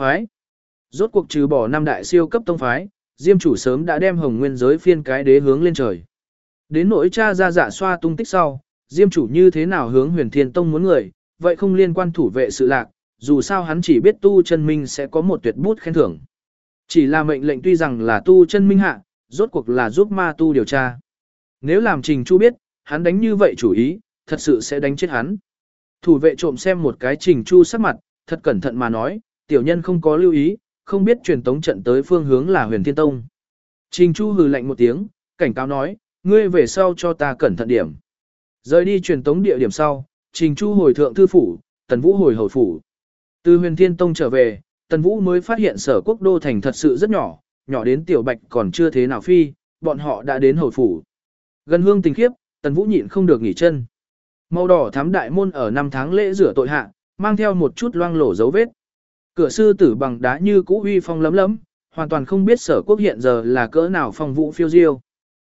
Phái. Rốt cuộc trừ bỏ năm đại siêu cấp tông phái, Diêm chủ sớm đã đem hồng nguyên giới phiên cái đế hướng lên trời. Đến nỗi cha ra dạ xoa tung tích sau, Diêm chủ như thế nào hướng huyền thiên tông muốn người, vậy không liên quan thủ vệ sự lạc, dù sao hắn chỉ biết tu chân minh sẽ có một tuyệt bút khen thưởng. Chỉ là mệnh lệnh tuy rằng là tu chân minh hạ, rốt cuộc là giúp ma tu điều tra. Nếu làm trình chu biết, hắn đánh như vậy chủ ý, thật sự sẽ đánh chết hắn. Thủ vệ trộm xem một cái trình chu sắc mặt, thật cẩn thận mà nói, tiểu nhân không có lưu ý, không biết truyền tống trận tới phương hướng là huyền thiên tông. Trình chu hừ lạnh một tiếng, cảnh cáo nói, ngươi về sau cho ta cẩn thận điểm. Rời đi truyền tống địa điểm sau, trình chu hồi thượng thư phủ, tần vũ hồi hầu phủ. Từ huyền thiên tông trở về, tần vũ mới phát hiện sở quốc đô thành thật sự rất nhỏ, nhỏ đến tiểu bạch còn chưa thế nào phi, bọn họ đã đến hầu phủ. Gần hương tình khiếp, tần vũ nhịn không được nghỉ chân. Màu đỏ thám đại môn ở năm tháng lễ rửa tội hạ, mang theo một chút loang lổ dấu vết. Cửa sư tử bằng đá như cũ uy phong lấm lấm, hoàn toàn không biết sở quốc hiện giờ là cỡ nào phong vũ phiêu diêu.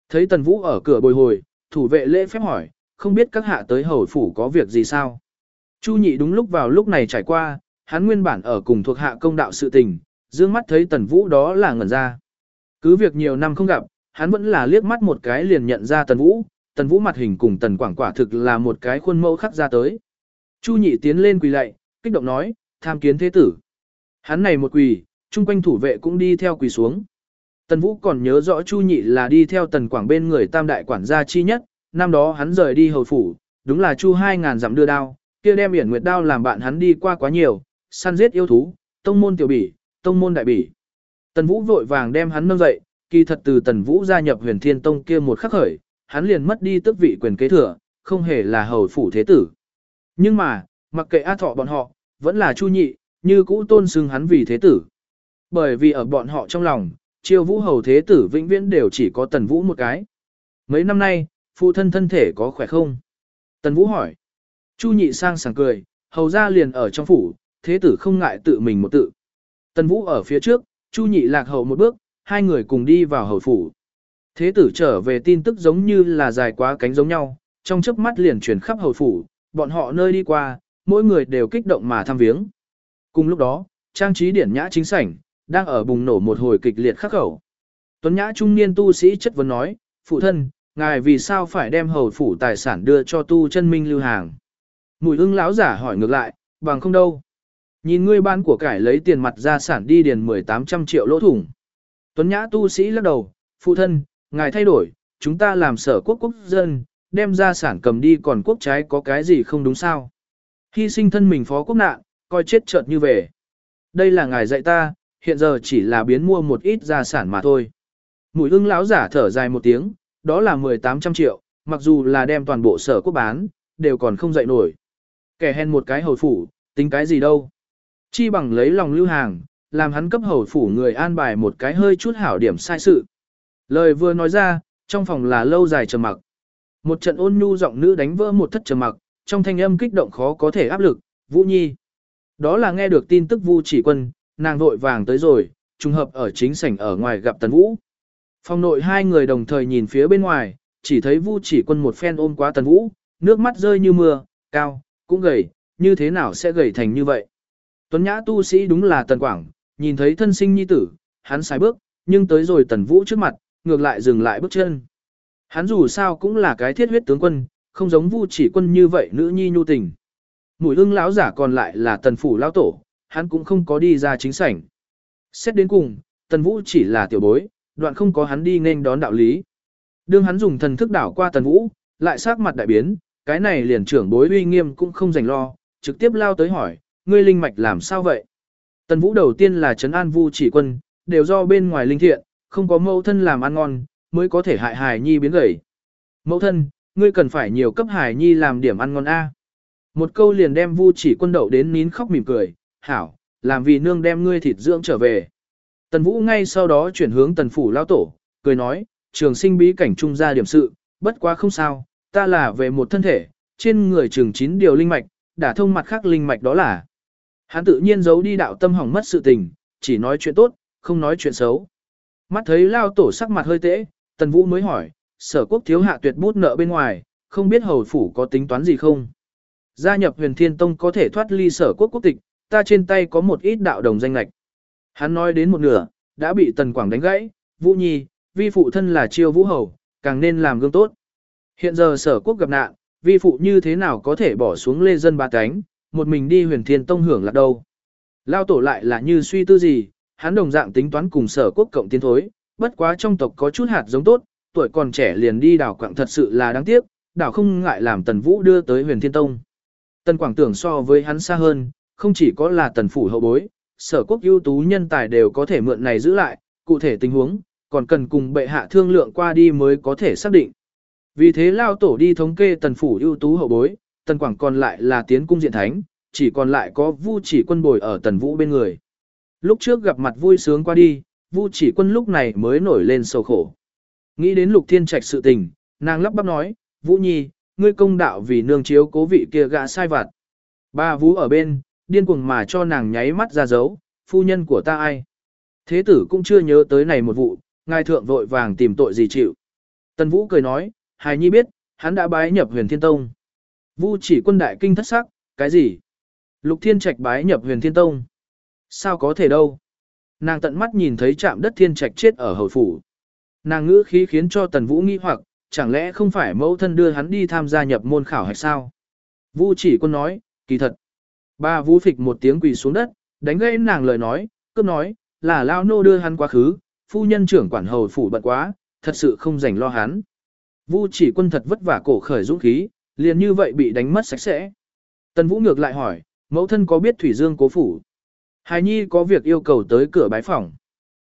Thấy tần vũ ở cửa bồi hồi, thủ vệ lễ phép hỏi, không biết các hạ tới hầu phủ có việc gì sao. Chu nhị đúng lúc vào lúc này trải qua, hắn nguyên bản ở cùng thuộc hạ công đạo sự tình, dương mắt thấy tần vũ đó là ngẩn ra. Cứ việc nhiều năm không gặp, hắn vẫn là liếc mắt một cái liền nhận ra tần vũ, tần vũ mặt hình cùng tần quảng quả thực là một cái khuôn mẫu khắc ra tới. Chu nhị tiến lên quỳ lạy, kích động nói, tham kiến thế tử. Hắn này một quỳ, chung quanh thủ vệ cũng đi theo quỳ xuống. Tần vũ còn nhớ rõ chu nhị là đi theo tần quảng bên người tam đại quản gia chi nhất, năm đó hắn rời đi hầu phủ, đúng là chu hai ngàn dặm đưa đao, kia đem biển nguyệt đao làm bạn hắn đi qua quá nhiều, săn giết yêu thú, tông môn tiểu bỉ, tông môn đại bỉ. Tần Vũ vội vàng đem hắn nâng dậy, kỳ thật từ Tần Vũ gia nhập huyền thiên tông kia một khắc khởi, hắn liền mất đi tước vị quyền kế thừa, không hề là hầu phủ thế tử. Nhưng mà, mặc kệ A Thọ bọn họ, vẫn là Chu Nhị, như cũ tôn xưng hắn vì thế tử. Bởi vì ở bọn họ trong lòng, triều vũ hầu thế tử vĩnh viễn đều chỉ có Tần Vũ một cái. Mấy năm nay, phụ thân thân thể có khỏe không? Tần Vũ hỏi. Chu Nhị sang sảng cười, hầu ra liền ở trong phủ, thế tử không ngại tự mình một tự. Tần Vũ ở phía trước, Chu Nhị lạc hậu một bước, hai người cùng đi vào hầu phủ. Thế tử trở về tin tức giống như là dài quá cánh giống nhau, trong chớp mắt liền truyền khắp hầu phủ, bọn họ nơi đi qua, mỗi người đều kích động mà thăm viếng. Cùng lúc đó, trang trí điển nhã chính sảnh, đang ở bùng nổ một hồi kịch liệt khắc khẩu. Tuấn nhã trung niên tu sĩ chất vấn nói, phụ thân, ngài vì sao phải đem hầu phủ tài sản đưa cho tu chân minh lưu hàng? Mùi ưng lão giả hỏi ngược lại, bằng không đâu. Nhìn ngươi ban của cải lấy tiền mặt ra sản đi điền 1800 triệu lỗ thủng. Tuấn Nhã tu sĩ lắc đầu, phụ thân, ngài thay đổi, chúng ta làm sở quốc quốc dân, đem ra sản cầm đi còn quốc trái có cái gì không đúng sao. Hy sinh thân mình phó quốc nạn, coi chết chợt như về. Đây là ngài dạy ta, hiện giờ chỉ là biến mua một ít gia sản mà thôi. Mùi ưng lão giả thở dài một tiếng, đó là 1800 triệu, mặc dù là đem toàn bộ sở quốc bán, đều còn không dậy nổi. Kẻ hèn một cái hồi phủ, tính cái gì đâu. Chi bằng lấy lòng lưu hàng, làm hắn cấp hầu phủ người an bài một cái hơi chút hảo điểm sai sự. Lời vừa nói ra, trong phòng là lâu dài trầm mặc. Một trận ôn nhu giọng nữ đánh vỡ một thất trầm mặc, trong thanh âm kích động khó có thể áp lực, Vũ Nhi. Đó là nghe được tin tức Vu chỉ quân, nàng vội vàng tới rồi, trùng hợp ở chính sảnh ở ngoài gặp Tần Vũ. Phòng nội hai người đồng thời nhìn phía bên ngoài, chỉ thấy Vu chỉ quân một phen ôm quá Tần Vũ, nước mắt rơi như mưa, cao, cũng gầy, như thế nào sẽ gầy thành như vậy. Tuấn Nhã tu sĩ đúng là Tần Quảng, nhìn thấy thân sinh nhi tử, hắn sai bước, nhưng tới rồi Tần Vũ trước mặt, ngược lại dừng lại bước chân. Hắn dù sao cũng là cái thiết huyết tướng quân, không giống Vu chỉ quân như vậy nữ nhi nhu tình. Mùi ưng lão giả còn lại là Tần Phủ lão tổ, hắn cũng không có đi ra chính sảnh. Xét đến cùng, Tần Vũ chỉ là tiểu bối, đoạn không có hắn đi nên đón đạo lý. Đương hắn dùng thần thức đảo qua Tần Vũ, lại sắc mặt đại biến, cái này liền trưởng bối uy nghiêm cũng không dành lo, trực tiếp lao tới hỏi, ngươi linh mạch làm sao vậy? Tần Vũ đầu tiên là trấn an Vu chỉ quân, đều do bên ngoài linh thiện, không có mẫu thân làm ăn ngon, mới có thể hại hài nhi biến gầy. Mẫu thân, ngươi cần phải nhiều cấp hài nhi làm điểm ăn ngon A. Một câu liền đem Vu chỉ quân đậu đến nín khóc mỉm cười, hảo, làm vì nương đem ngươi thịt dưỡng trở về. Tần Vũ ngay sau đó chuyển hướng tần phủ lao tổ, cười nói, trường sinh bí cảnh trung ra điểm sự, bất quá không sao, ta là về một thân thể, trên người trường chín điều linh mạch, đã thông mặt khác linh mạch đó là. Hắn tự nhiên giấu đi đạo tâm hỏng mất sự tình, chỉ nói chuyện tốt, không nói chuyện xấu. Mắt thấy lao tổ sắc mặt hơi tễ, tần vũ mới hỏi, sở quốc thiếu hạ tuyệt bút nợ bên ngoài, không biết hầu phủ có tính toán gì không. Gia nhập huyền thiên tông có thể thoát ly sở quốc quốc tịch, ta trên tay có một ít đạo đồng danh lạch. Hắn nói đến một nửa, đã bị Tần Quảng đánh gãy, Vũ Nhi, vi phụ thân là chiêu vũ hầu, càng nên làm gương tốt. Hiện giờ sở quốc gặp nạn, vi phụ như thế nào có thể bỏ xuống lê dân ba cánh, một mình đi huyền thiên tông hưởng lạc đâu. Lao tổ lại là như suy tư gì, hắn đồng dạng tính toán cùng sở quốc cộng tiến thối, bất quá trong tộc có chút hạt giống tốt, tuổi còn trẻ liền đi đảo quạng thật sự là đáng tiếc, đảo không ngại làm tần vũ đưa tới huyền thiên tông. Tần quảng tưởng so với hắn xa hơn, không chỉ có là tần phủ hậu bối, sở quốc ưu tú nhân tài đều có thể mượn này giữ lại, cụ thể tình huống, còn cần cùng bệ hạ thương lượng qua đi mới có thể xác định. Vì thế lao tổ đi thống kê tần phủ ưu tú hậu bối, tần quảng còn lại là tiến cung diện thánh, chỉ còn lại có vu chỉ quân bồi ở tần vũ bên người. Lúc trước gặp mặt vui sướng qua đi, vu chỉ quân lúc này mới nổi lên sầu khổ. Nghĩ đến lục thiên trạch sự tình, nàng lắp bắp nói, vũ nhi, ngươi công đạo vì nương chiếu cố vị kia gã sai vặt. Ba vũ ở bên, điên cuồng mà cho nàng nháy mắt ra dấu, phu nhân của ta ai. Thế tử cũng chưa nhớ tới này một vụ, ngài thượng vội vàng tìm tội gì chịu. Tần vũ cười nói, hài nhi biết, hắn đã bái nhập huyền thiên tông. Vu chỉ quân đại kinh thất sắc, cái gì? Lục thiên trạch bái nhập huyền thiên tông. Sao có thể đâu? Nàng tận mắt nhìn thấy chạm đất thiên trạch chết ở hầu phủ. Nàng ngữ khí khiến cho tần vũ nghi hoặc, chẳng lẽ không phải mẫu thân đưa hắn đi tham gia nhập môn khảo hay sao? Vu chỉ quân nói, kỳ thật. Ba vũ phịch một tiếng quỳ xuống đất, đánh gây nàng lời nói, cướp nói, là lao nô đưa hắn quá khứ, phu nhân trưởng quản hầu phủ bận quá, thật sự không rảnh lo hắn. Vu chỉ quân thật vất vả cổ khởi dũng khí, liền như vậy bị đánh mất sạch sẽ. Tần Vũ ngược lại hỏi, mẫu thân có biết Thủy Dương cố phủ? Hài Nhi có việc yêu cầu tới cửa bái phòng.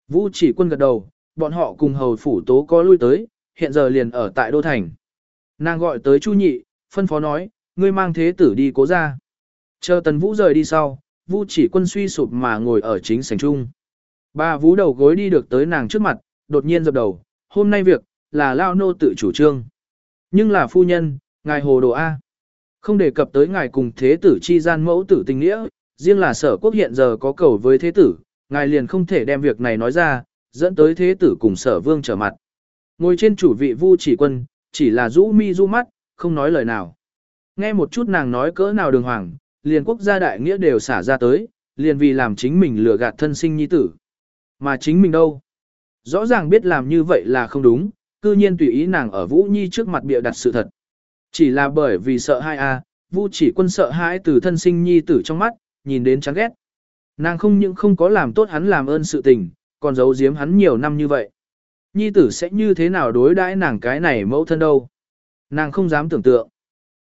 Vu chỉ quân gật đầu, bọn họ cùng hầu phủ tố có lui tới, hiện giờ liền ở tại Đô Thành. Nàng gọi tới Chu Nhị, phân phó nói, ngươi mang thế tử đi cố ra. Chờ Tần Vũ rời đi sau, Vũ chỉ quân suy sụp mà ngồi ở chính sảnh trung. Ba Vũ đầu gối đi được tới nàng trước mặt, đột nhiên dập đầu, hôm nay việc, là Lao Nô tự chủ trương. Nhưng là phu nhân, ngài hồ đồ A. Không đề cập tới ngài cùng thế tử chi gian mẫu tử tình nghĩa, riêng là sở quốc hiện giờ có cầu với thế tử, ngài liền không thể đem việc này nói ra, dẫn tới thế tử cùng sở vương trở mặt. Ngồi trên chủ vị vu chỉ quân, chỉ là rũ mi rũ mắt, không nói lời nào. Nghe một chút nàng nói cỡ nào đường hoàng, liền quốc gia đại nghĩa đều xả ra tới, liền vì làm chính mình lừa gạt thân sinh nhi tử. Mà chính mình đâu? Rõ ràng biết làm như vậy là không đúng, cư nhiên tùy ý nàng ở Vũ Nhi trước mặt bịa đặt sự thật. Chỉ là bởi vì sợ hai a, à, Vu chỉ quân sợ hãi từ thân sinh nhi tử trong mắt, nhìn đến chán ghét. Nàng không những không có làm tốt hắn làm ơn sự tình, còn giấu giếm hắn nhiều năm như vậy. Nhi tử sẽ như thế nào đối đãi nàng cái này mẫu thân đâu. Nàng không dám tưởng tượng.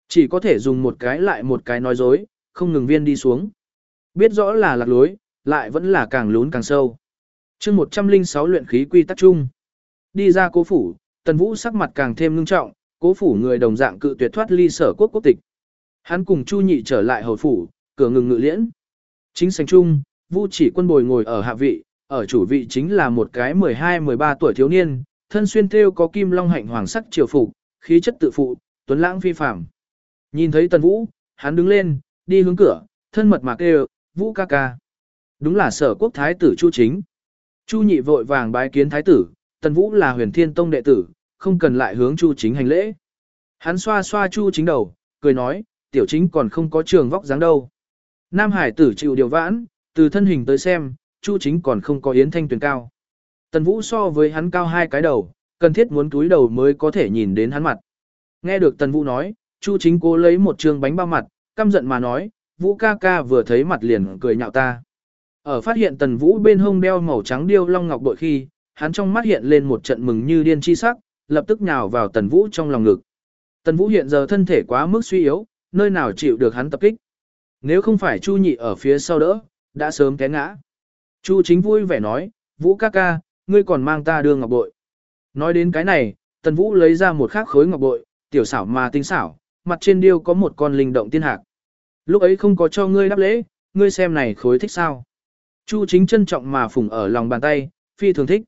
Chỉ có thể dùng một cái lại một cái nói dối, không ngừng viên đi xuống. Biết rõ là lạc lối, lại vẫn là càng lún càng sâu. chương 106 luyện khí quy tắc chung. Đi ra cố phủ, tần vũ sắc mặt càng thêm ngưng trọng, cố phủ người đồng dạng cự tuyệt thoát ly sở quốc quốc tịch. Hắn cùng Chu Nhị trở lại hầu phủ, cửa ngừng ngự liễn. Chính sành chung, Vu chỉ quân bồi ngồi ở hạ vị, ở chủ vị chính là một cái 12-13 tuổi thiếu niên, thân xuyên thêu có kim long hạnh hoàng sắc triều phục, khí chất tự phụ, tuấn lãng phi phàm. Nhìn thấy Tần Vũ, hắn đứng lên, đi hướng cửa, thân mật mà kêu, "Vũ ca ca." Đúng là sở quốc thái tử Chu Chính. Chu Nhị vội vàng bái kiến thái tử, Tần Vũ là Huyền Thiên Tông đệ tử, không cần lại hướng Chu Chính hành lễ. Hắn xoa xoa Chu Chính đầu, cười nói, tiểu chính còn không có trường vóc dáng đâu. Nam Hải tử chịu điều vãn, từ thân hình tới xem, Chu Chính còn không có Yến Thanh Tuyền cao. Tần Vũ so với hắn cao hai cái đầu, cần thiết muốn túi đầu mới có thể nhìn đến hắn mặt. Nghe được Tần Vũ nói, Chu Chính cố lấy một trường bánh bao mặt, căm giận mà nói, Vũ ca ca vừa thấy mặt liền cười nhạo ta. Ở phát hiện Tần Vũ bên hông đeo màu trắng điêu long ngọc bội khi, hắn trong mắt hiện lên một trận mừng như điên chi sắc, lập tức nhào vào Tần Vũ trong lòng ngực. Tần Vũ hiện giờ thân thể quá mức suy yếu, nơi nào chịu được hắn tập kích. Nếu không phải Chu Nhị ở phía sau đỡ, đã sớm té ngã. Chu chính vui vẻ nói, Vũ ca ca, ngươi còn mang ta đưa ngọc bội. Nói đến cái này, Tần Vũ lấy ra một khắc khối ngọc bội, tiểu xảo mà tinh xảo, mặt trên điêu có một con linh động tiên hạc. Lúc ấy không có cho ngươi đáp lễ, ngươi xem này khối thích sao. Chu chính trân trọng mà phủng ở lòng bàn tay, phi thường thích.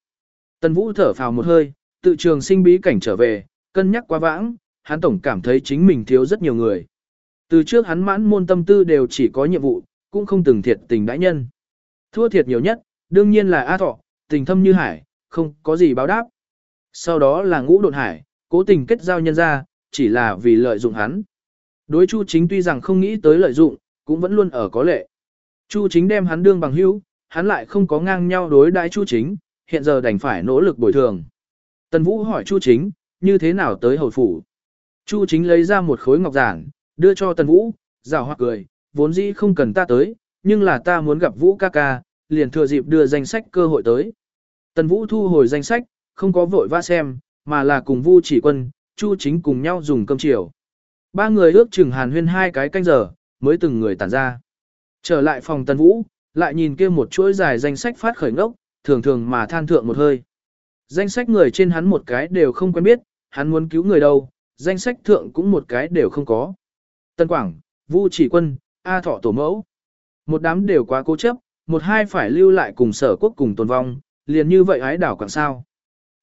Tần Vũ thở phào một hơi, tự trường sinh bí cảnh trở về, cân nhắc quá vãng, hắn tổng cảm thấy chính mình thiếu rất nhiều người. Từ trước hắn mãn môn tâm tư đều chỉ có nhiệm vụ, cũng không từng thiệt tình đãi nhân. Thua thiệt nhiều nhất, đương nhiên là A Thọ, tình thâm như hải, không có gì báo đáp. Sau đó là ngũ độn hải, cố tình kết giao nhân ra, chỉ là vì lợi dụng hắn. Đối chu chính tuy rằng không nghĩ tới lợi dụng, cũng vẫn luôn ở có lệ. Chu chính đem hắn đương bằng hữu, hắn lại không có ngang nhau đối đãi Chu chính, hiện giờ đành phải nỗ lực bồi thường. Tần Vũ hỏi Chu chính, như thế nào tới hồi phủ? Chu chính lấy ra một khối ngọc giản, đưa cho Tần Vũ, rào hoặc cười, vốn dĩ không cần ta tới, nhưng là ta muốn gặp Vũ ca ca, liền thừa dịp đưa danh sách cơ hội tới. Tần Vũ thu hồi danh sách, không có vội vã xem, mà là cùng Vu chỉ quân, Chu chính cùng nhau dùng cơm chiều. Ba người ước chừng hàn huyên hai cái canh giờ, mới từng người tản ra. Trở lại phòng Tần Vũ, lại nhìn kia một chuỗi dài danh sách phát khởi ngốc, thường thường mà than thượng một hơi. Danh sách người trên hắn một cái đều không quen biết, hắn muốn cứu người đâu, danh sách thượng cũng một cái đều không có. Tân Quảng, Vu Chỉ Quân, A Thọ Tổ Mẫu. Một đám đều quá cố chấp, một hai phải lưu lại cùng sở quốc cùng tồn vong, liền như vậy ái đảo quảng sao.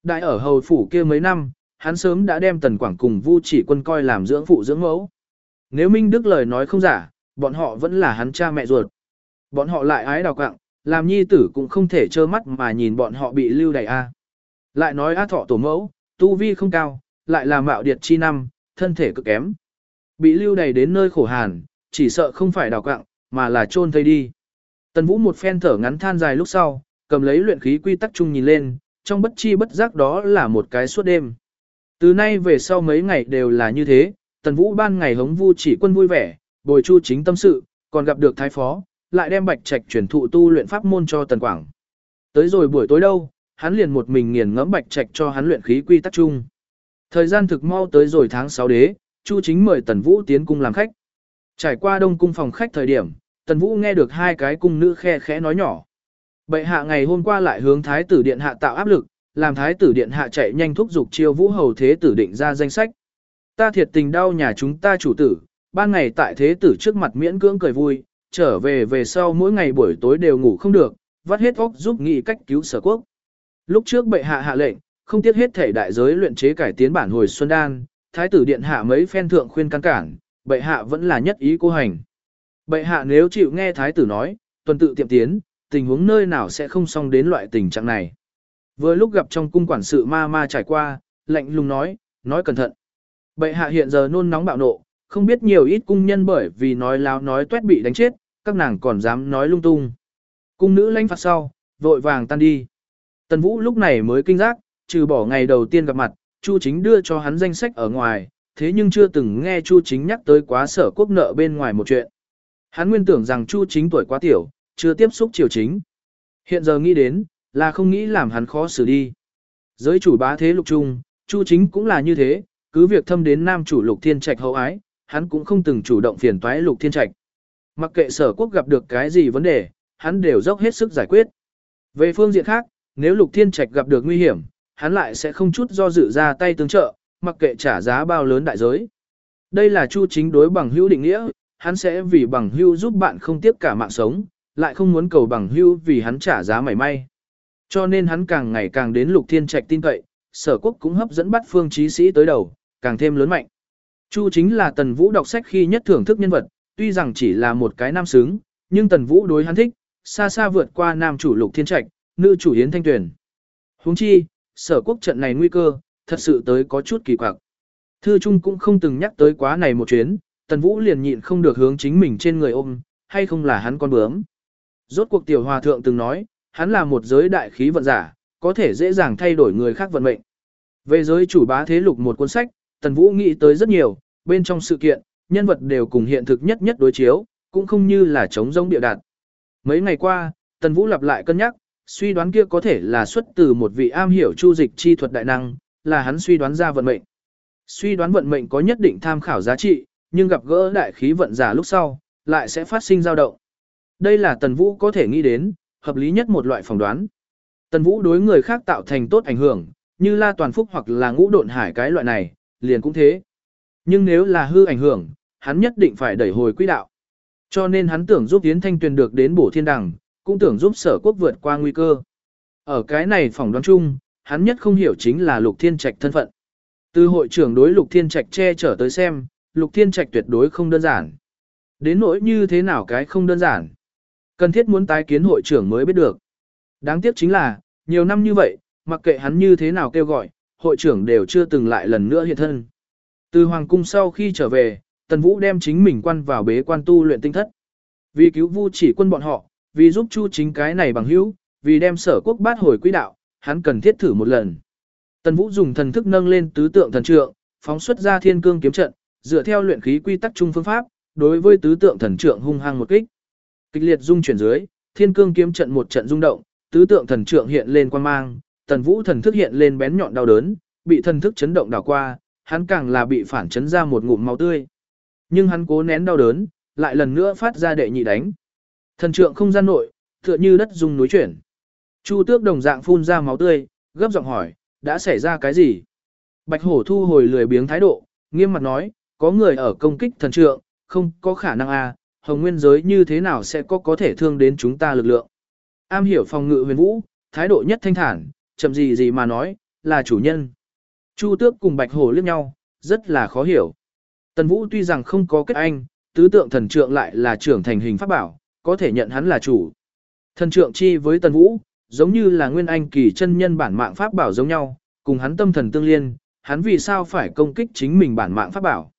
Đại ở hầu phủ kia mấy năm, hắn sớm đã đem Tần Quảng cùng Vu Chỉ Quân coi làm dưỡng phụ dưỡng mẫu. Nếu Minh Đức lời nói không giả, bọn họ vẫn là hắn cha mẹ ruột. Bọn họ lại ái đào quạng, làm nhi tử cũng không thể trơ mắt mà nhìn bọn họ bị lưu đày a. Lại nói A Thọ tổ mẫu, tu vi không cao, lại là mạo điệt chi năm, thân thể cực kém. Bị lưu đày đến nơi khổ hàn, chỉ sợ không phải đào quạng, mà là chôn thây đi. Tần Vũ một phen thở ngắn than dài lúc sau, cầm lấy luyện khí quy tắc chung nhìn lên, trong bất chi bất giác đó là một cái suốt đêm. Từ nay về sau mấy ngày đều là như thế, Tần Vũ ban ngày hống vu chỉ quân vui vẻ, bồi chu chính tâm sự, còn gặp được thái phó, lại đem bạch trạch chuyển thụ tu luyện pháp môn cho Tần Quảng. Tới rồi buổi tối đâu, hắn liền một mình nghiền ngẫm bạch trạch cho hắn luyện khí quy tắc chung. Thời gian thực mau tới rồi tháng 6 đế, Chu chính mời Tần Vũ tiến cung làm khách. Trải qua đông cung phòng khách thời điểm, Tần Vũ nghe được hai cái cung nữ khe khẽ nói nhỏ. Bệ hạ ngày hôm qua lại hướng thái tử điện hạ tạo áp lực, làm thái tử điện hạ chạy nhanh thúc giục chiêu vũ hầu thế tử định ra danh sách. Ta thiệt tình đau nhà chúng ta chủ tử, ban ngày tại thế tử trước mặt miễn cưỡng cười vui, trở về về sau mỗi ngày buổi tối đều ngủ không được, vắt hết óc giúp nghị cách cứu sở quốc. Lúc trước bệ hạ hạ lệnh, không tiếc hết thể đại giới luyện chế cải tiến bản hồi xuân đan, thái tử điện hạ mấy phen thượng khuyên căn cản, bệ hạ vẫn là nhất ý cô hành. Bệ hạ nếu chịu nghe thái tử nói, tuần tự tiệm tiến, tình huống nơi nào sẽ không xong đến loại tình trạng này. Vừa lúc gặp trong cung quản sự ma ma trải qua, lạnh lùng nói, nói cẩn thận. Bệ hạ hiện giờ nôn nóng bạo nộ, không biết nhiều ít cung nhân bởi vì nói láo nói tuét bị đánh chết, các nàng còn dám nói lung tung. Cung nữ lãnh phạt sau, vội vàng tan đi. Tần Vũ lúc này mới kinh giác, trừ bỏ ngày đầu tiên gặp mặt, Chu Chính đưa cho hắn danh sách ở ngoài, thế nhưng chưa từng nghe Chu Chính nhắc tới quá sở quốc nợ bên ngoài một chuyện. Hắn nguyên tưởng rằng Chu Chính tuổi quá tiểu, chưa tiếp xúc triều chính. Hiện giờ nghĩ đến, là không nghĩ làm hắn khó xử đi. Giới chủ bá thế lục trung, Chu Chính cũng là như thế, cứ việc thâm đến nam chủ lục thiên trạch hậu ái, hắn cũng không từng chủ động phiền toái lục thiên trạch. Mặc kệ sở quốc gặp được cái gì vấn đề, hắn đều dốc hết sức giải quyết. Về phương diện khác, nếu lục thiên trạch gặp được nguy hiểm, hắn lại sẽ không chút do dự ra tay tương trợ, mặc kệ trả giá bao lớn đại giới. Đây là chu chính đối bằng hữu định nghĩa, hắn sẽ vì bằng hữu giúp bạn không tiếp cả mạng sống, lại không muốn cầu bằng hữu vì hắn trả giá mảy may. Cho nên hắn càng ngày càng đến lục thiên trạch tin cậy, sở quốc cũng hấp dẫn bắt phương trí sĩ tới đầu, càng thêm lớn mạnh. Chu chính là tần vũ đọc sách khi nhất thưởng thức nhân vật, tuy rằng chỉ là một cái nam xứng, nhưng tần vũ đối hắn thích, xa xa vượt qua nam chủ lục thiên trạch, nữ chủ yến thanh tuyển. Huống chi, sở quốc trận này nguy cơ, thật sự tới có chút kỳ quặc. Thư Trung cũng không từng nhắc tới quá này một chuyến, tần vũ liền nhịn không được hướng chính mình trên người ôm, hay không là hắn con bướm. Rốt cuộc tiểu hòa thượng từng nói, hắn là một giới đại khí vận giả, có thể dễ dàng thay đổi người khác vận mệnh. Về giới chủ bá thế lục một cuốn sách, Tần Vũ nghĩ tới rất nhiều, bên trong sự kiện, nhân vật đều cùng hiện thực nhất nhất đối chiếu, cũng không như là chống rông địa đạt. Mấy ngày qua, Tần Vũ lặp lại cân nhắc, suy đoán kia có thể là xuất từ một vị am hiểu chu dịch chi thuật đại năng, là hắn suy đoán ra vận mệnh. Suy đoán vận mệnh có nhất định tham khảo giá trị, nhưng gặp gỡ đại khí vận giả lúc sau, lại sẽ phát sinh dao động. Đây là Tần Vũ có thể nghĩ đến, hợp lý nhất một loại phỏng đoán. Tần Vũ đối người khác tạo thành tốt ảnh hưởng, như La Toàn Phúc hoặc là ngũ độn hải cái loại này, liền cũng thế. Nhưng nếu là hư ảnh hưởng, hắn nhất định phải đẩy hồi quỹ đạo. Cho nên hắn tưởng giúp Yến Thanh Tuyền được đến bổ thiên đẳng, cũng tưởng giúp sở quốc vượt qua nguy cơ. Ở cái này phỏng đoán chung, hắn nhất không hiểu chính là Lục Thiên Trạch thân phận. Từ hội trưởng đối Lục Thiên Trạch che chở tới xem, Lục Thiên Trạch tuyệt đối không đơn giản. Đến nỗi như thế nào cái không đơn giản. Cần thiết muốn tái kiến hội trưởng mới biết được. Đáng tiếc chính là, nhiều năm như vậy, mặc kệ hắn như thế nào kêu gọi, hội trưởng đều chưa từng lại lần nữa hiện thân. Từ hoàng cung sau khi trở về, Tần Vũ đem chính mình quan vào bế quan tu luyện tinh thất. Vì cứu vu chỉ quân bọn họ, vì giúp chu chính cái này bằng hữu, vì đem sở quốc bát hồi quỹ đạo, hắn cần thiết thử một lần. Tần Vũ dùng thần thức nâng lên tứ tượng thần trượng, phóng xuất ra thiên cương kiếm trận, dựa theo luyện khí quy tắc chung phương pháp, đối với tứ tượng thần trượng hung hăng một kích. Kịch liệt dung chuyển dưới, thiên cương kiếm trận một trận rung động, tứ tượng thần trượng hiện lên quan mang, Tần Vũ thần thức hiện lên bén nhọn đau đớn, bị thần thức chấn động đảo qua, hắn càng là bị phản chấn ra một ngụm máu tươi. Nhưng hắn cố nén đau đớn, lại lần nữa phát ra đệ nhị đánh. Thần trượng không gian nội, tựa như đất rung núi chuyển. Chu Tước đồng dạng phun ra máu tươi, gấp giọng hỏi, đã xảy ra cái gì? Bạch Hổ thu hồi lười biếng thái độ, nghiêm mặt nói, có người ở công kích thần trượng, không có khả năng à, hồng nguyên giới như thế nào sẽ có có thể thương đến chúng ta lực lượng. Am hiểu phòng ngự huyền vũ, thái độ nhất thanh thản, chậm gì gì mà nói, là chủ nhân. Chu tước cùng bạch hổ liếc nhau, rất là khó hiểu. Tần vũ tuy rằng không có kết anh, tứ tượng thần trượng lại là trưởng thành hình pháp bảo, có thể nhận hắn là chủ. Thần trượng chi với tần vũ, giống như là nguyên anh kỳ chân nhân bản mạng pháp bảo giống nhau, cùng hắn tâm thần tương liên, hắn vì sao phải công kích chính mình bản mạng pháp bảo.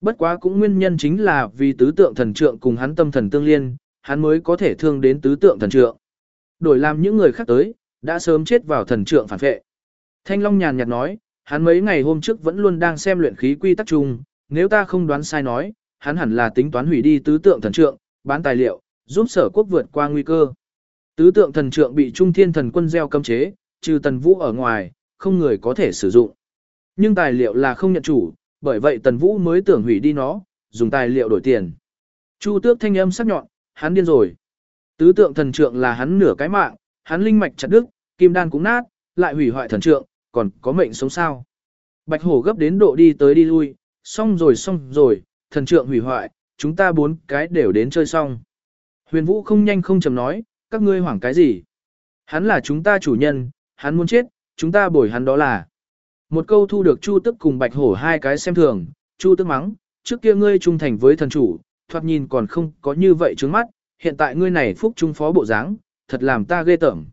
Bất quá cũng nguyên nhân chính là vì tứ tượng thần trượng cùng hắn tâm thần tương liên, hắn mới có thể thương đến tứ tượng thần trượng. Đổi làm những người khác tới, đã sớm chết vào thần trượng phản vệ. Thanh Long nhàn nhạt nói, hắn mấy ngày hôm trước vẫn luôn đang xem luyện khí quy tắc chung, nếu ta không đoán sai nói, hắn hẳn là tính toán hủy đi tứ tượng thần trượng, bán tài liệu, giúp sở quốc vượt qua nguy cơ. Tứ tượng thần trượng bị trung thiên thần quân gieo cấm chế, trừ tần vũ ở ngoài, không người có thể sử dụng. Nhưng tài liệu là không nhận chủ, bởi vậy tần vũ mới tưởng hủy đi nó, dùng tài liệu đổi tiền. Chu tước thanh âm sắc nhọn, hắn điên rồi. Tứ tượng thần trượng là hắn nửa cái mạng, hắn linh mạch chặt đứt, kim đan cũng nát, lại hủy hoại thần trượng, còn có mệnh sống sao. Bạch hổ gấp đến độ đi tới đi lui, xong rồi xong rồi, thần trượng hủy hoại, chúng ta bốn cái đều đến chơi xong. Huyền vũ không nhanh không chầm nói, các ngươi hoảng cái gì? Hắn là chúng ta chủ nhân, hắn muốn chết, chúng ta bồi hắn đó là. Một câu thu được Chu Tức cùng Bạch Hổ hai cái xem thường, Chu Tức mắng, trước kia ngươi trung thành với thần chủ, thoạt nhìn còn không có như vậy trước mắt, hiện tại ngươi này phúc trung phó bộ dáng, thật làm ta ghê tởm.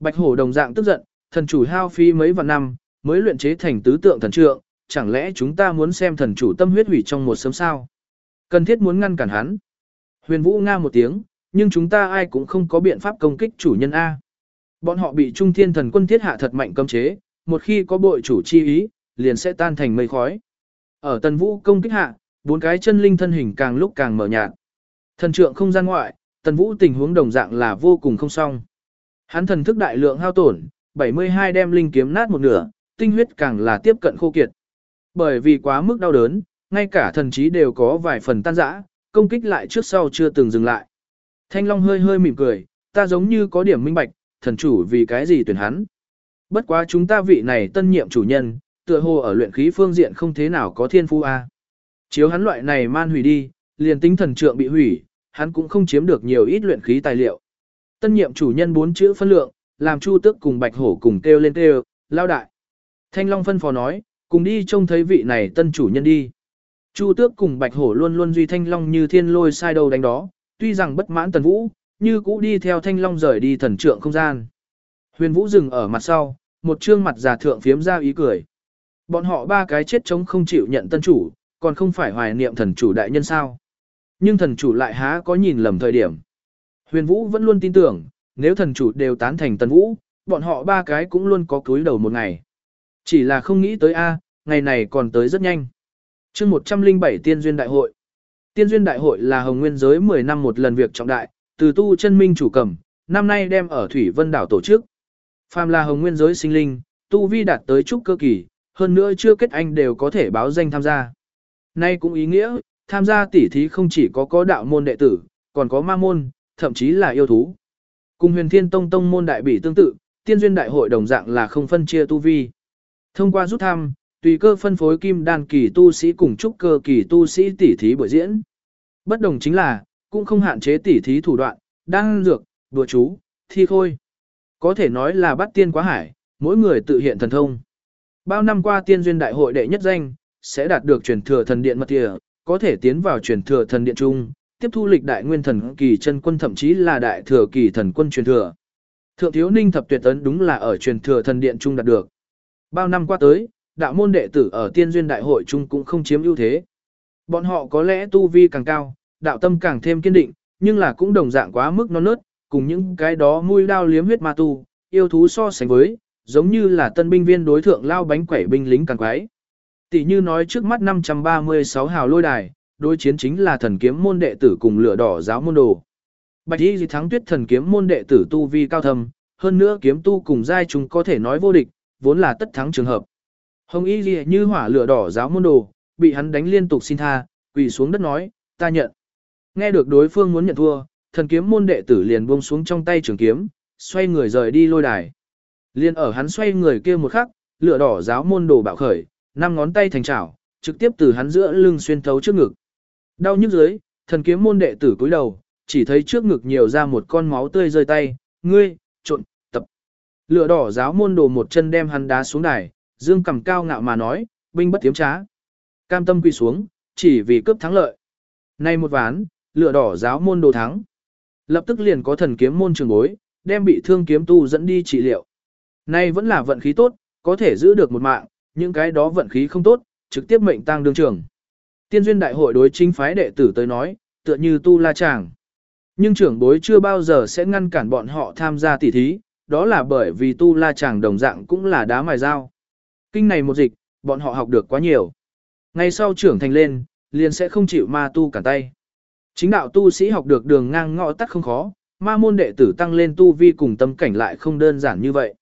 Bạch Hổ đồng dạng tức giận, thần chủ hao phí mấy vạn năm, mới luyện chế thành tứ tượng thần trượng, chẳng lẽ chúng ta muốn xem thần chủ tâm huyết hủy trong một sớm sao? Cần thiết muốn ngăn cản hắn. Huyền Vũ nga một tiếng, nhưng chúng ta ai cũng không có biện pháp công kích chủ nhân A. Bọn họ bị Trung Thiên Thần Quân thiết hạ thật mạnh cấm chế, một khi có bội chủ chi ý, liền sẽ tan thành mây khói. Ở Tần Vũ công kích hạ, bốn cái chân linh thân hình càng lúc càng mở nhạt. Thần trượng không gian ngoại, Tần Vũ tình huống đồng dạng là vô cùng không song Hắn thần thức đại lượng hao tổn, 72 đem linh kiếm nát một nửa, tinh huyết càng là tiếp cận khô kiệt. Bởi vì quá mức đau đớn, ngay cả thần trí đều có vài phần tan rã, công kích lại trước sau chưa từng dừng lại. Thanh Long hơi hơi mỉm cười, ta giống như có điểm minh bạch, thần chủ vì cái gì tuyển hắn. Bất quá chúng ta vị này tân nhiệm chủ nhân, tựa hồ ở luyện khí phương diện không thế nào có thiên phú a. Chiếu hắn loại này man hủy đi, liền tính thần trượng bị hủy, hắn cũng không chiếm được nhiều ít luyện khí tài liệu. Tân nhiệm chủ nhân bốn chữ phân lượng, làm Chu Tước cùng Bạch Hổ cùng kêu lên kêu, lao đại. Thanh Long phân phó nói, cùng đi trông thấy vị này tân chủ nhân đi. Chu Tước cùng Bạch Hổ luôn luôn duy Thanh Long như thiên lôi sai đầu đánh đó, tuy rằng bất mãn Tần Vũ, như cũ đi theo Thanh Long rời đi thần trượng không gian. Huyền Vũ dừng ở mặt sau, một trương mặt già thượng phiếm ra ý cười. Bọn họ ba cái chết chống không chịu nhận tân chủ, còn không phải hoài niệm thần chủ đại nhân sao. Nhưng thần chủ lại há có nhìn lầm thời điểm. Huyền Vũ vẫn luôn tin tưởng, nếu thần chủ đều tán thành Tần vũ, bọn họ ba cái cũng luôn có cúi đầu một ngày. Chỉ là không nghĩ tới A, ngày này còn tới rất nhanh. chương 107 Tiên Duyên Đại hội. Tiên Duyên Đại hội là hồng nguyên giới 10 năm một lần việc trọng đại, từ tu chân minh chủ cầm, năm nay đem ở Thủy Vân Đảo tổ chức. Phàm là hồng nguyên giới sinh linh, tu vi đạt tới trúc cơ kỳ, hơn nữa chưa kết anh đều có thể báo danh tham gia. Nay cũng ý nghĩa, tham gia tỉ thí không chỉ có có đạo môn đệ tử, còn có ma môn, thậm chí là yêu thú. Cùng huyền thiên tông tông môn đại bỉ tương tự, tiên duyên đại hội đồng dạng là không phân chia tu vi. Thông qua rút thăm, tùy cơ phân phối kim đan kỳ tu sĩ cùng trúc cơ kỳ tu sĩ tỉ thí buổi diễn. Bất đồng chính là, cũng không hạn chế tỉ thí thủ đoạn, đan dược, đùa chú, thi khôi. Có thể nói là bắt tiên quá hải, mỗi người tự hiện thần thông. Bao năm qua tiên duyên đại hội đệ nhất danh, sẽ đạt được truyền thừa thần điện mật địa, có thể tiến vào truyền thừa thần điện trung, tiếp thu lịch đại nguyên thần kỳ chân quân thậm chí là đại thừa kỳ thần quân truyền thừa. Thượng thiếu ninh thập tuyệt ấn đúng là ở truyền thừa thần điện trung đạt được. Bao năm qua tới, đạo môn đệ tử ở tiên duyên đại hội trung cũng không chiếm ưu thế. Bọn họ có lẽ tu vi càng cao, đạo tâm càng thêm kiên định, nhưng là cũng đồng dạng quá mức non nớt, cùng những cái đó mui đao liếm huyết ma tu, yêu thú so sánh với, giống như là tân binh viên đối thượng lao bánh quẩy binh lính càng quái. Tỷ như nói trước mắt 536 hào lôi đài, đối chiến chính là thần kiếm môn đệ tử cùng lửa đỏ giáo môn đồ. Bạch y gì thắng tuyết thần kiếm môn đệ tử tu vi cao thâm, hơn nữa kiếm tu cùng giai chúng có thể nói vô địch, vốn là tất thắng trường hợp. Hồng y lìa như hỏa lửa đỏ giáo môn đồ, bị hắn đánh liên tục xin tha, quỳ xuống đất nói, ta nhận. Nghe được đối phương muốn nhận thua, thần kiếm môn đệ tử liền buông xuống trong tay trường kiếm, xoay người rời đi lôi đài. Liên ở hắn xoay người kia một khắc, lửa đỏ giáo môn đồ bạo khởi, năm ngón tay thành chảo, trực tiếp từ hắn giữa lưng xuyên thấu trước ngực. Đau nhức dưới, thần kiếm môn đệ tử cúi đầu, chỉ thấy trước ngực nhiều ra một con máu tươi rơi tay, ngươi, trộn, tập. Lửa đỏ giáo môn đồ một chân đem hắn đá xuống đài, dương cầm cao ngạo mà nói, binh bất tiếm trá. Cam tâm quy xuống, chỉ vì cướp thắng lợi. Nay một ván, lửa đỏ giáo môn đồ thắng. Lập tức liền có thần kiếm môn trường bối, đem bị thương kiếm tu dẫn đi trị liệu. Nay vẫn là vận khí tốt, có thể giữ được một mạng, những cái đó vận khí không tốt, trực tiếp mệnh tăng đương trường. Tiên duyên đại hội đối chính phái đệ tử tới nói, tựa như tu la chàng. Nhưng trưởng bối chưa bao giờ sẽ ngăn cản bọn họ tham gia tỉ thí, đó là bởi vì tu la chàng đồng dạng cũng là đá mài dao. Kinh này một dịch, bọn họ học được quá nhiều. Ngày sau trưởng thành lên, liền sẽ không chịu ma tu cả tay. Chính đạo tu sĩ học được đường ngang ngõ tắt không khó, ma môn đệ tử tăng lên tu vi cùng tâm cảnh lại không đơn giản như vậy.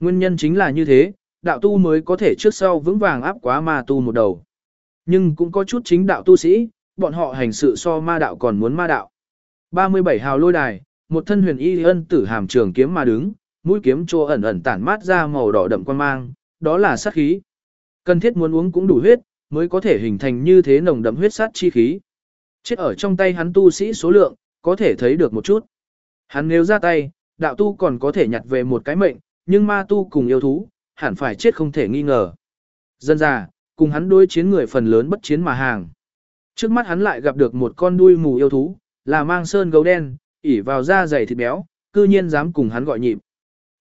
Nguyên nhân chính là như thế, đạo tu mới có thể trước sau vững vàng áp quá ma tu một đầu. Nhưng cũng có chút chính đạo tu sĩ, bọn họ hành sự so ma đạo còn muốn ma đạo. 37 hào lôi đài, một thân huyền y ân tử hàm trường kiếm mà đứng, mũi kiếm trô ẩn ẩn tản mát ra màu đỏ đậm quan mang, đó là sát khí. Cần thiết muốn uống cũng đủ huyết, mới có thể hình thành như thế nồng đậm huyết sát chi khí. Chết ở trong tay hắn tu sĩ số lượng, có thể thấy được một chút. Hắn nếu ra tay, đạo tu còn có thể nhặt về một cái mệnh, nhưng ma tu cùng yêu thú, hẳn phải chết không thể nghi ngờ. Dân già, cùng hắn đối chiến người phần lớn bất chiến mà hàng. Trước mắt hắn lại gặp được một con đuôi mù yêu thú, là mang sơn gấu đen, ỉ vào da dày thịt béo, cư nhiên dám cùng hắn gọi nhịp.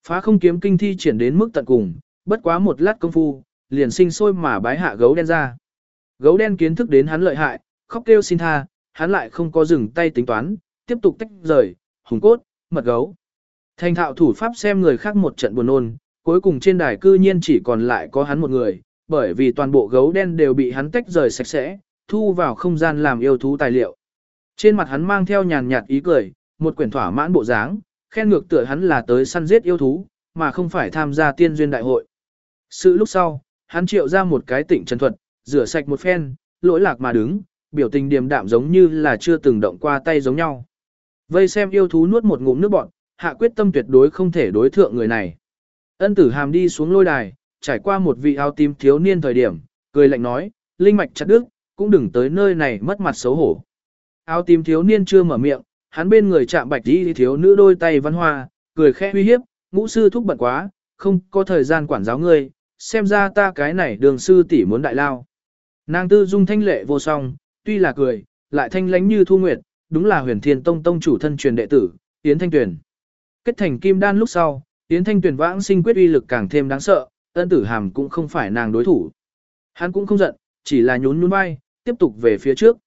Phá không kiếm kinh thi triển đến mức tận cùng, bất quá một lát công phu, liền sinh sôi mà bái hạ gấu đen ra. Gấu đen kiến thức đến hắn lợi hại, khóc kêu xin tha, hắn lại không có dừng tay tính toán, tiếp tục tách rời, hùng cốt, mật gấu. Thành thạo thủ pháp xem người khác một trận buồn nôn, cuối cùng trên đài cư nhiên chỉ còn lại có hắn một người, bởi vì toàn bộ gấu đen đều bị hắn tách rời sạch sẽ, thu vào không gian làm yêu thú tài liệu. Trên mặt hắn mang theo nhàn nhạt ý cười, một quyển thỏa mãn bộ dáng, khen ngược tựa hắn là tới săn giết yêu thú, mà không phải tham gia tiên duyên đại hội. Sự lúc sau, hắn triệu ra một cái tịnh trần thuật, rửa sạch một phen, lỗi lạc mà đứng, biểu tình điềm đạm giống như là chưa từng động qua tay giống nhau. Vây xem yêu thú nuốt một ngụm nước bọt, hạ quyết tâm tuyệt đối không thể đối thượng người này. Ân tử hàm đi xuống lôi đài, trải qua một vị áo tím thiếu niên thời điểm, cười lạnh nói, linh mạch chặt đức, cũng đừng tới nơi này mất mặt xấu hổ. Áo tím thiếu niên chưa mở miệng, hắn bên người chạm bạch đi thiếu nữ đôi tay văn hoa, cười khẽ uy hiếp, ngũ sư thúc bận quá, không có thời gian quản giáo ngươi, xem ra ta cái này đường sư tỷ muốn đại lao. Nàng tư dung thanh lệ vô song, tuy là cười, lại thanh lánh như thu nguyệt, đúng là huyền thiên tông tông chủ thân truyền đệ tử, Yến Thanh Tuyền. Kết thành kim đan lúc sau, Yến Thanh Tuyền vãng sinh quyết uy lực càng thêm đáng sợ, ân tử hàm cũng không phải nàng đối thủ. Hắn cũng không giận, chỉ là nhún nhún vai, tiếp tục về phía trước.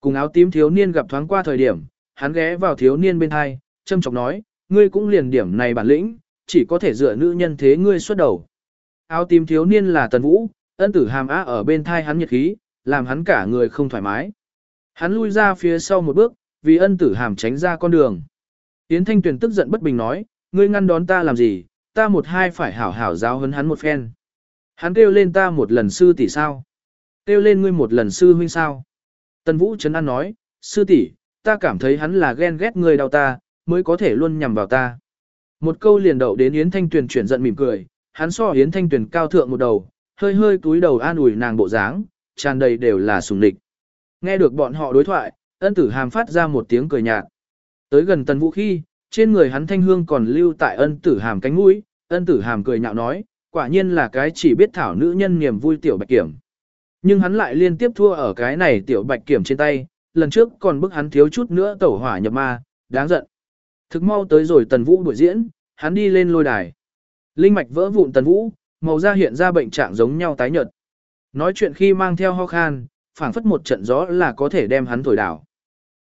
Cùng áo tím thiếu niên gặp thoáng qua thời điểm, hắn ghé vào thiếu niên bên hai, châm chọc nói, ngươi cũng liền điểm này bản lĩnh, chỉ có thể dựa nữ nhân thế ngươi xuất đầu. Áo tím thiếu niên là tần vũ, ân tử hàm á ở bên thai hắn nhiệt khí, làm hắn cả người không thoải mái. Hắn lui ra phía sau một bước, vì ân tử hàm tránh ra con đường. Yến Thanh Tuyền tức giận bất bình nói, ngươi ngăn đón ta làm gì, ta một hai phải hảo hảo giáo hấn hắn một phen. Hắn kêu lên ta một lần sư tỷ sao? Kêu lên ngươi một lần sư huynh sao? Tần Vũ Trấn An nói, sư tỷ, ta cảm thấy hắn là ghen ghét người đau ta, mới có thể luôn nhằm vào ta. Một câu liền đậu đến Yến Thanh Tuyền chuyển giận mỉm cười, hắn so Yến Thanh Tuyền cao thượng một đầu, hơi hơi túi đầu an ủi nàng bộ dáng, tràn đầy đều là sùng địch. Nghe được bọn họ đối thoại, ân tử hàm phát ra một tiếng cười nhạt. Tới gần tần vũ khi, trên người hắn thanh hương còn lưu tại ân tử hàm cánh mũi, ân tử hàm cười nhạo nói, quả nhiên là cái chỉ biết thảo nữ nhân niềm vui tiểu bạch kiểm. Nhưng hắn lại liên tiếp thua ở cái này tiểu bạch kiểm trên tay, lần trước còn bức hắn thiếu chút nữa tẩu hỏa nhập ma, đáng giận. Thực mau tới rồi tần vũ buổi diễn, hắn đi lên lôi đài. Linh mạch vỡ vụn tần vũ, màu da hiện ra bệnh trạng giống nhau tái nhợt. Nói chuyện khi mang theo ho khan, phảng phất một trận gió là có thể đem hắn thổi đảo.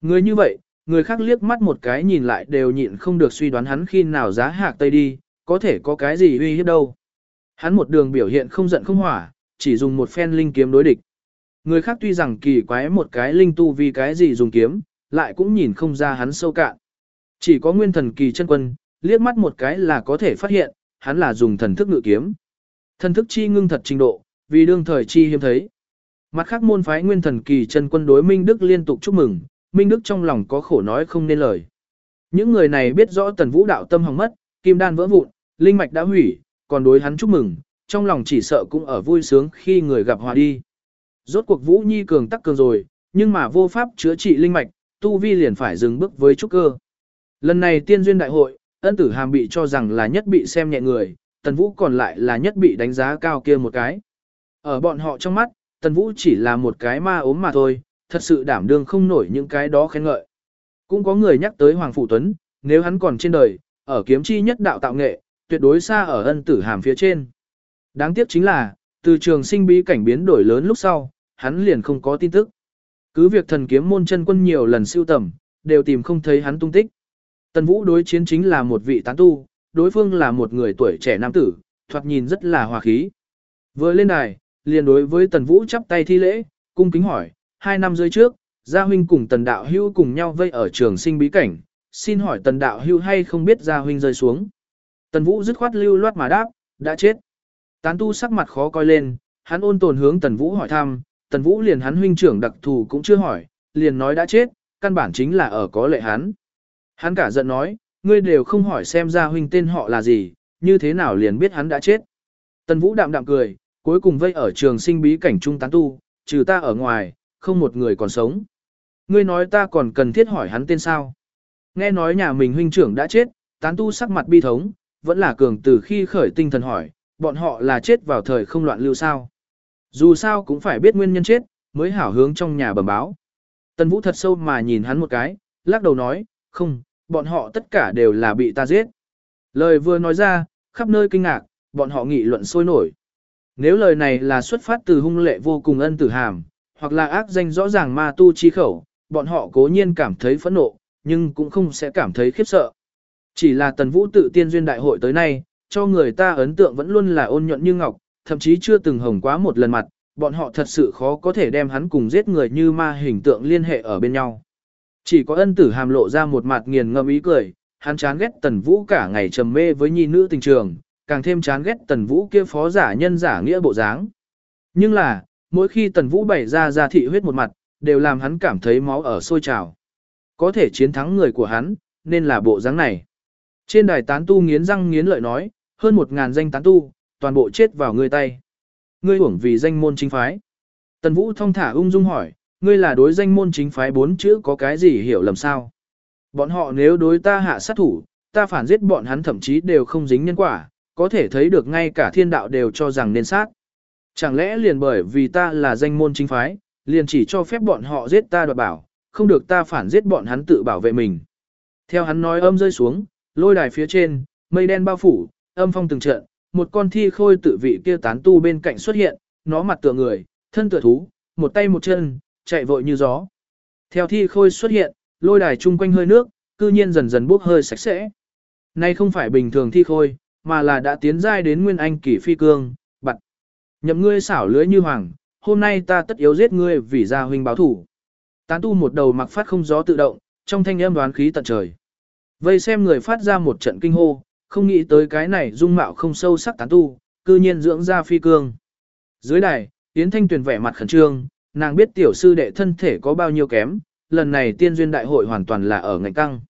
Người như vậy, người khác liếc mắt một cái nhìn lại đều nhịn không được suy đoán hắn khi nào giá hạc tây đi, có thể có cái gì uy hiếp đâu. Hắn một đường biểu hiện không giận không hỏa, chỉ dùng một phen linh kiếm đối địch. Người khác tuy rằng kỳ quái một cái linh tu vì cái gì dùng kiếm, lại cũng nhìn không ra hắn sâu cạn. Chỉ có nguyên thần kỳ chân quân, liếc mắt một cái là có thể phát hiện, hắn là dùng thần thức ngự kiếm. Thần thức chi ngưng thật trình độ, vì đương thời chi hiếm thấy. Mặt khác môn phái nguyên thần kỳ chân quân đối Minh Đức liên tục chúc mừng, Minh Đức trong lòng có khổ nói không nên lời. Những người này biết rõ tần vũ đạo tâm hỏng mất, kim đan vỡ vụn, linh mạch đã hủy, còn đối hắn chúc mừng, trong lòng chỉ sợ cũng ở vui sướng khi người gặp hòa đi. Rốt cuộc Vũ Nhi cường tắc cường rồi, nhưng mà vô pháp chữa trị linh mạch, tu vi liền phải dừng bước với trúc cơ. Lần này tiên duyên đại hội, ân tử hàm bị cho rằng là nhất bị xem nhẹ người, tần vũ còn lại là nhất bị đánh giá cao kia một cái. Ở bọn họ trong mắt, tần vũ chỉ là một cái ma ốm mà thôi, thật sự đảm đương không nổi những cái đó khen ngợi. Cũng có người nhắc tới Hoàng Phụ Tuấn, nếu hắn còn trên đời, ở kiếm chi nhất đạo tạo nghệ, tuyệt đối xa ở ân tử hàm phía trên. Đáng tiếc chính là, từ trường sinh bí cảnh biến đổi lớn lúc sau, hắn liền không có tin tức. Cứ việc thần kiếm môn chân quân nhiều lần siêu tầm, đều tìm không thấy hắn tung tích. Tần Vũ đối chiến chính là một vị tán tu, đối phương là một người tuổi trẻ nam tử, thoạt nhìn rất là hòa khí. Vừa lên đài, liền đối với Tần Vũ chắp tay thi lễ, cung kính hỏi, hai năm rưỡi trước, Gia Huynh cùng Tần Đạo Hưu cùng nhau vây ở trường sinh bí cảnh, xin hỏi Tần Đạo Hưu hay không biết Gia Huynh rơi xuống. Tần Vũ dứt khoát lưu loát mà đáp, đã chết. Tán tu sắc mặt khó coi lên, hắn ôn tồn hướng Tần Vũ hỏi thăm, Tần Vũ liền hắn huynh trưởng đặc thù cũng chưa hỏi, liền nói đã chết, căn bản chính là ở có lệ hắn. Hắn cả giận nói, ngươi đều không hỏi xem ra huynh tên họ là gì, như thế nào liền biết hắn đã chết. Tần Vũ đạm đạm cười, cuối cùng vây ở trường sinh bí cảnh trung tán tu, trừ ta ở ngoài, không một người còn sống. Ngươi nói ta còn cần thiết hỏi hắn tên sao. Nghe nói nhà mình huynh trưởng đã chết, tán tu sắc mặt bi thống, vẫn là cường từ khi khởi tinh thần hỏi, bọn họ là chết vào thời không loạn lưu sao. Dù sao cũng phải biết nguyên nhân chết, mới hảo hướng trong nhà bẩm báo. Tần Vũ thật sâu mà nhìn hắn một cái, lắc đầu nói, không, bọn họ tất cả đều là bị ta giết. Lời vừa nói ra, khắp nơi kinh ngạc, bọn họ nghị luận sôi nổi. Nếu lời này là xuất phát từ hung lệ vô cùng ân tử hàm, hoặc là ác danh rõ ràng ma tu chi khẩu, bọn họ cố nhiên cảm thấy phẫn nộ, nhưng cũng không sẽ cảm thấy khiếp sợ. Chỉ là tần vũ tự tiên duyên đại hội tới nay, cho người ta ấn tượng vẫn luôn là ôn nhuận như ngọc, thậm chí chưa từng hồng quá một lần mặt, bọn họ thật sự khó có thể đem hắn cùng giết người như ma hình tượng liên hệ ở bên nhau. Chỉ có ân tử hàm lộ ra một mặt nghiền ngâm ý cười, hắn chán ghét tần vũ cả ngày trầm mê với nhi nữ tình trường, càng thêm chán ghét tần vũ kia phó giả nhân giả nghĩa bộ dáng. Nhưng là, mỗi khi tần vũ bày ra ra thị huyết một mặt, đều làm hắn cảm thấy máu ở sôi trào. Có thể chiến thắng người của hắn, nên là bộ dáng này. Trên đài tán tu nghiến răng nghiến lợi nói, hơn một ngàn danh tán tu, toàn bộ chết vào ngươi tay. Ngươi uổng vì danh môn chính phái. Tần Vũ thong thả ung dung hỏi, ngươi là đối danh môn chính phái bốn chữ có cái gì hiểu lầm sao? Bọn họ nếu đối ta hạ sát thủ, ta phản giết bọn hắn thậm chí đều không dính nhân quả, có thể thấy được ngay cả thiên đạo đều cho rằng nên sát. Chẳng lẽ liền bởi vì ta là danh môn chính phái, liền chỉ cho phép bọn họ giết ta đoạt bảo, không được ta phản giết bọn hắn tự bảo vệ mình. Theo hắn nói âm rơi xuống, lôi đài phía trên, mây đen bao phủ, âm phong từng trận, một con thi khôi tự vị kia tán tu bên cạnh xuất hiện, nó mặt tựa người, thân tựa thú, một tay một chân, chạy vội như gió. Theo thi khôi xuất hiện, lôi đài chung quanh hơi nước, cư nhiên dần dần bốc hơi sạch sẽ. Nay không phải bình thường thi khôi, mà là đã tiến giai đến nguyên anh kỷ phi cương, bặt. Nhậm ngươi xảo lưới như hoàng, hôm nay ta tất yếu giết ngươi vì gia huynh báo thủ. Tán tu một đầu mặc phát không gió tự động, trong thanh âm đoán khí tận trời. Vây xem người phát ra một trận kinh hô, không nghĩ tới cái này dung mạo không sâu sắc tán tu, cư nhiên dưỡng ra phi cương. Dưới đài, Yến Thanh Tuyền vẻ mặt khẩn trương, nàng biết tiểu sư đệ thân thể có bao nhiêu kém, lần này tiên duyên đại hội hoàn toàn là ở ngành căng.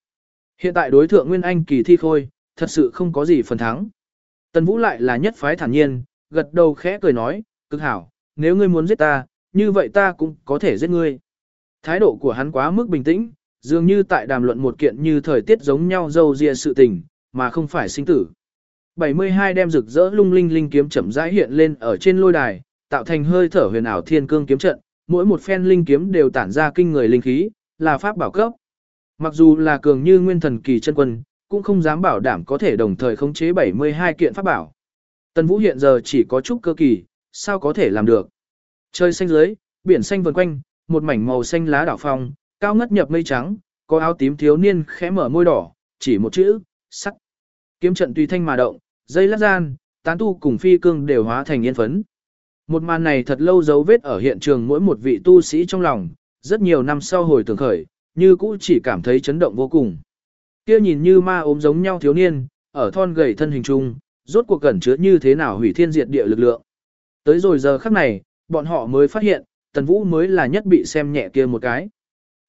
Hiện tại đối thượng Nguyên Anh kỳ thi khôi, thật sự không có gì phần thắng. Tần Vũ lại là nhất phái thản nhiên, gật đầu khẽ cười nói, cực hảo, nếu ngươi muốn giết ta, như vậy ta cũng có thể giết ngươi. Thái độ của hắn quá mức bình tĩnh, dường như tại đàm luận một kiện như thời tiết giống nhau dâu ria sự tình, mà không phải sinh tử. 72 đem rực rỡ lung linh linh kiếm chậm rãi hiện lên ở trên lôi đài, tạo thành hơi thở huyền ảo thiên cương kiếm trận, mỗi một phen linh kiếm đều tản ra kinh người linh khí, là pháp bảo cấp. Mặc dù là cường như nguyên thần kỳ chân quân, cũng không dám bảo đảm có thể đồng thời khống chế 72 kiện pháp bảo. Tần Vũ hiện giờ chỉ có chút cơ kỳ, sao có thể làm được. Trời xanh dưới, biển xanh vần quanh, một mảnh màu xanh lá đảo phong, cao ngất nhập mây trắng, có áo tím thiếu niên khẽ mở môi đỏ, chỉ một chữ, sắc. Kiếm trận tùy thanh mà động, dây lát gian, tán tu cùng phi cương đều hóa thành yên phấn. Một màn này thật lâu dấu vết ở hiện trường mỗi một vị tu sĩ trong lòng, rất nhiều năm sau hồi tưởng khởi, như cũ chỉ cảm thấy chấn động vô cùng. Kia nhìn như ma ốm giống nhau thiếu niên, ở thon gầy thân hình trung, rốt cuộc cẩn chứa như thế nào hủy thiên diệt địa lực lượng. Tới rồi giờ khắc này, bọn họ mới phát hiện, Tần Vũ mới là nhất bị xem nhẹ kia một cái.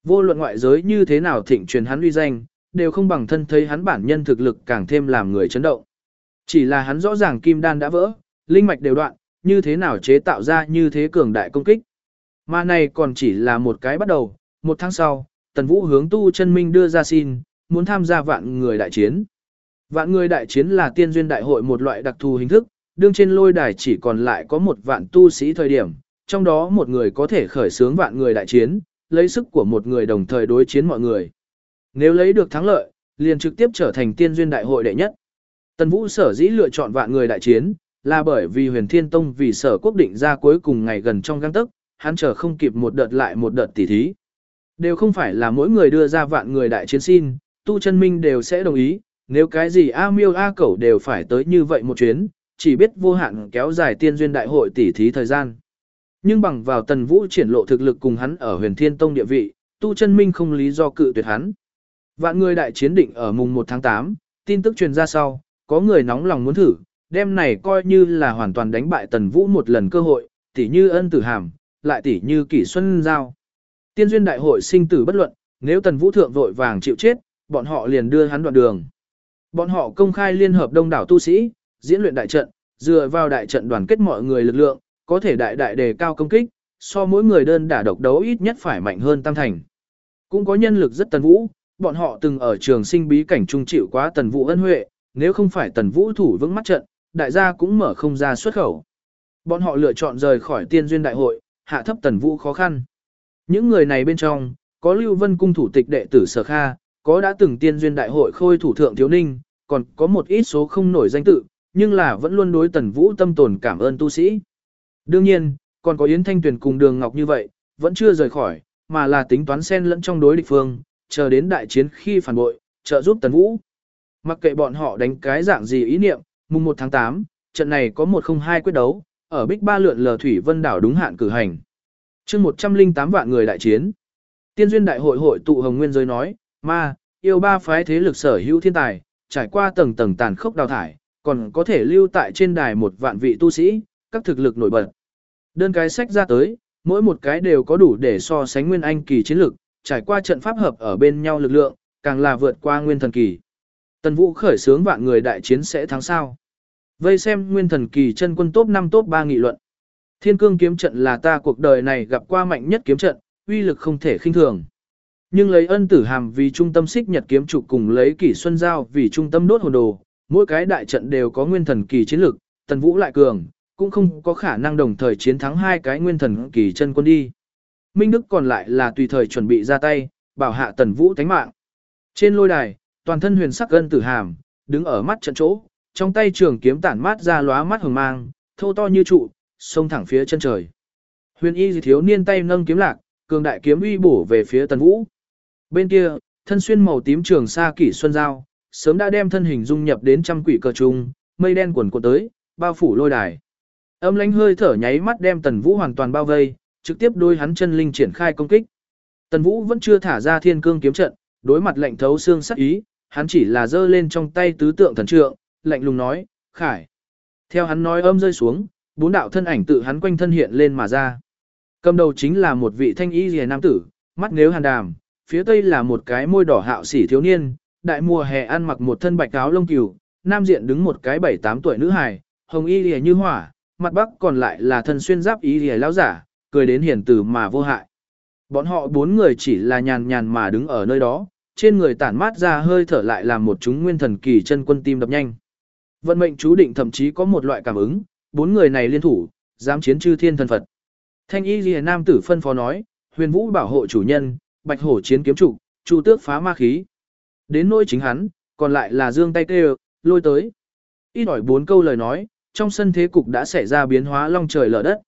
Vô luận ngoại giới như thế nào thịnh truyền hắn uy danh, đều không bằng thân thấy hắn bản nhân thực lực càng thêm làm người chấn động. Chỉ là hắn rõ ràng kim đan đã vỡ, linh mạch đều đoạn, như thế nào chế tạo ra như thế cường đại công kích. Mà này còn chỉ là một cái bắt đầu, một tháng sau, Tần Vũ hướng tu chân minh đưa ra xin, muốn tham gia vạn người đại chiến. Vạn người đại chiến là tiên duyên đại hội một loại đặc thù hình thức, đương trên lôi đài chỉ còn lại có một vạn tu sĩ thời điểm, trong đó một người có thể khởi xướng vạn người đại chiến, lấy sức của một người đồng thời đối chiến mọi người. Nếu lấy được thắng lợi, liền trực tiếp trở thành tiên duyên đại hội đệ nhất. Tần Vũ sở dĩ lựa chọn vạn người đại chiến, là bởi vì huyền thiên tông vì sở quốc định ra cuối cùng ngày gần trong găng tức, hắn chờ không kịp một đợt lại một đợt tỉ thí. Đều không phải là mỗi người đưa ra vạn người đại chiến xin, tu chân minh đều sẽ đồng ý, nếu cái gì A miêu A cẩu đều phải tới như vậy một chuyến, chỉ biết vô hạn kéo dài tiên duyên đại hội tỉ thí thời gian. Nhưng bằng vào tần vũ triển lộ thực lực cùng hắn ở huyền thiên tông địa vị, tu chân minh không lý do cự tuyệt hắn. Vạn người đại chiến định ở mùng 1 tháng 8, tin tức truyền ra sau, có người nóng lòng muốn thử, đêm này coi như là hoàn toàn đánh bại tần vũ một lần cơ hội, tỉ như ân tử hàm, lại tỉ như kỷ xuân giao. Tiên duyên đại hội sinh tử bất luận, nếu tần vũ thượng vội vàng chịu chết, bọn họ liền đưa hắn đoạn đường. Bọn họ công khai liên hợp đông đảo tu sĩ, diễn luyện đại trận, dựa vào đại trận đoàn kết mọi người lực lượng, có thể đại đại đề cao công kích, so mỗi người đơn đả độc đấu ít nhất phải mạnh hơn tam thành. Cũng có nhân lực rất tần vũ, bọn họ từng ở trường sinh bí cảnh trung chịu quá tần vũ ân huệ, nếu không phải tần vũ thủ vững mắt trận, đại gia cũng mở không ra xuất khẩu. Bọn họ lựa chọn rời khỏi tiên duyên đại hội, hạ thấp tần vũ khó khăn. Những người này bên trong, có Lưu Vân Cung thủ tịch đệ tử Sở Kha, có đã từng tiên duyên đại hội khôi thủ thượng thiếu ninh, còn có một ít số không nổi danh tự, nhưng là vẫn luôn đối tần vũ tâm tồn cảm ơn tu sĩ. Đương nhiên, còn có Yến Thanh Tuyền cùng Đường Ngọc như vậy, vẫn chưa rời khỏi, mà là tính toán xen lẫn trong đối địch phương, chờ đến đại chiến khi phản bội, trợ giúp tần vũ. Mặc kệ bọn họ đánh cái dạng gì ý niệm, mùng 1 tháng 8, trận này có 102 quyết đấu, ở Bích Ba lượn lờ Thủy Vân đảo đúng hạn cử hành. chương 108 vạn người đại chiến. Tiên duyên đại hội hội tụ Hồng Nguyên giới nói, ma, yêu ba phái thế lực sở hữu thiên tài, trải qua tầng tầng tàn khốc đào thải, còn có thể lưu tại trên đài một vạn vị tu sĩ, các thực lực nổi bật. Đơn cái sách ra tới, mỗi một cái đều có đủ để so sánh nguyên anh kỳ chiến lực, trải qua trận pháp hợp ở bên nhau lực lượng, càng là vượt qua nguyên thần kỳ. Tần Vũ khởi sướng vạn người đại chiến sẽ thắng sao. Vây xem nguyên thần kỳ chân quân top 5 top 3 nghị luận. Thiên cương kiếm trận là ta cuộc đời này gặp qua mạnh nhất kiếm trận, uy lực không thể khinh thường. Nhưng lấy ân tử hàm vì trung tâm xích nhật kiếm trục cùng lấy kỷ xuân giao vì trung tâm đốt hồn đồ, mỗi cái đại trận đều có nguyên thần kỳ chiến lực, tần vũ lại cường, cũng không có khả năng đồng thời chiến thắng hai cái nguyên thần kỳ chân quân đi. Minh Đức còn lại là tùy thời chuẩn bị ra tay, bảo hạ tần vũ thánh mạng. Trên lôi đài, toàn thân huyền sắc ân tử hàm, đứng ở mắt trận chỗ, trong tay trường kiếm tản mát ra lóa mắt hồng mang, thô to như trụ, xông thẳng phía chân trời. Huyền y thiếu niên tay nâng kiếm lạc, cường đại kiếm uy bổ về phía tần vũ. Bên kia, thân xuyên màu tím trường sa kỷ xuân giao, sớm đã đem thân hình dung nhập đến trăm quỷ cờ trung, mây đen quần cuộn tới, bao phủ lôi đài. Âm lãnh hơi thở nháy mắt đem Tần Vũ hoàn toàn bao vây, trực tiếp đôi hắn chân linh triển khai công kích. Tần Vũ vẫn chưa thả ra thiên cương kiếm trận, đối mặt lệnh thấu xương sắc ý, hắn chỉ là giơ lên trong tay tứ tượng thần trượng, lạnh lùng nói, "Khải." Theo hắn nói âm rơi xuống, bốn đạo thân ảnh tự hắn quanh thân hiện lên mà ra. Cầm đầu chính là một vị thanh y rìa nam tử, mắt nếu hàn đàm, phía tây là một cái môi đỏ hạo sỉ thiếu niên, đại mùa hè ăn mặc một thân bạch áo lông cừu, nam diện đứng một cái bảy tám tuổi nữ hài, hồng y rìa như hỏa, mặt bắc còn lại là thân xuyên giáp y rìa lão giả, cười đến hiền từ mà vô hại. Bọn họ bốn người chỉ là nhàn nhàn mà đứng ở nơi đó, trên người tản mát ra hơi thở lại làm một chúng nguyên thần kỳ chân quân tim đập nhanh. Vận mệnh chú định thậm chí có một loại cảm ứng, bốn người này liên thủ, dám chiến chư thiên thần Phật. Thanh y ghi nam tử phân phó nói, huyền vũ bảo hộ chủ nhân, bạch hổ chiến kiếm chủ, chu tước phá ma khí. Đến nỗi chính hắn, còn lại là dương tay kêu, lôi tới. Ít hỏi bốn câu lời nói, trong sân thế cục đã xảy ra biến hóa long trời lở đất.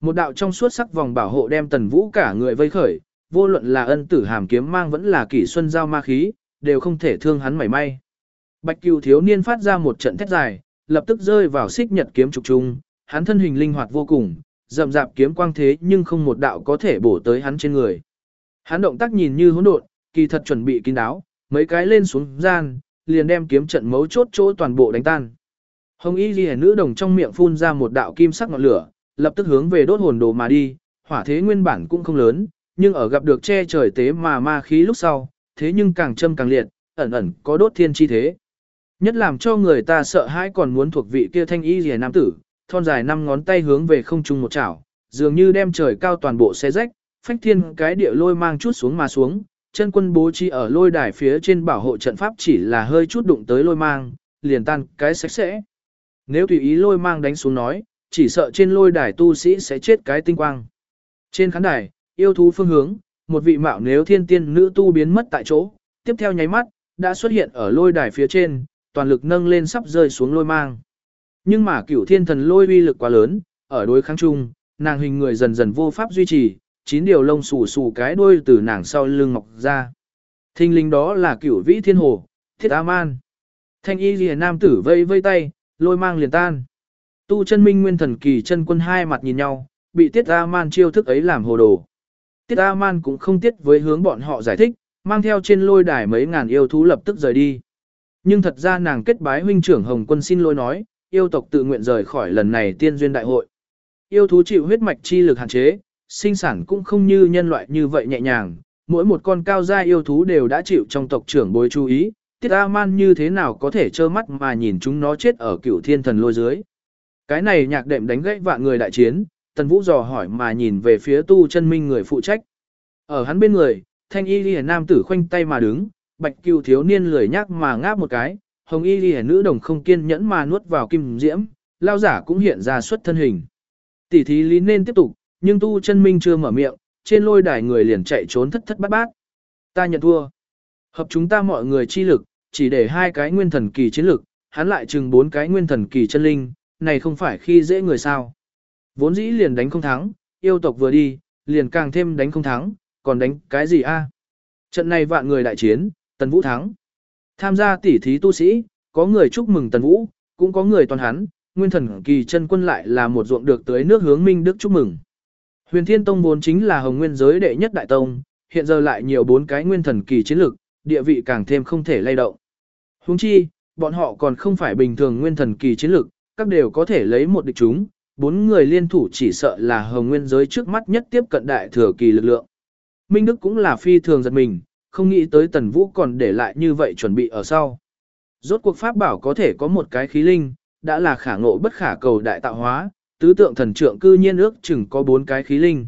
Một đạo trong suốt sắc vòng bảo hộ đem tần vũ cả người vây khởi, vô luận là ân tử hàm kiếm mang vẫn là kỷ xuân giao ma khí, đều không thể thương hắn mảy may. Bạch cừu thiếu niên phát ra một trận thét dài, lập tức rơi vào xích nhật kiếm trục trung, hắn thân hình linh hoạt vô cùng, rậm rạp kiếm quang thế nhưng không một đạo có thể bổ tới hắn trên người. Hắn động tác nhìn như hỗn độn, kỳ thật chuẩn bị kín đáo, mấy cái lên xuống gian, liền đem kiếm trận mấu chốt chỗ toàn bộ đánh tan. Hồng Y Liễu nữ đồng trong miệng phun ra một đạo kim sắc ngọn lửa, lập tức hướng về đốt hồn đồ mà đi, hỏa thế nguyên bản cũng không lớn, nhưng ở gặp được che trời tế mà ma khí lúc sau, thế nhưng càng châm càng liệt, ẩn ẩn có đốt thiên chi thế. Nhất làm cho người ta sợ hãi còn muốn thuộc vị kia thanh y rìa nam tử, thon dài năm ngón tay hướng về không trung một chảo, dường như đem trời cao toàn bộ xe rách, phách thiên cái địa lôi mang chút xuống mà xuống, chân quân bố trí ở lôi đài phía trên bảo hộ trận pháp chỉ là hơi chút đụng tới lôi mang, liền tan cái sạch sẽ. Nếu tùy ý lôi mang đánh xuống nói, chỉ sợ trên lôi đài tu sĩ sẽ chết cái tinh quang. Trên khán đài, yêu thú phương hướng, một vị mạo nếu thiên tiên nữ tu biến mất tại chỗ, tiếp theo nháy mắt, đã xuất hiện ở lôi đài phía trên, toàn lực nâng lên sắp rơi xuống lôi mang. Nhưng mà cửu thiên thần lôi uy lực quá lớn, ở đối kháng chung, nàng hình người dần dần vô pháp duy trì, chín điều lông xù xù cái đuôi từ nàng sau lưng mọc ra. Thinh linh đó là cửu vĩ thiên hồ, thiết á man. Thanh y lìa nam tử vây vây tay, lôi mang liền tan. Tu chân minh nguyên thần kỳ chân quân hai mặt nhìn nhau, bị tiết A man chiêu thức ấy làm hồ đồ. Tiết A man cũng không tiết với hướng bọn họ giải thích, mang theo trên lôi đài mấy ngàn yêu thú lập tức rời đi. Nhưng thật ra nàng kết bái huynh trưởng Hồng quân xin lỗi nói, yêu tộc tự nguyện rời khỏi lần này tiên duyên đại hội. Yêu thú chịu huyết mạch chi lực hạn chế, sinh sản cũng không như nhân loại như vậy nhẹ nhàng, mỗi một con cao gia yêu thú đều đã chịu trong tộc trưởng bối chú ý, Tiết A-man như thế nào có thể trơ mắt mà nhìn chúng nó chết ở cửu thiên thần lôi dưới. Cái này nhạc đệm đánh gãy vạn người đại chiến, tần vũ dò hỏi mà nhìn về phía tu chân minh người phụ trách. Ở hắn bên người, thanh y ghi nam tử khoanh tay mà đứng, bạch cừu thiếu niên lười nhác mà ngáp một cái, hồng y ghi nữ đồng không kiên nhẫn mà nuốt vào kim diễm, lao giả cũng hiện ra xuất thân hình. Tỷ thí lý nên tiếp tục, nhưng tu chân minh chưa mở miệng, trên lôi đài người liền chạy trốn thất thất bát bát. Ta nhận thua. Hợp chúng ta mọi người chi lực, chỉ để hai cái nguyên thần kỳ chiến lực, hắn lại chừng bốn cái nguyên thần kỳ chân linh, này không phải khi dễ người sao. Vốn dĩ liền đánh không thắng, yêu tộc vừa đi, liền càng thêm đánh không thắng, còn đánh cái gì a? Trận này vạn người đại chiến, Tần Vũ thắng. Tham gia tỉ thí tu sĩ, có người chúc mừng Tần Vũ, cũng có người toàn hắn, nguyên thần kỳ chân quân lại là một ruộng được tới nước hướng minh đức chúc mừng. Huyền Thiên Tông vốn chính là hồng nguyên giới đệ nhất đại tông, hiện giờ lại nhiều bốn cái nguyên thần kỳ chiến lực, địa vị càng thêm không thể lay động. Huống chi, bọn họ còn không phải bình thường nguyên thần kỳ chiến lực, các đều có thể lấy một địch chúng, bốn người liên thủ chỉ sợ là hồng nguyên giới trước mắt nhất tiếp cận đại thừa kỳ lực lượng. Minh Đức cũng là phi thường giật mình, không nghĩ tới Tần Vũ còn để lại như vậy chuẩn bị ở sau. Rốt cuộc pháp bảo có thể có một cái khí linh, đã là khả ngộ bất khả cầu đại tạo hóa, tứ tượng thần trượng cư nhiên ước chừng có bốn cái khí linh.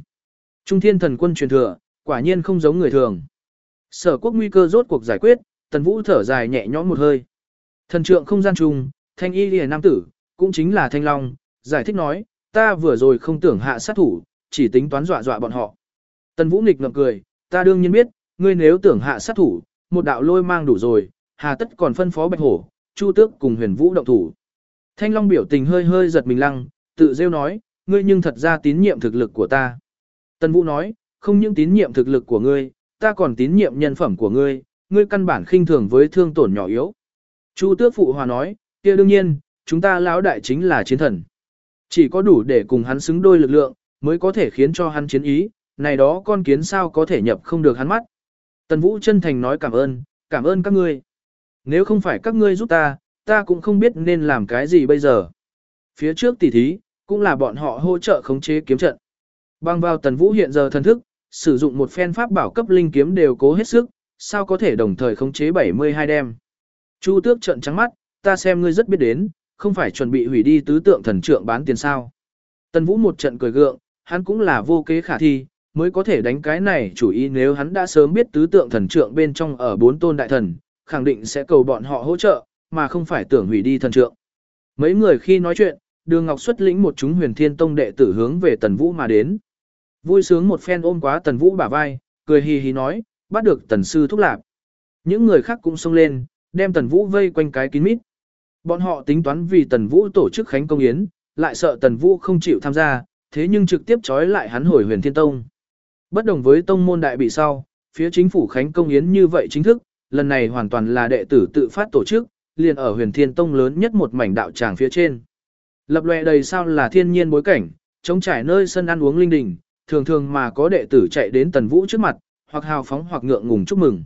Trung thiên thần quân truyền thừa, quả nhiên không giống người thường. Sở quốc nguy cơ rốt cuộc giải quyết, tần vũ thở dài nhẹ nhõm một hơi. Thần trượng không gian trùng, thanh y lìa nam tử, cũng chính là thanh long, giải thích nói, ta vừa rồi không tưởng hạ sát thủ, chỉ tính toán dọa dọa bọn họ. Tần vũ nghịch ngậm cười, ta đương nhiên biết, ngươi nếu tưởng hạ sát thủ, một đạo lôi mang đủ rồi, hà tất còn phân phó bạch hổ, chu tước cùng huyền vũ động thủ. Thanh long biểu tình hơi hơi giật mình lăng, tự rêu nói, ngươi nhưng thật ra tín nhiệm thực lực của ta. Tần vũ nói, không những tín nhiệm thực lực của ngươi, ta còn tín nhiệm nhân phẩm của ngươi, ngươi căn bản khinh thường với thương tổn nhỏ yếu. Chu tước phụ hòa nói, kia đương nhiên, chúng ta lão đại chính là chiến thần. Chỉ có đủ để cùng hắn xứng đôi lực lượng, mới có thể khiến cho hắn chiến ý, này đó con kiến sao có thể nhập không được hắn mắt. Tần Vũ chân thành nói cảm ơn, cảm ơn các ngươi. Nếu không phải các ngươi giúp ta, ta cũng không biết nên làm cái gì bây giờ. Phía trước tỷ thí, cũng là bọn họ hỗ trợ khống chế kiếm trận. Bằng vào Tần Vũ hiện giờ thần thức, sử dụng một phen pháp bảo cấp linh kiếm đều cố hết sức, sao có thể đồng thời khống chế 72 đem. Chu tước trận trắng mắt, ta xem ngươi rất biết đến, không phải chuẩn bị hủy đi tứ tượng thần trượng bán tiền sao. Tần Vũ một trận cười gượng, hắn cũng là vô kế khả thi, mới có thể đánh cái này chủ ý nếu hắn đã sớm biết tứ tượng thần trượng bên trong ở bốn tôn đại thần, khẳng định sẽ cầu bọn họ hỗ trợ, mà không phải tưởng hủy đi thần trượng. Mấy người khi nói chuyện, đường Ngọc xuất lĩnh một chúng huyền thiên tông đệ tử hướng về Tần Vũ mà đến. Vui sướng một phen ôm quá Tần Vũ bả vai, cười hì hì nói, bắt được Tần Sư thúc lạp. Những người khác cũng xông lên, đem Tần Vũ vây quanh cái kín mít. Bọn họ tính toán vì Tần Vũ tổ chức khánh công yến, lại sợ Tần Vũ không chịu tham gia, thế nhưng trực tiếp trói lại hắn hồi huyền thiên tông. Bất đồng với tông môn đại bị sau, phía chính phủ Khánh Công Yến như vậy chính thức, lần này hoàn toàn là đệ tử tự phát tổ chức, liền ở huyền thiên tông lớn nhất một mảnh đạo tràng phía trên. Lập lòe đầy sao là thiên nhiên bối cảnh, trống trải nơi sân ăn uống linh đình, thường thường mà có đệ tử chạy đến tần vũ trước mặt, hoặc hào phóng hoặc ngượng ngùng chúc mừng.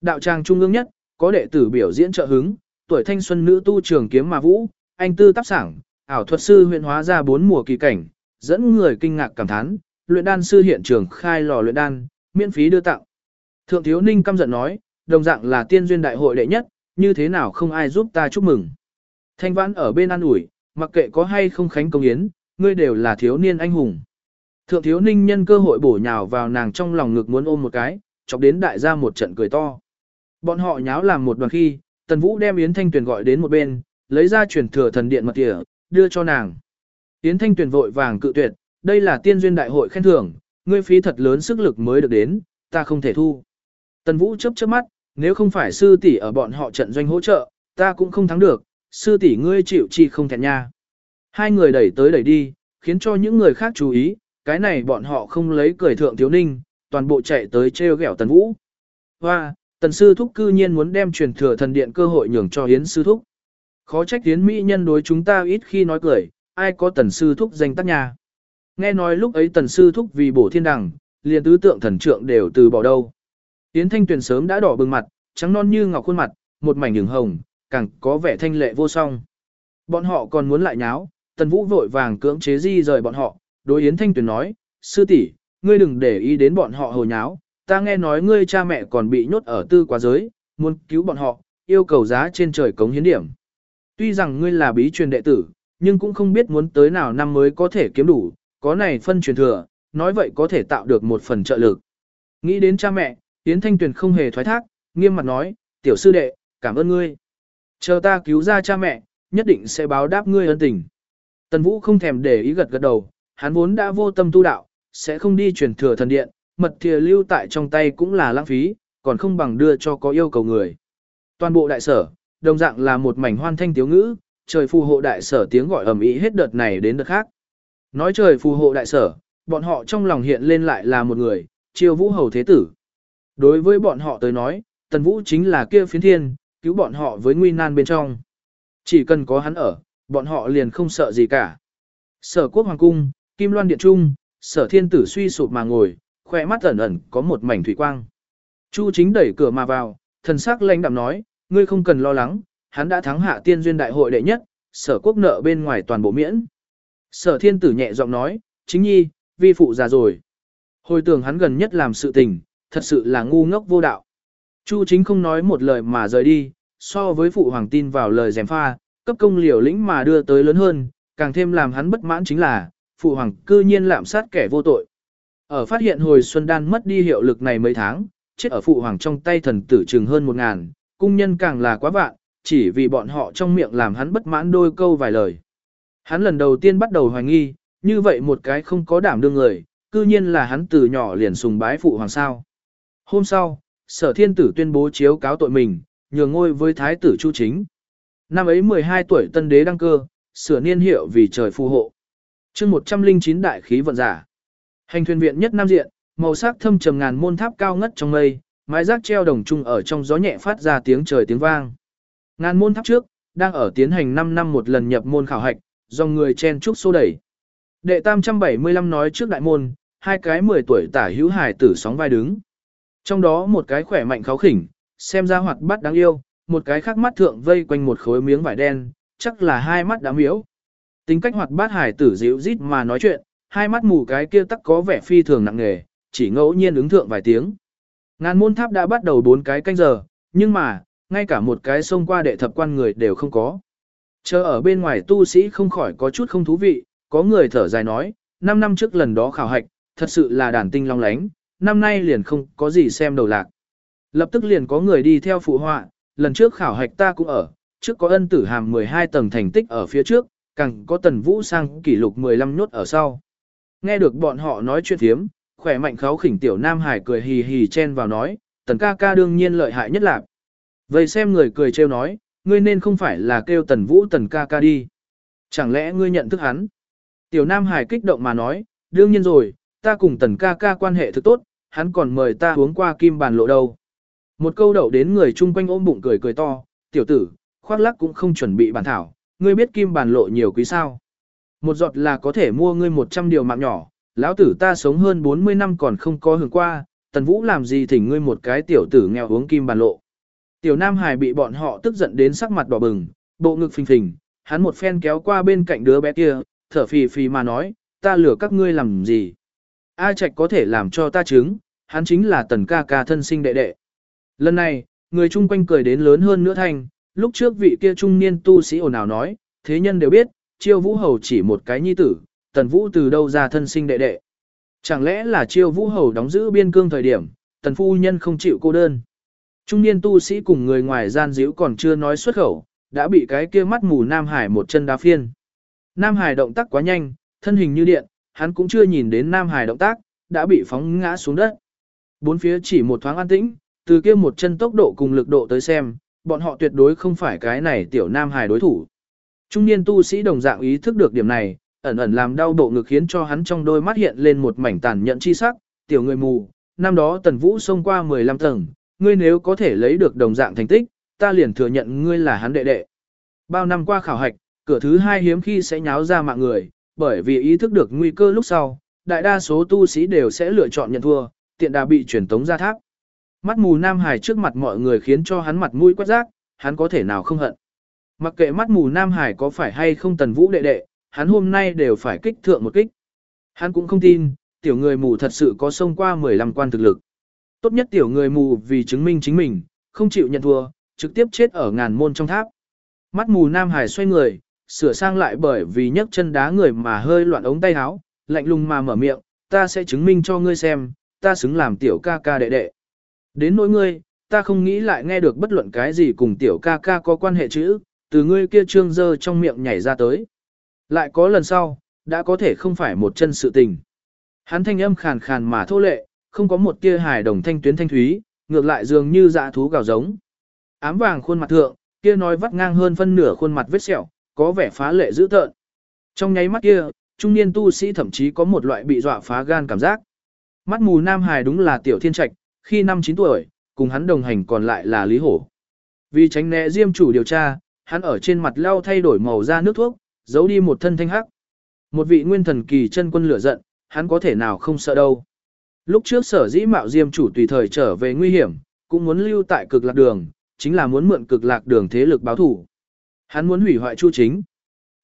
Đạo tràng trung ương nhất, có đệ tử biểu diễn trợ hứng, tuổi thanh xuân nữ tu trường kiếm mà vũ, anh tư tác sảng, ảo thuật sư huyền hóa ra bốn mùa kỳ cảnh, dẫn người kinh ngạc cảm thán, luyện đan sư hiện trường khai lò luyện đan, miễn phí đưa tặng. Thượng thiếu ninh căm giận nói, đồng dạng là tiên duyên đại hội đệ nhất, như thế nào không ai giúp ta chúc mừng. Thanh vãn ở bên ăn ủi, mặc kệ có hay không khánh công yến, ngươi đều là thiếu niên anh hùng. Thượng thiếu ninh nhân cơ hội bổ nhào vào nàng trong lòng ngực muốn ôm một cái, chọc đến đại gia một trận cười to. Bọn họ nháo làm một đoàn khi, tần vũ đem Yến Thanh Tuyền gọi đến một bên, lấy ra truyền thừa thần điện mật tỉa, đưa cho nàng. Yến Thanh Tuyền vội vàng cự tuyệt, đây là tiên duyên đại hội khen thưởng, ngươi phí thật lớn sức lực mới được đến, ta không thể thu. Tần Vũ chớp chớp mắt, nếu không phải sư tỷ ở bọn họ trận doanh hỗ trợ, ta cũng không thắng được, sư tỷ ngươi chịu chi không thẹn nha. Hai người đẩy tới đẩy đi, khiến cho những người khác chú ý, cái này bọn họ không lấy cười thượng thiếu ninh, toàn bộ chạy tới treo gẹo Tần Vũ. Hoa, Tần sư thúc cư nhiên muốn đem truyền thừa thần điện cơ hội nhường cho Hiến sư thúc. Khó trách Hiến Mỹ nhân đối chúng ta ít khi nói cười, ai có Tần sư thúc danh tác nhà. Nghe nói lúc ấy Tần sư thúc vì bổ thiên đằng, liền tứ tượng thần trượng đều từ bỏ đâu. Yến Thanh Tuyền sớm đã đỏ bừng mặt, trắng non như ngọc khuôn mặt, một mảnh đường hồng, càng có vẻ thanh lệ vô song. Bọn họ còn muốn lại nháo, Tần Vũ vội vàng cưỡng chế di rời bọn họ, đối Yến Thanh Tuyền nói, sư tỷ, ngươi đừng để ý đến bọn họ hồ nháo, ta nghe nói ngươi cha mẹ còn bị nhốt ở tư quá giới, muốn cứu bọn họ, yêu cầu giá trên trời cống hiến điểm. Tuy rằng ngươi là bí truyền đệ tử, nhưng cũng không biết muốn tới nào năm mới có thể kiếm đủ, có này phân truyền thừa, nói vậy có thể tạo được một phần trợ lực. Nghĩ đến cha mẹ, Yến Thanh Tuyền không hề thoái thác, nghiêm mặt nói, tiểu sư đệ, cảm ơn ngươi. Chờ ta cứu ra cha mẹ, nhất định sẽ báo đáp ngươi ân tình. Tần Vũ không thèm để ý gật gật đầu, hắn vốn đã vô tâm tu đạo, sẽ không đi truyền thừa thần điện, mật thìa lưu tại trong tay cũng là lãng phí, còn không bằng đưa cho có yêu cầu người. Toàn bộ đại sở, đồng dạng là một mảnh hoan thanh tiếu ngữ, trời phù hộ đại sở tiếng gọi ầm ĩ hết đợt này đến đợt khác. Nói trời phù hộ đại sở, bọn họ trong lòng hiện lên lại là một người, chiêu vũ hầu thế tử. Đối với bọn họ tới nói, tần vũ chính là kia phiến thiên, cứu bọn họ với nguy nan bên trong. Chỉ cần có hắn ở, bọn họ liền không sợ gì cả. Sở quốc hoàng cung, kim loan điện trung, sở thiên tử suy sụp mà ngồi, khoe mắt ẩn ẩn có một mảnh thủy quang. Chu chính đẩy cửa mà vào, thần sắc lãnh đạm nói, ngươi không cần lo lắng, hắn đã thắng hạ tiên duyên đại hội đệ nhất, sở quốc nợ bên ngoài toàn bộ miễn. Sở thiên tử nhẹ giọng nói, chính nhi, vi phụ già rồi. Hồi tưởng hắn gần nhất làm sự tình, thật sự là ngu ngốc vô đạo. Chu chính không nói một lời mà rời đi, so với phụ hoàng tin vào lời dèm pha, cấp công liều lĩnh mà đưa tới lớn hơn, càng thêm làm hắn bất mãn chính là, phụ hoàng cư nhiên lạm sát kẻ vô tội. Ở phát hiện hồi Xuân Đan mất đi hiệu lực này mấy tháng, chết ở phụ hoàng trong tay thần tử chừng hơn một ngàn, cung nhân càng là quá vạn, chỉ vì bọn họ trong miệng làm hắn bất mãn đôi câu vài lời. Hắn lần đầu tiên bắt đầu hoài nghi, như vậy một cái không có đảm đương người, cư nhiên là hắn từ nhỏ liền sùng bái phụ hoàng sao. Hôm sau, sở thiên tử tuyên bố chiếu cáo tội mình, nhường ngôi với thái tử Chu Chính. Năm ấy 12 tuổi tân đế đăng cơ, sửa niên hiệu vì trời phù hộ. chương 109 đại khí vận giả. Hành thuyền viện nhất nam diện, màu sắc thâm trầm ngàn môn tháp cao ngất trong mây, mái rác treo đồng trung ở trong gió nhẹ phát ra tiếng trời tiếng vang. Ngàn môn tháp trước, đang ở tiến hành 5 năm một lần nhập môn khảo hạch, dòng người chen trúc xô đẩy. Đệ tam 375 nói trước đại môn, hai cái 10 tuổi tả hữu hải tử sóng vai đứng. Trong đó một cái khỏe mạnh kháo khỉnh, xem ra hoạt bát đáng yêu, một cái khác mắt thượng vây quanh một khối miếng vải đen, chắc là hai mắt đám miếu. Tính cách hoạt bát hải tử dịu rít mà nói chuyện, hai mắt mù cái kia tắc có vẻ phi thường nặng nề, chỉ ngẫu nhiên ứng thượng vài tiếng. Ngàn môn tháp đã bắt đầu bốn cái canh giờ, nhưng mà, ngay cả một cái xông qua đệ thập quan người đều không có. Chờ ở bên ngoài tu sĩ không khỏi có chút không thú vị, có người thở dài nói, 5 năm trước lần đó khảo hạch, thật sự là đàn tinh long lánh, năm nay liền không có gì xem đầu lạc. Lập tức liền có người đi theo phụ họa, lần trước khảo hạch ta cũng ở, trước có ân tử hàm 12 tầng thành tích ở phía trước, càng có tần vũ sang kỷ lục 15 nhốt ở sau. Nghe được bọn họ nói chuyện thiếm, khỏe mạnh kháo khỉnh tiểu Nam Hải cười hì hì chen vào nói, tần ca ca đương nhiên lợi hại nhất lạc. Vậy xem người cười trêu nói, ngươi nên không phải là kêu tần vũ tần ca ca đi. Chẳng lẽ ngươi nhận thức hắn? Tiểu Nam Hải kích động mà nói, đương nhiên rồi, ta cùng tần ca ca quan hệ thực tốt, hắn còn mời ta uống qua kim bàn lộ đâu. Một câu đậu đến người chung quanh ôm bụng cười cười to, tiểu tử, khoác lắc cũng không chuẩn bị bản thảo, ngươi biết kim bàn lộ nhiều quý sao. Một giọt là có thể mua ngươi 100 điều mạng nhỏ, lão tử ta sống hơn 40 năm còn không có hưởng qua, tần vũ làm gì thỉnh ngươi một cái tiểu tử nghèo uống kim bàn lộ. Tiểu Nam Hải bị bọn họ tức giận đến sắc mặt đỏ bừng, bộ ngực phình phình, hắn một phen kéo qua bên cạnh đứa bé kia, thở phì phì mà nói, ta lừa các ngươi làm gì. A Trạch có thể làm cho ta chứng, hắn chính là tần ca ca thân sinh đệ đệ. Lần này, người chung quanh cười đến lớn hơn nữa thanh, lúc trước vị kia trung niên tu sĩ ồn ào nói, thế nhân đều biết, chiêu vũ hầu chỉ một cái nhi tử, tần vũ từ đâu ra thân sinh đệ đệ. Chẳng lẽ là chiêu vũ hầu đóng giữ biên cương thời điểm, tần phu nhân không chịu cô đơn. Trung niên tu sĩ cùng người ngoài gian díu còn chưa nói xuất khẩu, đã bị cái kia mắt mù Nam Hải một chân đá phiên. Nam Hải động tác quá nhanh, thân hình như điện, hắn cũng chưa nhìn đến Nam Hải động tác, đã bị phóng ngã xuống đất. Bốn phía chỉ một thoáng an tĩnh, từ kia một chân tốc độ cùng lực độ tới xem, bọn họ tuyệt đối không phải cái này tiểu Nam Hải đối thủ. Trung niên tu sĩ đồng dạng ý thức được điểm này, ẩn ẩn làm đau bộ ngực khiến cho hắn trong đôi mắt hiện lên một mảnh tàn nhẫn chi sắc, tiểu người mù, năm đó Tần Vũ xông qua 15 tầng, ngươi nếu có thể lấy được đồng dạng thành tích, ta liền thừa nhận ngươi là hắn đệ đệ. Bao năm qua khảo hạch, cửa thứ hai hiếm khi sẽ nháo ra mạng người, bởi vì ý thức được nguy cơ lúc sau, đại đa số tu sĩ đều sẽ lựa chọn nhận thua, tiện đà bị truyền tống ra tháp. Mắt mù Nam Hải trước mặt mọi người khiến cho hắn mặt mũi quét rác, hắn có thể nào không hận. Mặc kệ mắt mù Nam Hải có phải hay không tần vũ đệ đệ, hắn hôm nay đều phải kích thượng một kích. Hắn cũng không tin, tiểu người mù thật sự có xông qua 15 quan thực lực. Tốt nhất tiểu người mù vì chứng minh chính mình, không chịu nhận thua, trực tiếp chết ở ngàn môn trong tháp. Mắt mù Nam Hải xoay người, sửa sang lại bởi vì nhấc chân đá người mà hơi loạn ống tay áo, lạnh lùng mà mở miệng, ta sẽ chứng minh cho ngươi xem, ta xứng làm tiểu ca ca đệ đệ. Đến nỗi ngươi, ta không nghĩ lại nghe được bất luận cái gì cùng tiểu ca ca có quan hệ chữ, từ ngươi kia trương dơ trong miệng nhảy ra tới. Lại có lần sau, đã có thể không phải một chân sự tình. Hắn thanh âm khàn khàn mà thô lệ, không có một tia hài đồng thanh tuyến thanh thúy, ngược lại dường như dạ thú gào giống. Ám vàng khuôn mặt thượng, kia nói vắt ngang hơn phân nửa khuôn mặt vết sẹo, có vẻ phá lệ dữ tợn. Trong nháy mắt kia, trung niên tu sĩ thậm chí có một loại bị dọa phá gan cảm giác. Mắt mù nam hài đúng là tiểu thiên trạch, khi năm 9 tuổi, cùng hắn đồng hành còn lại là Lý Hổ. Vì tránh né diêm chủ điều tra, hắn ở trên mặt lau thay đổi màu da nước thuốc, giấu đi một thân thanh hắc. Một vị nguyên thần kỳ chân quân lửa giận, hắn có thể nào không sợ đâu. Lúc trước sở dĩ mạo diêm chủ tùy thời trở về nguy hiểm, cũng muốn lưu tại cực lạc đường, chính là muốn mượn cực lạc đường thế lực báo thủ. Hắn muốn hủy hoại chu chính.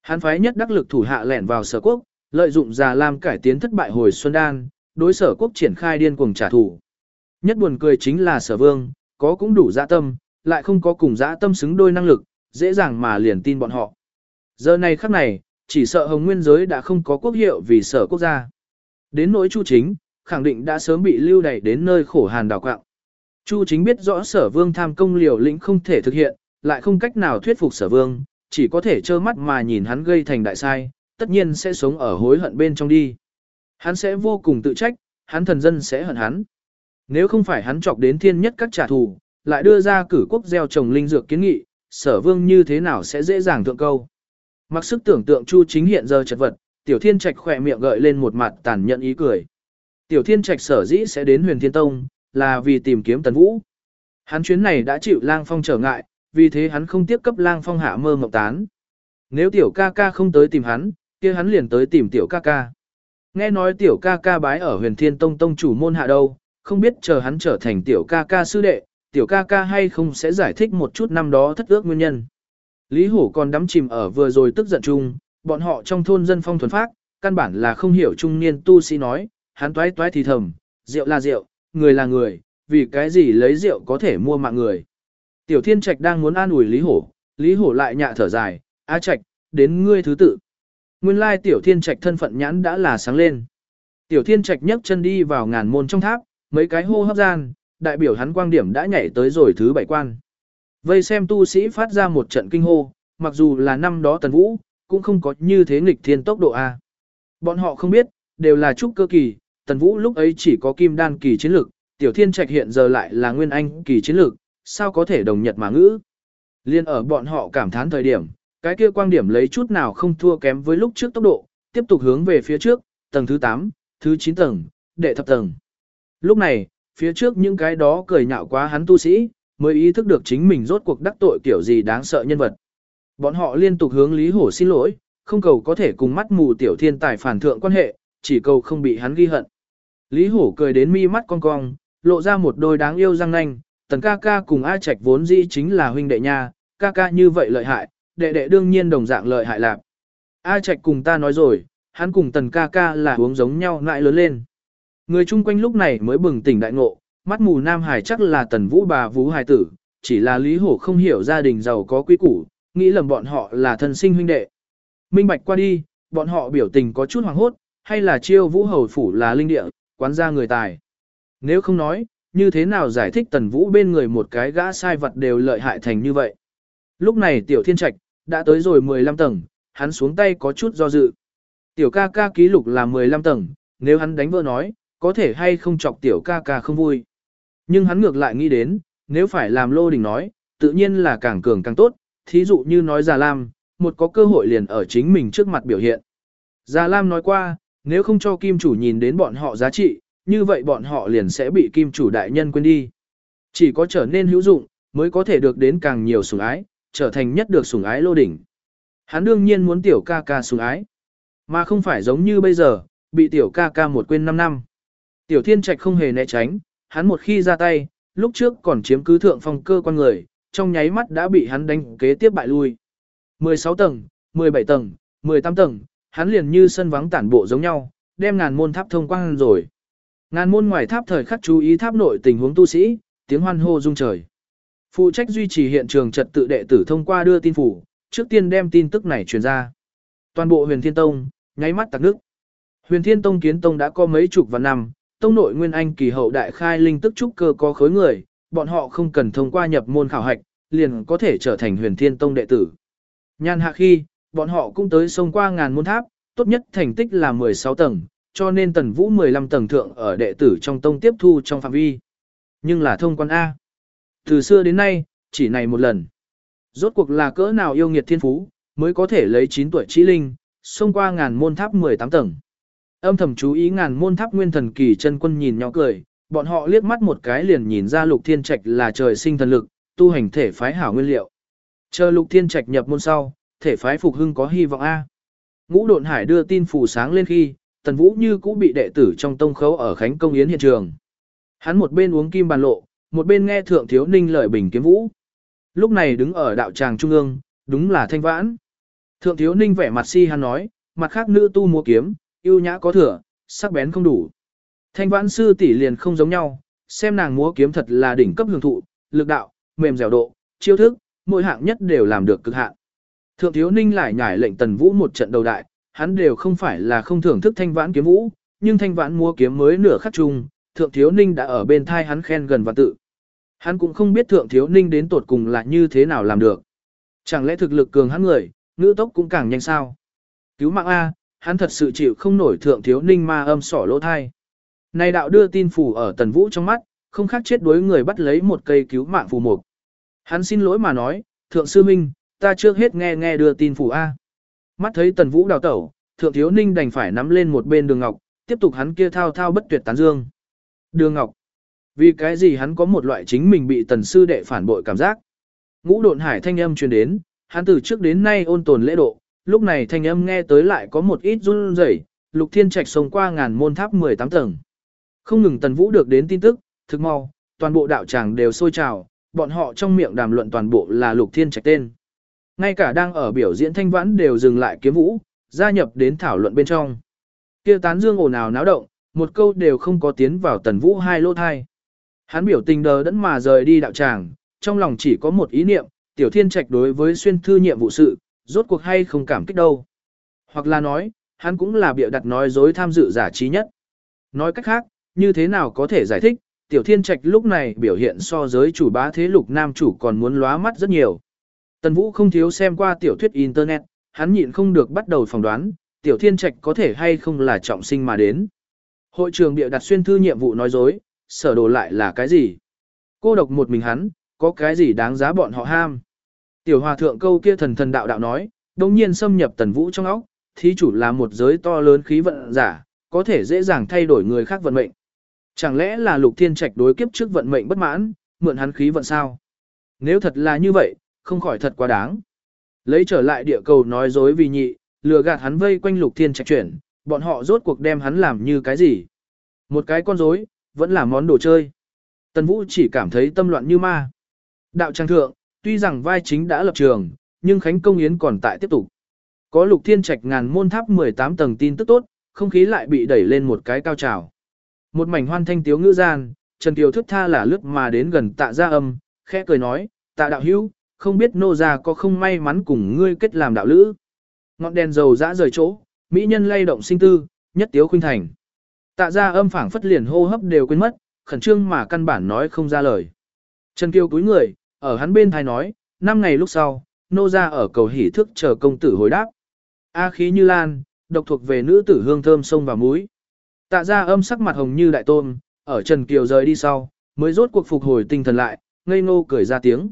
Hắn phái nhất đắc lực thủ hạ lẻn vào sở quốc, lợi dụng già lam cải tiến thất bại hồi xuân đan, đối sở quốc triển khai điên cuồng trả thù. Nhất buồn cười chính là sở vương, có cũng đủ dã tâm, lại không có cùng dã tâm xứng đôi năng lực, dễ dàng mà liền tin bọn họ. Giờ này khắc này, chỉ sợ hồng nguyên giới đã không có quốc hiệu vì sở quốc gia. Đến nỗi chu chính, khẳng định đã sớm bị lưu đày đến nơi khổ hàn đào quạng. Chu chính biết rõ sở vương tham công liều lĩnh không thể thực hiện, lại không cách nào thuyết phục sở vương, chỉ có thể trơ mắt mà nhìn hắn gây thành đại sai, tất nhiên sẽ sống ở hối hận bên trong đi. Hắn sẽ vô cùng tự trách, hắn thần dân sẽ hận hắn. Nếu không phải hắn chọc đến thiên nhất các trả thù, lại đưa ra cử quốc gieo trồng linh dược kiến nghị, sở vương như thế nào sẽ dễ dàng thượng câu. Mặc sức tưởng tượng Chu chính hiện giờ chật vật, tiểu thiên trạch khỏe miệng gợi lên một mặt tàn nhẫn ý cười. Tiểu thiên trạch sở dĩ sẽ đến huyền thiên tông, là vì tìm kiếm tần vũ. Hắn chuyến này đã chịu lang phong trở ngại, vì thế hắn không tiếp cấp lang phong hạ mơ mộng tán. Nếu tiểu ca ca không tới tìm hắn, kia hắn liền tới tìm tiểu ca ca. Nghe nói tiểu ca ca bái ở huyền thiên tông tông chủ môn hạ đâu, không biết chờ hắn trở thành tiểu ca ca sư đệ, tiểu ca ca hay không sẽ giải thích một chút năm đó thất ước nguyên nhân. Lý Hổ còn đắm chìm ở vừa rồi tức giận chung, bọn họ trong thôn dân phong thuần phát, căn bản là không hiểu trung niên tu sĩ nói, hắn toái toái thì thầm, rượu là rượu, người là người, vì cái gì lấy rượu có thể mua mạng người. Tiểu Thiên Trạch đang muốn an ủi Lý Hổ, Lý Hổ lại nhạ thở dài, "A Trạch, đến ngươi thứ tự." Nguyên lai Tiểu Thiên Trạch thân phận nhãn đã là sáng lên. Tiểu Thiên Trạch nhấc chân đi vào ngàn môn trong tháp, mấy cái hô hấp gian, đại biểu hắn quang điểm đã nhảy tới rồi thứ bảy quan. Vây xem tu sĩ phát ra một trận kinh hô, mặc dù là năm đó Tần Vũ, cũng không có như thế nghịch thiên tốc độ A. Bọn họ không biết, đều là trúc cơ kỳ, Tần Vũ lúc ấy chỉ có kim đan kỳ chiến lực, Tiểu Thiên Trạch hiện giờ lại là nguyên anh kỳ chiến lực, sao có thể đồng nhật mà ngữ. Liên ở bọn họ cảm thán thời điểm, cái kia quang điểm lấy chút nào không thua kém với lúc trước tốc độ, tiếp tục hướng về phía trước, tầng thứ 8, thứ 9 tầng, đệ thập tầng. Lúc này, phía trước những cái đó cười nhạo quá hắn tu sĩ, mới ý thức được chính mình rốt cuộc đắc tội kiểu gì đáng sợ nhân vật. Bọn họ liên tục hướng Lý Hổ xin lỗi, không cầu có thể cùng mắt mù tiểu thiên tài phản thượng quan hệ, chỉ cầu không bị hắn ghi hận. Lý Hổ cười đến mi mắt cong cong, lộ ra một đôi đáng yêu răng nanh, tần ca ca cùng A Trạch vốn dĩ chính là huynh đệ nha, ca ca như vậy lợi hại, đệ đệ đương nhiên đồng dạng lợi hại lạc. A Trạch cùng ta nói rồi, hắn cùng tần ca ca là uống giống nhau ngại lớn lên. Người chung quanh lúc này mới bừng tỉnh đại ngộ, mắt mù Nam Hải chắc là tần vũ bà vũ hài tử, chỉ là Lý Hổ không hiểu gia đình giàu có quý củ, nghĩ lầm bọn họ là thân sinh huynh đệ. Minh bạch qua đi, bọn họ biểu tình có chút hoàng hốt, hay là chiêu vũ hầu phủ là linh địa, quán gia người tài. Nếu không nói, như thế nào giải thích tần vũ bên người một cái gã sai vật đều lợi hại thành như vậy. Lúc này tiểu thiên trạch, đã tới rồi 15 tầng, hắn xuống tay có chút do dự. Tiểu ca ca ký lục là 15 tầng, nếu hắn đánh vỡ nói, có thể hay không chọc tiểu ca ca không vui. Nhưng hắn ngược lại nghĩ đến, nếu phải làm lô đình nói, tự nhiên là càng cường càng tốt, thí dụ như nói Già Lam, một có cơ hội liền ở chính mình trước mặt biểu hiện. Già Lam nói qua, nếu không cho kim chủ nhìn đến bọn họ giá trị, như vậy bọn họ liền sẽ bị kim chủ đại nhân quên đi. Chỉ có trở nên hữu dụng, mới có thể được đến càng nhiều sủng ái, trở thành nhất được sủng ái lô đỉnh. Hắn đương nhiên muốn tiểu ca ca sủng ái, mà không phải giống như bây giờ, bị tiểu ca ca một quên 5 năm. Tiểu thiên trạch không hề né tránh, hắn một khi ra tay, lúc trước còn chiếm cứ thượng phong cơ quan người, trong nháy mắt đã bị hắn đánh kế tiếp bại lui. 16 tầng, 17 tầng, 18 tầng, hắn liền như sân vắng tản bộ giống nhau, đem ngàn môn tháp thông quang rồi. Ngàn môn ngoài tháp thời khắc chú ý tháp nội tình huống tu sĩ, tiếng hoan hô rung trời. Phụ trách duy trì hiện trường trật tự đệ tử thông qua đưa tin phủ, trước tiên đem tin tức này truyền ra. Toàn bộ huyền thiên tông, nháy mắt tạc nước. Huyền thiên tông kiến tông đã có mấy chục và năm, tông nội nguyên anh kỳ hậu đại khai linh tức trúc cơ có khối người, bọn họ không cần thông qua nhập môn khảo hạch, liền có thể trở thành huyền thiên tông đệ tử. Nhan hạ khi, bọn họ cũng tới sông qua ngàn môn tháp, tốt nhất thành tích là 16 tầng, cho nên tần vũ 15 tầng thượng ở đệ tử trong tông tiếp thu trong phạm vi. Nhưng là thông quan A. Từ xưa đến nay, chỉ này một lần. Rốt cuộc là cỡ nào yêu nghiệt thiên phú, mới có thể lấy 9 tuổi trí linh, xông qua ngàn môn tháp 18 tầng. Âm thầm chú ý ngàn môn tháp nguyên thần kỳ chân quân nhìn nhỏ cười, bọn họ liếc mắt một cái liền nhìn ra lục thiên trạch là trời sinh thần lực, tu hành thể phái hảo nguyên liệu. Chờ lục thiên trạch nhập môn sau, thể phái phục hưng có hy vọng A. Ngũ độn hải đưa tin phủ sáng lên khi, tần vũ như cũ bị đệ tử trong tông khấu ở khánh công yến hiện trường. Hắn một bên uống kim bàn lộ, một bên nghe thượng thiếu ninh lợi bình kiếm vũ. Lúc này đứng ở đạo tràng trung ương, đúng là thanh vãn. Thượng thiếu ninh vẻ mặt si hắn nói, mặt khác nữ tu múa kiếm, yêu nhã có thừa, sắc bén không đủ. Thanh vãn sư tỷ liền không giống nhau, xem nàng múa kiếm thật là đỉnh cấp hưởng thụ, lực đạo, mềm dẻo độ, chiêu thức, mỗi hạng nhất đều làm được cực hạn. Thượng thiếu ninh lại nhảy lệnh tần vũ một trận đầu đại, hắn đều không phải là không thưởng thức thanh vãn kiếm vũ, nhưng thanh vãn mua kiếm mới nửa khắc chung, thượng thiếu ninh đã ở bên thai hắn khen gần và tự. Hắn cũng không biết thượng thiếu ninh đến tột cùng là như thế nào làm được. Chẳng lẽ thực lực cường hắn người, ngữ tốc cũng càng nhanh sao? Cứu mạng A, hắn thật sự chịu không nổi thượng thiếu ninh ma âm sỏ lỗ thai. Này đạo đưa tin phủ ở tần vũ trong mắt, không khác chết đối người bắt lấy một cây cứu mạng phù mục. Hắn xin lỗi mà nói, thượng sư minh, ta trước hết nghe nghe đưa tin phủ A. Mắt thấy tần vũ đào tẩu, thượng thiếu ninh đành phải nắm lên một bên đường ngọc, tiếp tục hắn kia thao thao bất tuyệt tán dương. Đường ngọc. Vì cái gì hắn có một loại chính mình bị tần sư đệ phản bội cảm giác. Ngũ độn hải thanh âm truyền đến, hắn từ trước đến nay ôn tồn lễ độ, lúc này thanh âm nghe tới lại có một ít run rẩy. lục thiên trạch xông qua ngàn môn tháp 18 tầng. Không ngừng tần vũ được đến tin tức, thực mau, toàn bộ đạo tràng đều sôi trào, bọn họ trong miệng đàm luận toàn bộ là lục thiên trạch tên. Ngay cả đang ở biểu diễn thanh vãn đều dừng lại kiếm vũ, gia nhập đến thảo luận bên trong. Kia tán dương ồn ào náo động, một câu đều không có tiến vào tần vũ hai lô thai. Hắn biểu tình đờ đẫn mà rời đi đạo tràng, trong lòng chỉ có một ý niệm, tiểu thiên trạch đối với xuyên thư nhiệm vụ sự, rốt cuộc hay không cảm kích đâu. Hoặc là nói, hắn cũng là bịa đặt nói dối tham dự giả trí nhất. Nói cách khác, như thế nào có thể giải thích, tiểu thiên trạch lúc này biểu hiện so giới chủ bá thế lục nam chủ còn muốn lóa mắt rất nhiều. Tần Vũ không thiếu xem qua tiểu thuyết Internet, hắn nhịn không được bắt đầu phỏng đoán, tiểu thiên trạch có thể hay không là trọng sinh mà đến. Hội trường địa đặt xuyên thư nhiệm vụ nói dối, sở đồ lại là cái gì? Cô độc một mình hắn, có cái gì đáng giá bọn họ ham? Tiểu hòa thượng câu kia thần thần đạo đạo nói, đồng nhiên xâm nhập tần vũ trong óc, thí chủ là một giới to lớn khí vận giả, có thể dễ dàng thay đổi người khác vận mệnh. Chẳng lẽ là Lục Thiên Trạch đối kiếp trước vận mệnh bất mãn, mượn hắn khí vận sao? Nếu thật là như vậy, không khỏi thật quá đáng. Lấy trở lại địa cầu nói dối vì nhị, lừa gạt hắn vây quanh Lục Thiên Trạch chuyển, bọn họ rốt cuộc đem hắn làm như cái gì? Một cái con rối, vẫn là món đồ chơi. Tần Vũ chỉ cảm thấy tâm loạn như ma. Đạo trang thượng, tuy rằng vai chính đã lập trường, nhưng Khánh Công Yến còn tại tiếp tục. Có Lục Thiên Trạch ngàn môn tháp 18 tầng tin tức tốt, không khí lại bị đẩy lên một cái cao trào. Một mảnh hoan thanh tiếu ngữ gian, Trần Kiều thức tha là lướt mà đến gần tạ gia âm, khẽ cười nói, tạ đạo hữu, không biết nô gia có không may mắn cùng ngươi kết làm đạo lữ. Ngọn đèn dầu dã rời chỗ, mỹ nhân lay động sinh tư, nhất tiếu khuynh thành. Tạ gia âm phảng phất liền hô hấp đều quên mất, khẩn trương mà căn bản nói không ra lời. Trần Kiều cúi người, ở hắn bên thai nói, năm ngày lúc sau, nô gia ở cầu hỉ thức chờ công tử hồi đáp. A khí như lan, độc thuộc về nữ tử hương thơm sông và muối. Tạ ra âm sắc mặt hồng như đại tôm, ở Trần Kiều rời đi sau, mới rốt cuộc phục hồi tinh thần lại, ngây ngô cười ra tiếng.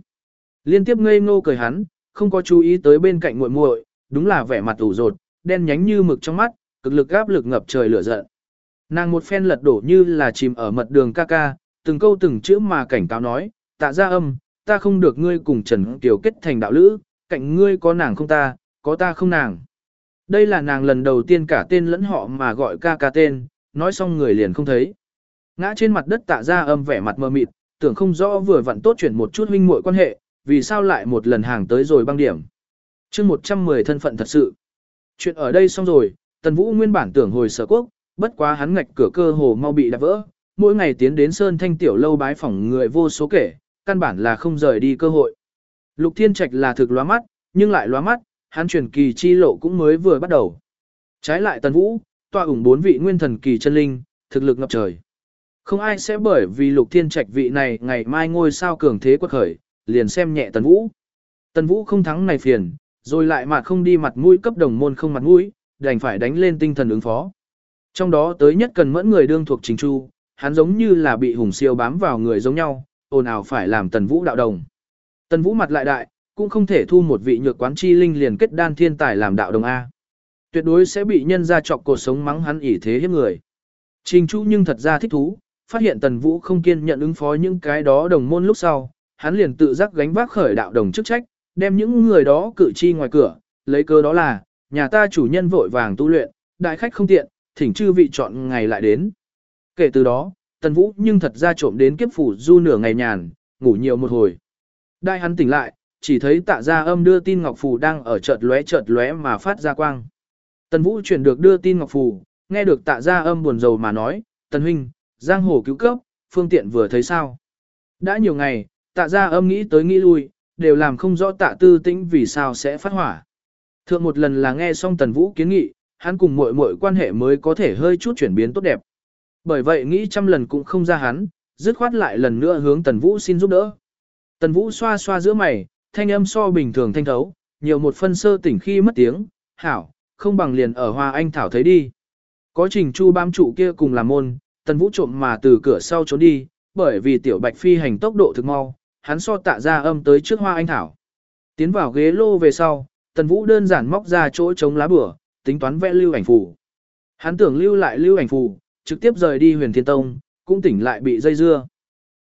Liên tiếp ngây ngô cười hắn, không có chú ý tới bên cạnh muội muội, đúng là vẻ mặt ủ rột, đen nhánh như mực trong mắt, cực lực áp lực ngập trời lửa giận. Nàng một phen lật đổ như là chìm ở mật đường ca ca, từng câu từng chữ mà cảnh cáo nói, tạ ra âm, ta không được ngươi cùng Trần Kiều kết thành đạo lữ, cạnh ngươi có nàng không ta, có ta không nàng. Đây là nàng lần đầu tiên cả tên lẫn họ mà gọi ca ca tên, nói xong người liền không thấy. Ngã trên mặt đất tạ ra âm vẻ mặt mờ mịt, tưởng không rõ vừa vặn tốt chuyển một chút huynh muội quan hệ, vì sao lại một lần hàng tới rồi băng điểm. chương 110 thân phận thật sự. Chuyện ở đây xong rồi, Tần Vũ nguyên bản tưởng hồi sở quốc, bất quá hắn ngạch cửa cơ hồ mau bị đạp vỡ, mỗi ngày tiến đến Sơn Thanh Tiểu lâu bái phỏng người vô số kể, căn bản là không rời đi cơ hội. Lục Thiên Trạch là thực lóa mắt, nhưng lại lóa mắt, hắn truyền kỳ chi lộ cũng mới vừa bắt đầu. Trái lại Tần Vũ, tọa ủng bốn vị nguyên thần kỳ chân linh, thực lực ngập trời. Không ai sẽ bởi vì Lục Thiên Trạch vị này ngày mai ngôi sao cường thế quật khởi, liền xem nhẹ Tần Vũ. Tần Vũ không thắng này phiền, rồi lại mà không đi mặt mũi cấp đồng môn không mặt mũi, đành phải đánh lên tinh thần ứng phó. Trong đó tới nhất cần mẫn người đương thuộc Trình Chu, hắn giống như là bị hùng siêu bám vào người giống nhau, ồn ào phải làm Tần Vũ đạo đồng. Tần Vũ mặt lại đại, cũng không thể thu một vị nhược quán chi linh liền kết đan thiên tài làm đạo đồng A. Tuyệt đối sẽ bị nhân ra chọc cuộc sống mắng hắn ỉ thế hiếp người. Trình Chu nhưng thật ra thích thú, phát hiện Tần Vũ không kiên nhận ứng phó những cái đó đồng môn lúc sau, hắn liền tự giác gánh vác khởi đạo đồng chức trách, đem những người đó cử chi ngoài cửa, lấy cơ đó là, nhà ta chủ nhân vội vàng tu luyện, đại khách không tiện, thỉnh chư vị chọn ngày lại đến. Kể từ đó, Tần Vũ nhưng thật ra trộm đến kiếp phủ du nửa ngày nhàn, ngủ nhiều một hồi. Đại hắn tỉnh lại, chỉ thấy tạ gia âm đưa tin ngọc phù đang ở chợt lóe chợt lóe mà phát ra quang. Tần Vũ chuyển được đưa tin ngọc phù, nghe được tạ gia âm buồn rầu mà nói, Tần Huynh, giang hồ cứu cấp, phương tiện vừa thấy sao. Đã nhiều ngày, tạ gia âm nghĩ tới nghĩ lui, đều làm không rõ tạ tư tĩnh vì sao sẽ phát hỏa. Thượng một lần là nghe xong Tần Vũ kiến nghị, hắn cùng muội muội quan hệ mới có thể hơi chút chuyển biến tốt đẹp. Bởi vậy nghĩ trăm lần cũng không ra hắn, dứt khoát lại lần nữa hướng Tần Vũ xin giúp đỡ. Tần Vũ xoa xoa giữa mày, thanh âm so bình thường thanh thấu, nhiều một phân sơ tỉnh khi mất tiếng, hảo, không bằng liền ở Hoa Anh Thảo thấy đi. Có trình chu bám trụ kia cùng làm môn, Tần Vũ trộm mà từ cửa sau trốn đi, bởi vì tiểu bạch phi hành tốc độ thực mau, hắn so tạ ra âm tới trước Hoa Anh Thảo. Tiến vào ghế lô về sau, Tần Vũ đơn giản móc ra chỗ chống lá bửa, tính toán vẽ lưu ảnh phù. Hắn tưởng lưu lại lưu ảnh phù, trực tiếp rời đi huyền thiên tông, cũng tỉnh lại bị dây dưa.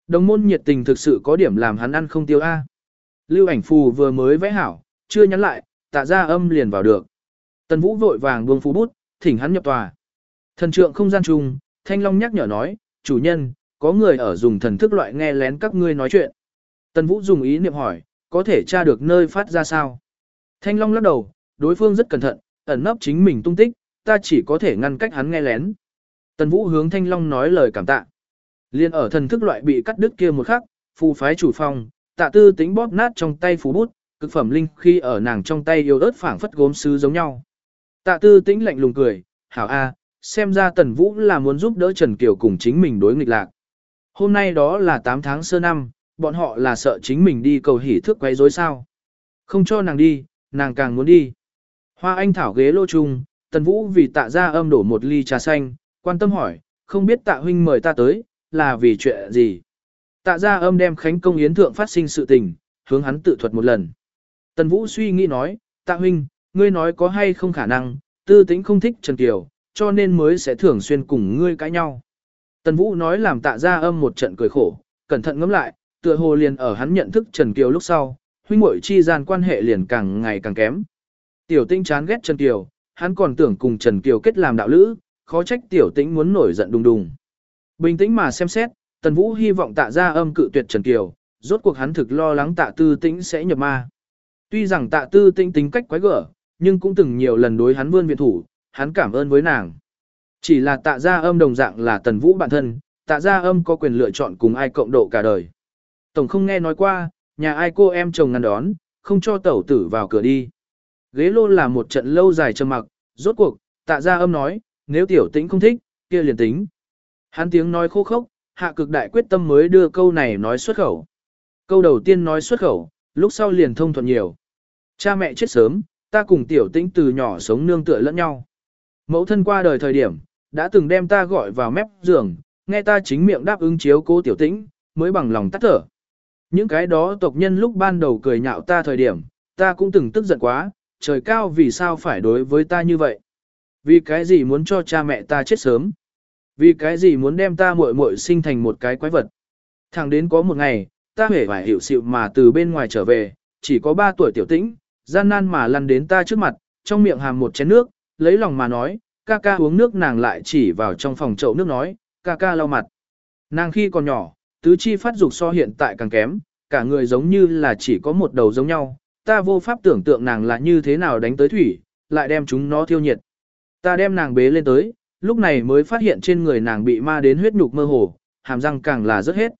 Đồng môn nhiệt tình thực sự có điểm làm hắn ăn không tiêu A. Lưu ảnh phù vừa mới vẽ hảo, chưa nhắn lại, tạ ra âm liền vào được. Tần Vũ vội vàng buông phù bút, thỉnh hắn nhập tòa. Thần trượng không gian trùng, Thanh Long nhắc nhở nói, chủ nhân, có người ở dùng thần thức loại nghe lén các ngươi nói chuyện. Tần Vũ dùng ý niệm hỏi, có thể tra được nơi phát ra sao? Thanh Long lắc đầu, đối phương rất cẩn thận, ẩn nấp chính mình tung tích, ta chỉ có thể ngăn cách hắn nghe lén. Tần Vũ hướng Thanh Long nói lời cảm tạ. Liên ở thần thức loại bị cắt đứt kia một khắc, phù phái chủ phong, tạ tư tính bóp nát trong tay phù bút, cực phẩm linh khi ở nàng trong tay yêu ớt phảng phất gốm sứ giống nhau. Tạ tư tĩnh lạnh lùng cười, hảo a, xem ra tần vũ là muốn giúp đỡ Trần Kiều cùng chính mình đối nghịch lạc. Hôm nay đó là 8 tháng sơ năm, bọn họ là sợ chính mình đi cầu hỉ thức quấy rối sao. Không cho nàng đi, nàng càng muốn đi. Hoa anh thảo ghế lô chung, tần vũ vì tạ ra âm đổ một ly trà xanh, quan tâm hỏi, không biết tạ huynh mời ta tới, là vì chuyện gì. Tạ ra âm đem khánh công yến thượng phát sinh sự tình, hướng hắn tự thuật một lần. Tần vũ suy nghĩ nói, tạ huynh, ngươi nói có hay không khả năng, tư tính không thích Trần Kiều, cho nên mới sẽ thường xuyên cùng ngươi cãi nhau. Tần Vũ nói làm tạ ra âm một trận cười khổ, cẩn thận ngẫm lại, tựa hồ liền ở hắn nhận thức Trần Kiều lúc sau, huynh muội chi gian quan hệ liền càng ngày càng kém. Tiểu Tĩnh chán ghét Trần Kiều, hắn còn tưởng cùng Trần Kiều kết làm đạo lữ, khó trách Tiểu Tĩnh muốn nổi giận đùng đùng. Bình tĩnh mà xem xét, Tần Vũ hy vọng tạ ra âm cự tuyệt Trần Kiều, rốt cuộc hắn thực lo lắng tạ tư tĩnh sẽ nhập ma. Tuy rằng tạ tư tĩnh tính cách quái gở, nhưng cũng từng nhiều lần đối hắn vươn viện thủ, hắn cảm ơn với nàng. Chỉ là tạ gia âm đồng dạng là tần vũ bản thân, tạ gia âm có quyền lựa chọn cùng ai cộng độ cả đời. Tổng không nghe nói qua, nhà ai cô em chồng ngăn đón, không cho tẩu tử vào cửa đi. Ghế lô là một trận lâu dài trầm mặc, rốt cuộc, tạ gia âm nói, nếu tiểu tĩnh không thích, kia liền tính. Hắn tiếng nói khô khốc, hạ cực đại quyết tâm mới đưa câu này nói xuất khẩu. Câu đầu tiên nói xuất khẩu, lúc sau liền thông thuận nhiều. Cha mẹ chết sớm, ta cùng tiểu tĩnh từ nhỏ sống nương tựa lẫn nhau. Mẫu thân qua đời thời điểm, đã từng đem ta gọi vào mép giường, nghe ta chính miệng đáp ứng chiếu cố tiểu tĩnh, mới bằng lòng tắt thở. Những cái đó tộc nhân lúc ban đầu cười nhạo ta thời điểm, ta cũng từng tức giận quá, trời cao vì sao phải đối với ta như vậy? Vì cái gì muốn cho cha mẹ ta chết sớm? Vì cái gì muốn đem ta muội muội sinh thành một cái quái vật? Thẳng đến có một ngày, ta hề phải hiểu sự mà từ bên ngoài trở về, chỉ có 3 tuổi tiểu tĩnh, gian nan mà lăn đến ta trước mặt, trong miệng hàm một chén nước, lấy lòng mà nói, ca ca uống nước nàng lại chỉ vào trong phòng chậu nước nói, ca ca lau mặt. Nàng khi còn nhỏ, tứ chi phát dục so hiện tại càng kém, cả người giống như là chỉ có một đầu giống nhau, ta vô pháp tưởng tượng nàng là như thế nào đánh tới thủy, lại đem chúng nó thiêu nhiệt. Ta đem nàng bế lên tới, lúc này mới phát hiện trên người nàng bị ma đến huyết nhục mơ hồ, hàm răng càng là rất hết.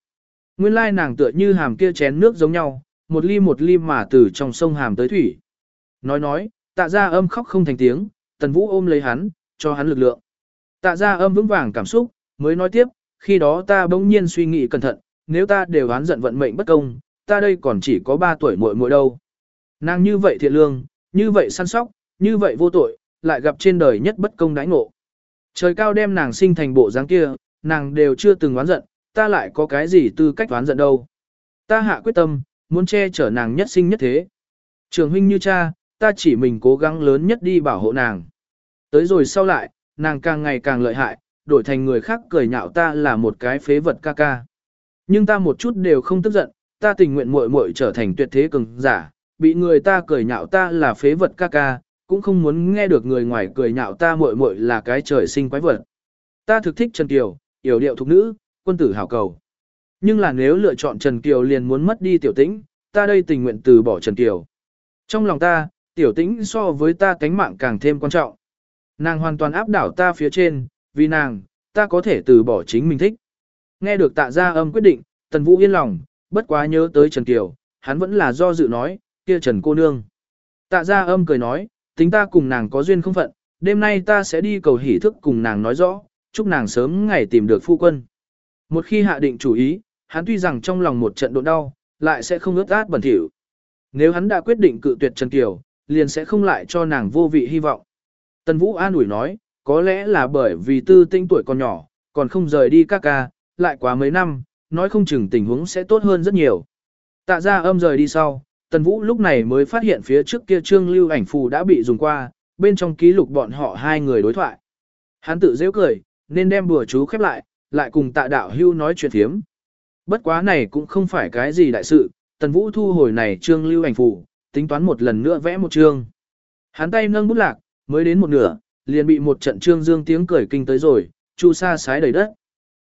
Nguyên lai nàng tựa như hàm kia chén nước giống nhau, một ly một ly mà từ trong sông hàm tới thủy. Nói nói, tạ ra âm khóc không thành tiếng, tần vũ ôm lấy hắn, cho hắn lực lượng. Tạ ra âm vững vàng cảm xúc, mới nói tiếp, khi đó ta bỗng nhiên suy nghĩ cẩn thận, nếu ta đều oán giận vận mệnh bất công, ta đây còn chỉ có 3 tuổi muội muội đâu. Nàng như vậy thiện lương, như vậy săn sóc, như vậy vô tội, lại gặp trên đời nhất bất công đãi ngộ. Trời cao đem nàng sinh thành bộ dáng kia, nàng đều chưa từng oán giận, ta lại có cái gì tư cách oán giận đâu. Ta hạ quyết tâm, muốn che chở nàng nhất sinh nhất thế. Trường huynh như cha, ta chỉ mình cố gắng lớn nhất đi bảo hộ nàng. Tới rồi sau lại, nàng càng ngày càng lợi hại, đổi thành người khác cười nhạo ta là một cái phế vật ca ca. Nhưng ta một chút đều không tức giận, ta tình nguyện muội muội trở thành tuyệt thế cường giả, bị người ta cười nhạo ta là phế vật ca ca, cũng không muốn nghe được người ngoài cười nhạo ta muội muội là cái trời sinh quái vật. Ta thực thích Trần Kiều, yểu điệu thục nữ, quân tử hảo cầu. Nhưng là nếu lựa chọn Trần Kiều liền muốn mất đi tiểu tĩnh, ta đây tình nguyện từ bỏ Trần Kiều. Trong lòng ta, tiểu tĩnh so với ta cánh mạng càng thêm quan trọng. Nàng hoàn toàn áp đảo ta phía trên, vì nàng, ta có thể từ bỏ chính mình thích. Nghe được tạ gia âm quyết định, Tần Vũ yên lòng, bất quá nhớ tới Trần Kiều, hắn vẫn là do dự nói, kia Trần cô nương. Tạ gia âm cười nói, tính ta cùng nàng có duyên không phận, đêm nay ta sẽ đi cầu hỷ thức cùng nàng nói rõ, chúc nàng sớm ngày tìm được phu quân. Một khi hạ định chủ ý, hắn tuy rằng trong lòng một trận độ đau, lại sẽ không ướt át bẩn thỉu. Nếu hắn đã quyết định cự tuyệt Trần Kiều, liền sẽ không lại cho nàng vô vị hy vọng. Tần Vũ an ủi nói, có lẽ là bởi vì tư tinh tuổi còn nhỏ, còn không rời đi ca ca, lại quá mấy năm, nói không chừng tình huống sẽ tốt hơn rất nhiều. Tạ ra âm rời đi sau, Tần Vũ lúc này mới phát hiện phía trước kia trương lưu ảnh phù đã bị dùng qua, bên trong ký lục bọn họ hai người đối thoại. Hắn tự dễ cười, nên đem bùa chú khép lại, lại cùng tạ đạo hưu nói chuyện thiếm. Bất quá này cũng không phải cái gì đại sự, Tần Vũ thu hồi này trương lưu ảnh phù, tính toán một lần nữa vẽ một trương. Hắn tay nâng bút lạc, mới đến một nửa, liền bị một trận trương dương tiếng cười kinh tới rồi, chu sa sái đầy đất.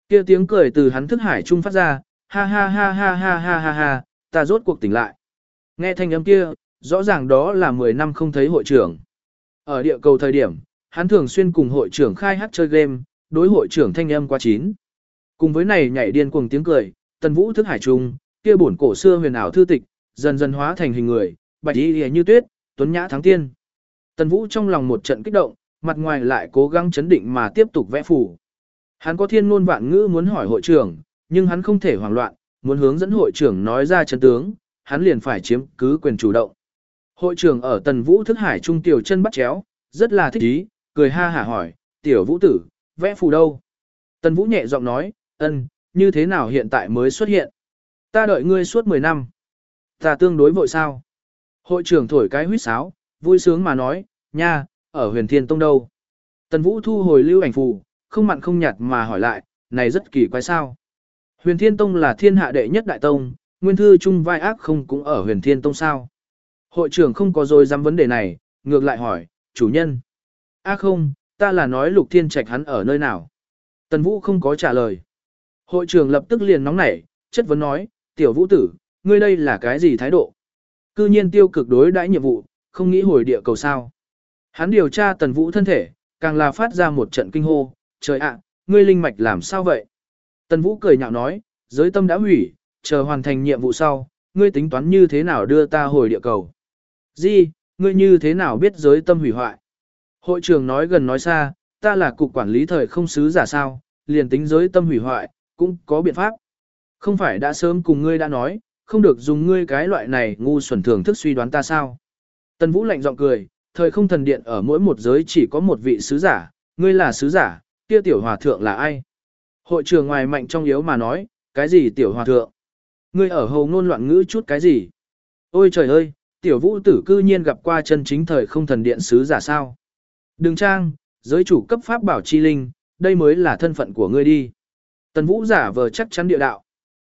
Kia tiếng cười từ hắn thức hải trung phát ra, ha ha ha ha ha ha ha ha, ta rốt cuộc tỉnh lại. Nghe thanh âm kia, rõ ràng đó là 10 năm không thấy hội trưởng. Ở địa cầu thời điểm, hắn thường xuyên cùng hội trưởng khai hát chơi game, đối hội trưởng thanh âm quá chín. Cùng với này nhảy điên cuồng tiếng cười, tần vũ thức hải trung, kia bổn cổ xưa huyền ảo thư tịch, dần dần hóa thành hình người, bạch y như tuyết, tuấn nhã thắng tiên. Tần Vũ trong lòng một trận kích động, mặt ngoài lại cố gắng chấn định mà tiếp tục vẽ phù. Hắn có thiên ngôn vạn ngữ muốn hỏi hội trưởng, nhưng hắn không thể hoảng loạn, muốn hướng dẫn hội trưởng nói ra chân tướng, hắn liền phải chiếm cứ quyền chủ động. Hội trưởng ở Tần Vũ thức hải trung tiểu chân bắt chéo, rất là thích ý, cười ha hả hỏi, tiểu vũ tử, vẽ phù đâu? Tần Vũ nhẹ giọng nói, ân, như thế nào hiện tại mới xuất hiện? Ta đợi ngươi suốt 10 năm. Ta tương đối vội sao? Hội trưởng thổi cái huýt sáo, vui sướng mà nói, nha, ở huyền thiên tông đâu. Tần Vũ thu hồi lưu ảnh phù, không mặn không nhạt mà hỏi lại, này rất kỳ quái sao. Huyền Thiên Tông là thiên hạ đệ nhất đại tông, nguyên thư chung vai ác không cũng ở huyền Thiên Tông sao. Hội trưởng không có rồi dám vấn đề này, ngược lại hỏi, chủ nhân. Ác không, ta là nói lục thiên trạch hắn ở nơi nào. Tần Vũ không có trả lời. Hội trưởng lập tức liền nóng nảy, chất vấn nói, tiểu vũ tử, ngươi đây là cái gì thái độ? Cư nhiên tiêu cực đối đãi nhiệm vụ, không nghĩ hồi địa cầu sao. Hắn điều tra tần vũ thân thể, càng là phát ra một trận kinh hô, trời ạ, ngươi linh mạch làm sao vậy? Tần vũ cười nhạo nói, giới tâm đã hủy, chờ hoàn thành nhiệm vụ sau, ngươi tính toán như thế nào đưa ta hồi địa cầu? Di, ngươi như thế nào biết giới tâm hủy hoại? Hội trưởng nói gần nói xa, ta là cục quản lý thời không sứ giả sao, liền tính giới tâm hủy hoại, cũng có biện pháp. Không phải đã sớm cùng ngươi đã nói, không được dùng ngươi cái loại này ngu xuẩn thường thức suy đoán ta sao. Tần Vũ lạnh giọng cười, thời không thần điện ở mỗi một giới chỉ có một vị sứ giả, ngươi là sứ giả, kia tiểu hòa thượng là ai? Hội trưởng ngoài mạnh trong yếu mà nói, cái gì tiểu hòa thượng? Ngươi ở hầu ngôn loạn ngữ chút cái gì? Ôi trời ơi, tiểu vũ tử cư nhiên gặp qua chân chính thời không thần điện sứ giả sao? Đừng trang, giới chủ cấp pháp bảo chi linh, đây mới là thân phận của ngươi đi. Tần vũ giả vờ chắc chắn địa đạo.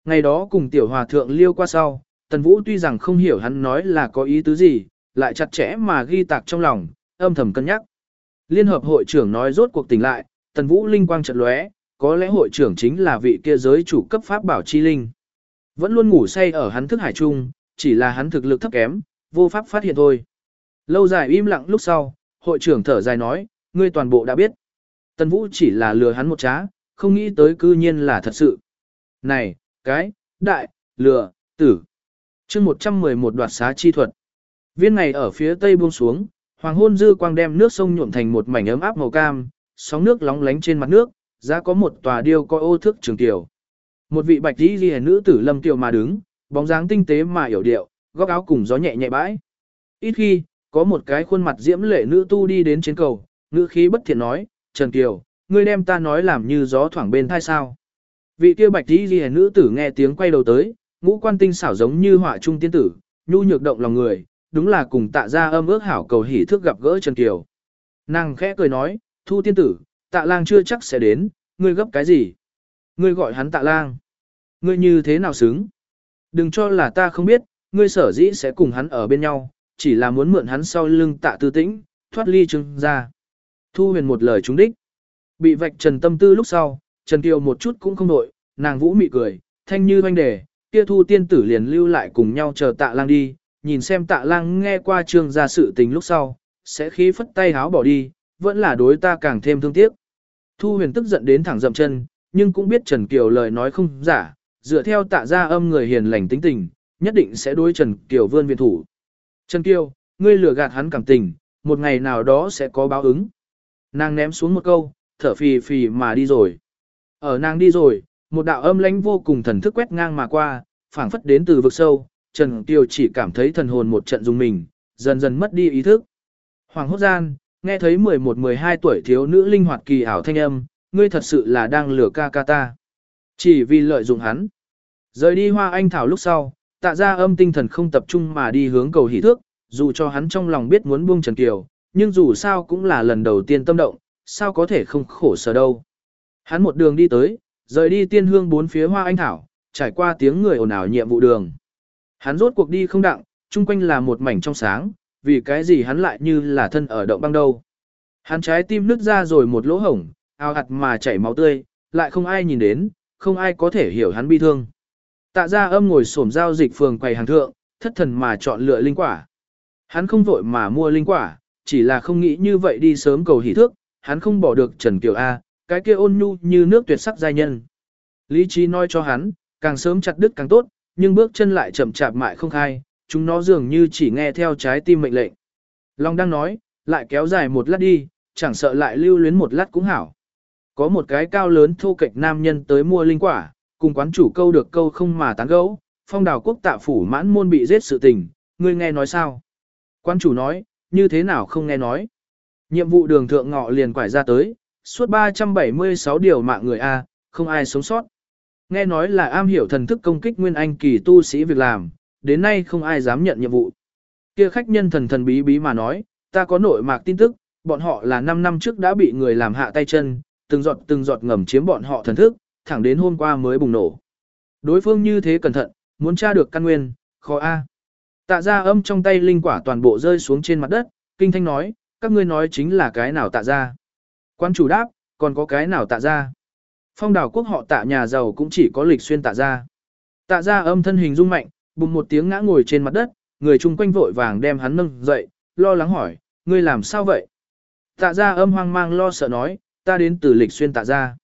Ngày đó cùng tiểu hòa thượng liêu qua sau, tần vũ tuy rằng không hiểu hắn nói là có ý tứ gì, lại chặt chẽ mà ghi tạc trong lòng, âm thầm cân nhắc. Liên hợp hội trưởng nói rốt cuộc tỉnh lại, tần vũ linh quang chợt lóe, có lẽ hội trưởng chính là vị kia giới chủ cấp pháp bảo chi linh. Vẫn luôn ngủ say ở hắn thức hải trung, chỉ là hắn thực lực thấp kém, vô pháp phát hiện thôi. Lâu dài im lặng lúc sau, hội trưởng thở dài nói, ngươi toàn bộ đã biết. Tần Vũ chỉ là lừa hắn một trá, không nghĩ tới cư nhiên là thật sự. Này, cái, đại, lừa, tử. chương 111 đoạt xá chi thuật. Viên ngày ở phía tây buông xuống, hoàng hôn dư quang đem nước sông nhuộm thành một mảnh ấm áp màu cam, sóng nước lóng lánh trên mặt nước, ra có một tòa điêu coi ô thước trường tiểu. Một vị bạch y ghi nữ tử lâm tiểu mà đứng, bóng dáng tinh tế mà hiểu điệu, góc áo cùng gió nhẹ nhẹ bãi. Ít khi, có một cái khuôn mặt diễm lệ nữ tu đi đến trên cầu, nữ khí bất thiện nói, Trần Kiều, ngươi đem ta nói làm như gió thoảng bên thai sao. Vị kia bạch y ghi nữ tử nghe tiếng quay đầu tới, ngũ quan tinh xảo giống như họa trung tiên tử, nhu nhược động lòng người, đúng là cùng tạ ra âm ước hảo cầu hỉ thức gặp gỡ Trần Kiều. Nàng khẽ cười nói, thu tiên tử, tạ lang chưa chắc sẽ đến, ngươi gấp cái gì? Ngươi gọi hắn tạ lang. Ngươi như thế nào xứng? Đừng cho là ta không biết, ngươi sở dĩ sẽ cùng hắn ở bên nhau, chỉ là muốn mượn hắn sau lưng tạ tư tĩnh, thoát ly trưng ra. Thu huyền một lời trúng đích. Bị vạch trần tâm tư lúc sau, Trần Kiều một chút cũng không đội, nàng vũ mị cười, thanh như hoanh đề, kia thu tiên tử liền lưu lại cùng nhau chờ tạ lang đi, nhìn xem tạ lang nghe qua trương ra sự tình lúc sau, sẽ khí phất tay háo bỏ đi, vẫn là đối ta càng thêm thương tiếc. Thu huyền tức giận đến thẳng dậm chân, nhưng cũng biết Trần Kiều lời nói không giả, dựa theo tạ Gia âm người hiền lành tính tình, nhất định sẽ đối Trần Kiều vươn viện thủ. Trần Kiều, ngươi lừa gạt hắn cảm tình, một ngày nào đó sẽ có báo ứng. Nàng ném xuống một câu, thở phì phì mà đi rồi. Ở nàng đi rồi, một đạo âm lãnh vô cùng thần thức quét ngang mà qua, phảng phất đến từ vực sâu, Trần Kiều chỉ cảm thấy thần hồn một trận dùng mình, dần dần mất đi ý thức. Hoàng hốt gian, nghe thấy 11-12 tuổi thiếu nữ linh hoạt kỳ ảo thanh âm, ngươi thật sự là đang lừa ca ca ta. Chỉ vì lợi dụng hắn. Rời đi hoa anh thảo lúc sau, tạ ra âm tinh thần không tập trung mà đi hướng cầu hỷ thước, dù cho hắn trong lòng biết muốn buông Trần Kiều, nhưng dù sao cũng là lần đầu tiên tâm động, sao có thể không khổ sở đâu. Hắn một đường đi tới, rời đi tiên hương bốn phía hoa anh thảo, trải qua tiếng người ồn ào nhiệm vụ đường. Hắn rốt cuộc đi không đặng, chung quanh là một mảnh trong sáng, vì cái gì hắn lại như là thân ở động băng đâu. Hắn trái tim nứt ra rồi một lỗ hổng, ao hạt mà chảy máu tươi, lại không ai nhìn đến, không ai có thể hiểu hắn bi thương. Tạ ra âm ngồi xổm giao dịch phường quầy hàng thượng, thất thần mà chọn lựa linh quả. Hắn không vội mà mua linh quả, chỉ là không nghĩ như vậy đi sớm cầu hỷ thước, hắn không bỏ được Trần Kiều A, cái kia ôn nhu như nước tuyệt sắc giai nhân. Lý trí nói cho hắn, càng sớm chặt đứt càng tốt, nhưng bước chân lại chậm chạp mại không khai, chúng nó dường như chỉ nghe theo trái tim mệnh lệnh. Long đang nói, lại kéo dài một lát đi, chẳng sợ lại lưu luyến một lát cũng hảo. Có một cái cao lớn thô kệch nam nhân tới mua linh quả, cùng quán chủ câu được câu không mà tán gẫu, phong đào quốc tạ phủ mãn môn bị giết sự tình, ngươi nghe nói sao? Quán chủ nói, như thế nào không nghe nói? Nhiệm vụ đường thượng ngọ liền quải ra tới, suốt 376 điều mạng người A, không ai sống sót. Nghe nói là am hiểu thần thức công kích nguyên anh kỳ tu sĩ việc làm, đến nay không ai dám nhận nhiệm vụ. Kia khách nhân thần thần bí bí mà nói, ta có nội mạc tin tức, bọn họ là 5 năm trước đã bị người làm hạ tay chân, từng giọt từng giọt ngầm chiếm bọn họ thần thức, thẳng đến hôm qua mới bùng nổ. Đối phương như thế cẩn thận, muốn tra được căn nguyên, khó a. Tạ ra âm trong tay linh quả toàn bộ rơi xuống trên mặt đất, kinh thanh nói, các ngươi nói chính là cái nào tạ ra. Quan chủ đáp, còn có cái nào tạ ra. Phong đảo quốc họ tạ nhà giàu cũng chỉ có lịch xuyên tạ ra. Tạ ra âm thân hình rung mạnh, bùng một tiếng ngã ngồi trên mặt đất, người chung quanh vội vàng đem hắn nâng dậy, lo lắng hỏi, ngươi làm sao vậy? Tạ ra âm hoang mang lo sợ nói, ta đến từ lịch xuyên tạ ra.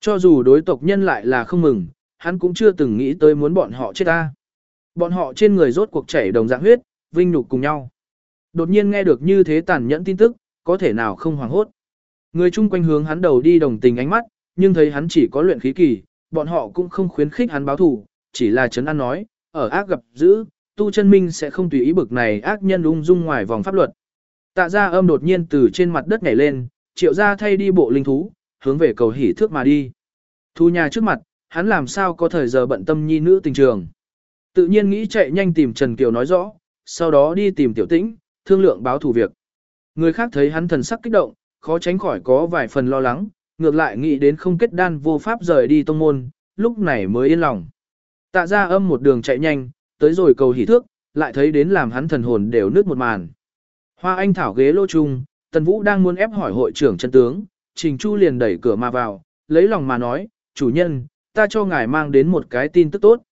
Cho dù đối tộc nhân lại là không mừng, hắn cũng chưa từng nghĩ tới muốn bọn họ chết ta. Bọn họ trên người rốt cuộc chảy đồng dạng huyết, vinh nhục cùng nhau. Đột nhiên nghe được như thế tàn nhẫn tin tức, có thể nào không hoảng hốt. Người chung quanh hướng hắn đầu đi đồng tình ánh mắt, nhưng thấy hắn chỉ có luyện khí kỳ, bọn họ cũng không khuyến khích hắn báo thù, chỉ là chấn an nói, ở ác gặp dữ, tu chân minh sẽ không tùy ý bực này ác nhân ung dung ngoài vòng pháp luật. Tạ ra âm đột nhiên từ trên mặt đất nhảy lên, triệu ra thay đi bộ linh thú, hướng về cầu hỉ thước mà đi. Thu nhà trước mặt, hắn làm sao có thời giờ bận tâm nhi nữ tình trường. Tự nhiên nghĩ chạy nhanh tìm Trần Kiều nói rõ, sau đó đi tìm tiểu tĩnh, thương lượng báo thù việc. Người khác thấy hắn thần sắc kích động, khó tránh khỏi có vài phần lo lắng, ngược lại nghĩ đến không kết đan vô pháp rời đi tông môn, lúc này mới yên lòng. Tạ ra âm một đường chạy nhanh, tới rồi cầu hỉ thước, lại thấy đến làm hắn thần hồn đều nước một màn. Hoa anh thảo ghế lô chung, Tần Vũ đang muốn ép hỏi hội trưởng chân tướng, Trình Chu liền đẩy cửa mà vào, lấy lòng mà nói, chủ nhân, ta cho ngài mang đến một cái tin tức tốt.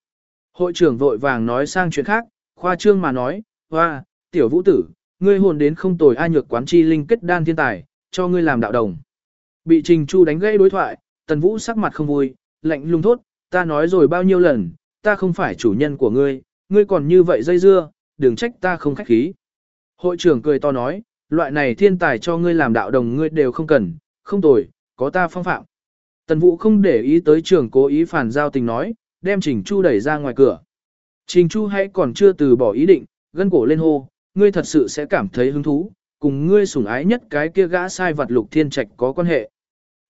Hội trưởng vội vàng nói sang chuyện khác, khoa trương mà nói, hoa, tiểu vũ tử, ngươi hồn đến không tồi ai nhược quán chi linh kết đan thiên tài, cho ngươi làm đạo đồng. Bị Trình Chu đánh gãy đối thoại, Tần Vũ sắc mặt không vui, lạnh lùng thốt, ta nói rồi bao nhiêu lần, ta không phải chủ nhân của ngươi, ngươi còn như vậy dây dưa, đừng trách ta không khách khí. Hội trưởng cười to nói, loại này thiên tài cho ngươi làm đạo đồng ngươi đều không cần, không tồi, có ta phong phạm. Tần Vũ không để ý tới trưởng cố ý phản giao tình nói, đem Trình Chu đẩy ra ngoài cửa. Trình Chu hãy còn chưa từ bỏ ý định, gân cổ lên hô, ngươi thật sự sẽ cảm thấy hứng thú, cùng ngươi sủng ái nhất cái kia gã sai vật lục thiên trạch có quan hệ.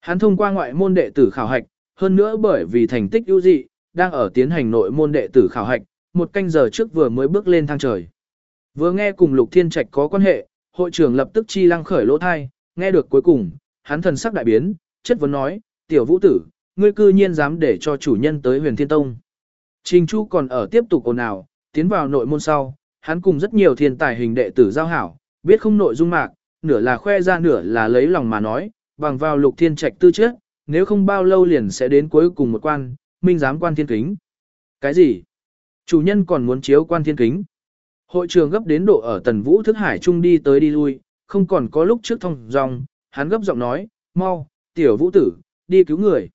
Hắn thông qua ngoại môn đệ tử khảo hạch, hơn nữa bởi vì thành tích ưu dị, đang ở tiến hành nội môn đệ tử khảo hạch, một canh giờ trước vừa mới bước lên thang trời. Vừa nghe cùng lục thiên trạch có quan hệ, hội trưởng lập tức chi lăng khởi lỗ thai, nghe được cuối cùng, hắn thần sắc đại biến, chất vấn nói, tiểu vũ tử, ngươi cư nhiên dám để cho chủ nhân tới huyền thiên tông. Trình Chu còn ở tiếp tục ồn ào, tiến vào nội môn sau, hắn cùng rất nhiều thiên tài hình đệ tử giao hảo, biết không nội dung mạc, nửa là khoe ra nửa là lấy lòng mà nói, bằng vào lục thiên trạch tư trước, nếu không bao lâu liền sẽ đến cuối cùng một quan, minh giám quan thiên kính. Cái gì? Chủ nhân còn muốn chiếu quan thiên kính. Hội trường gấp đến độ ở tần vũ thức hải trung đi tới đi lui, không còn có lúc trước thông dòng, hắn gấp giọng nói, mau, tiểu vũ tử, đi cứu người.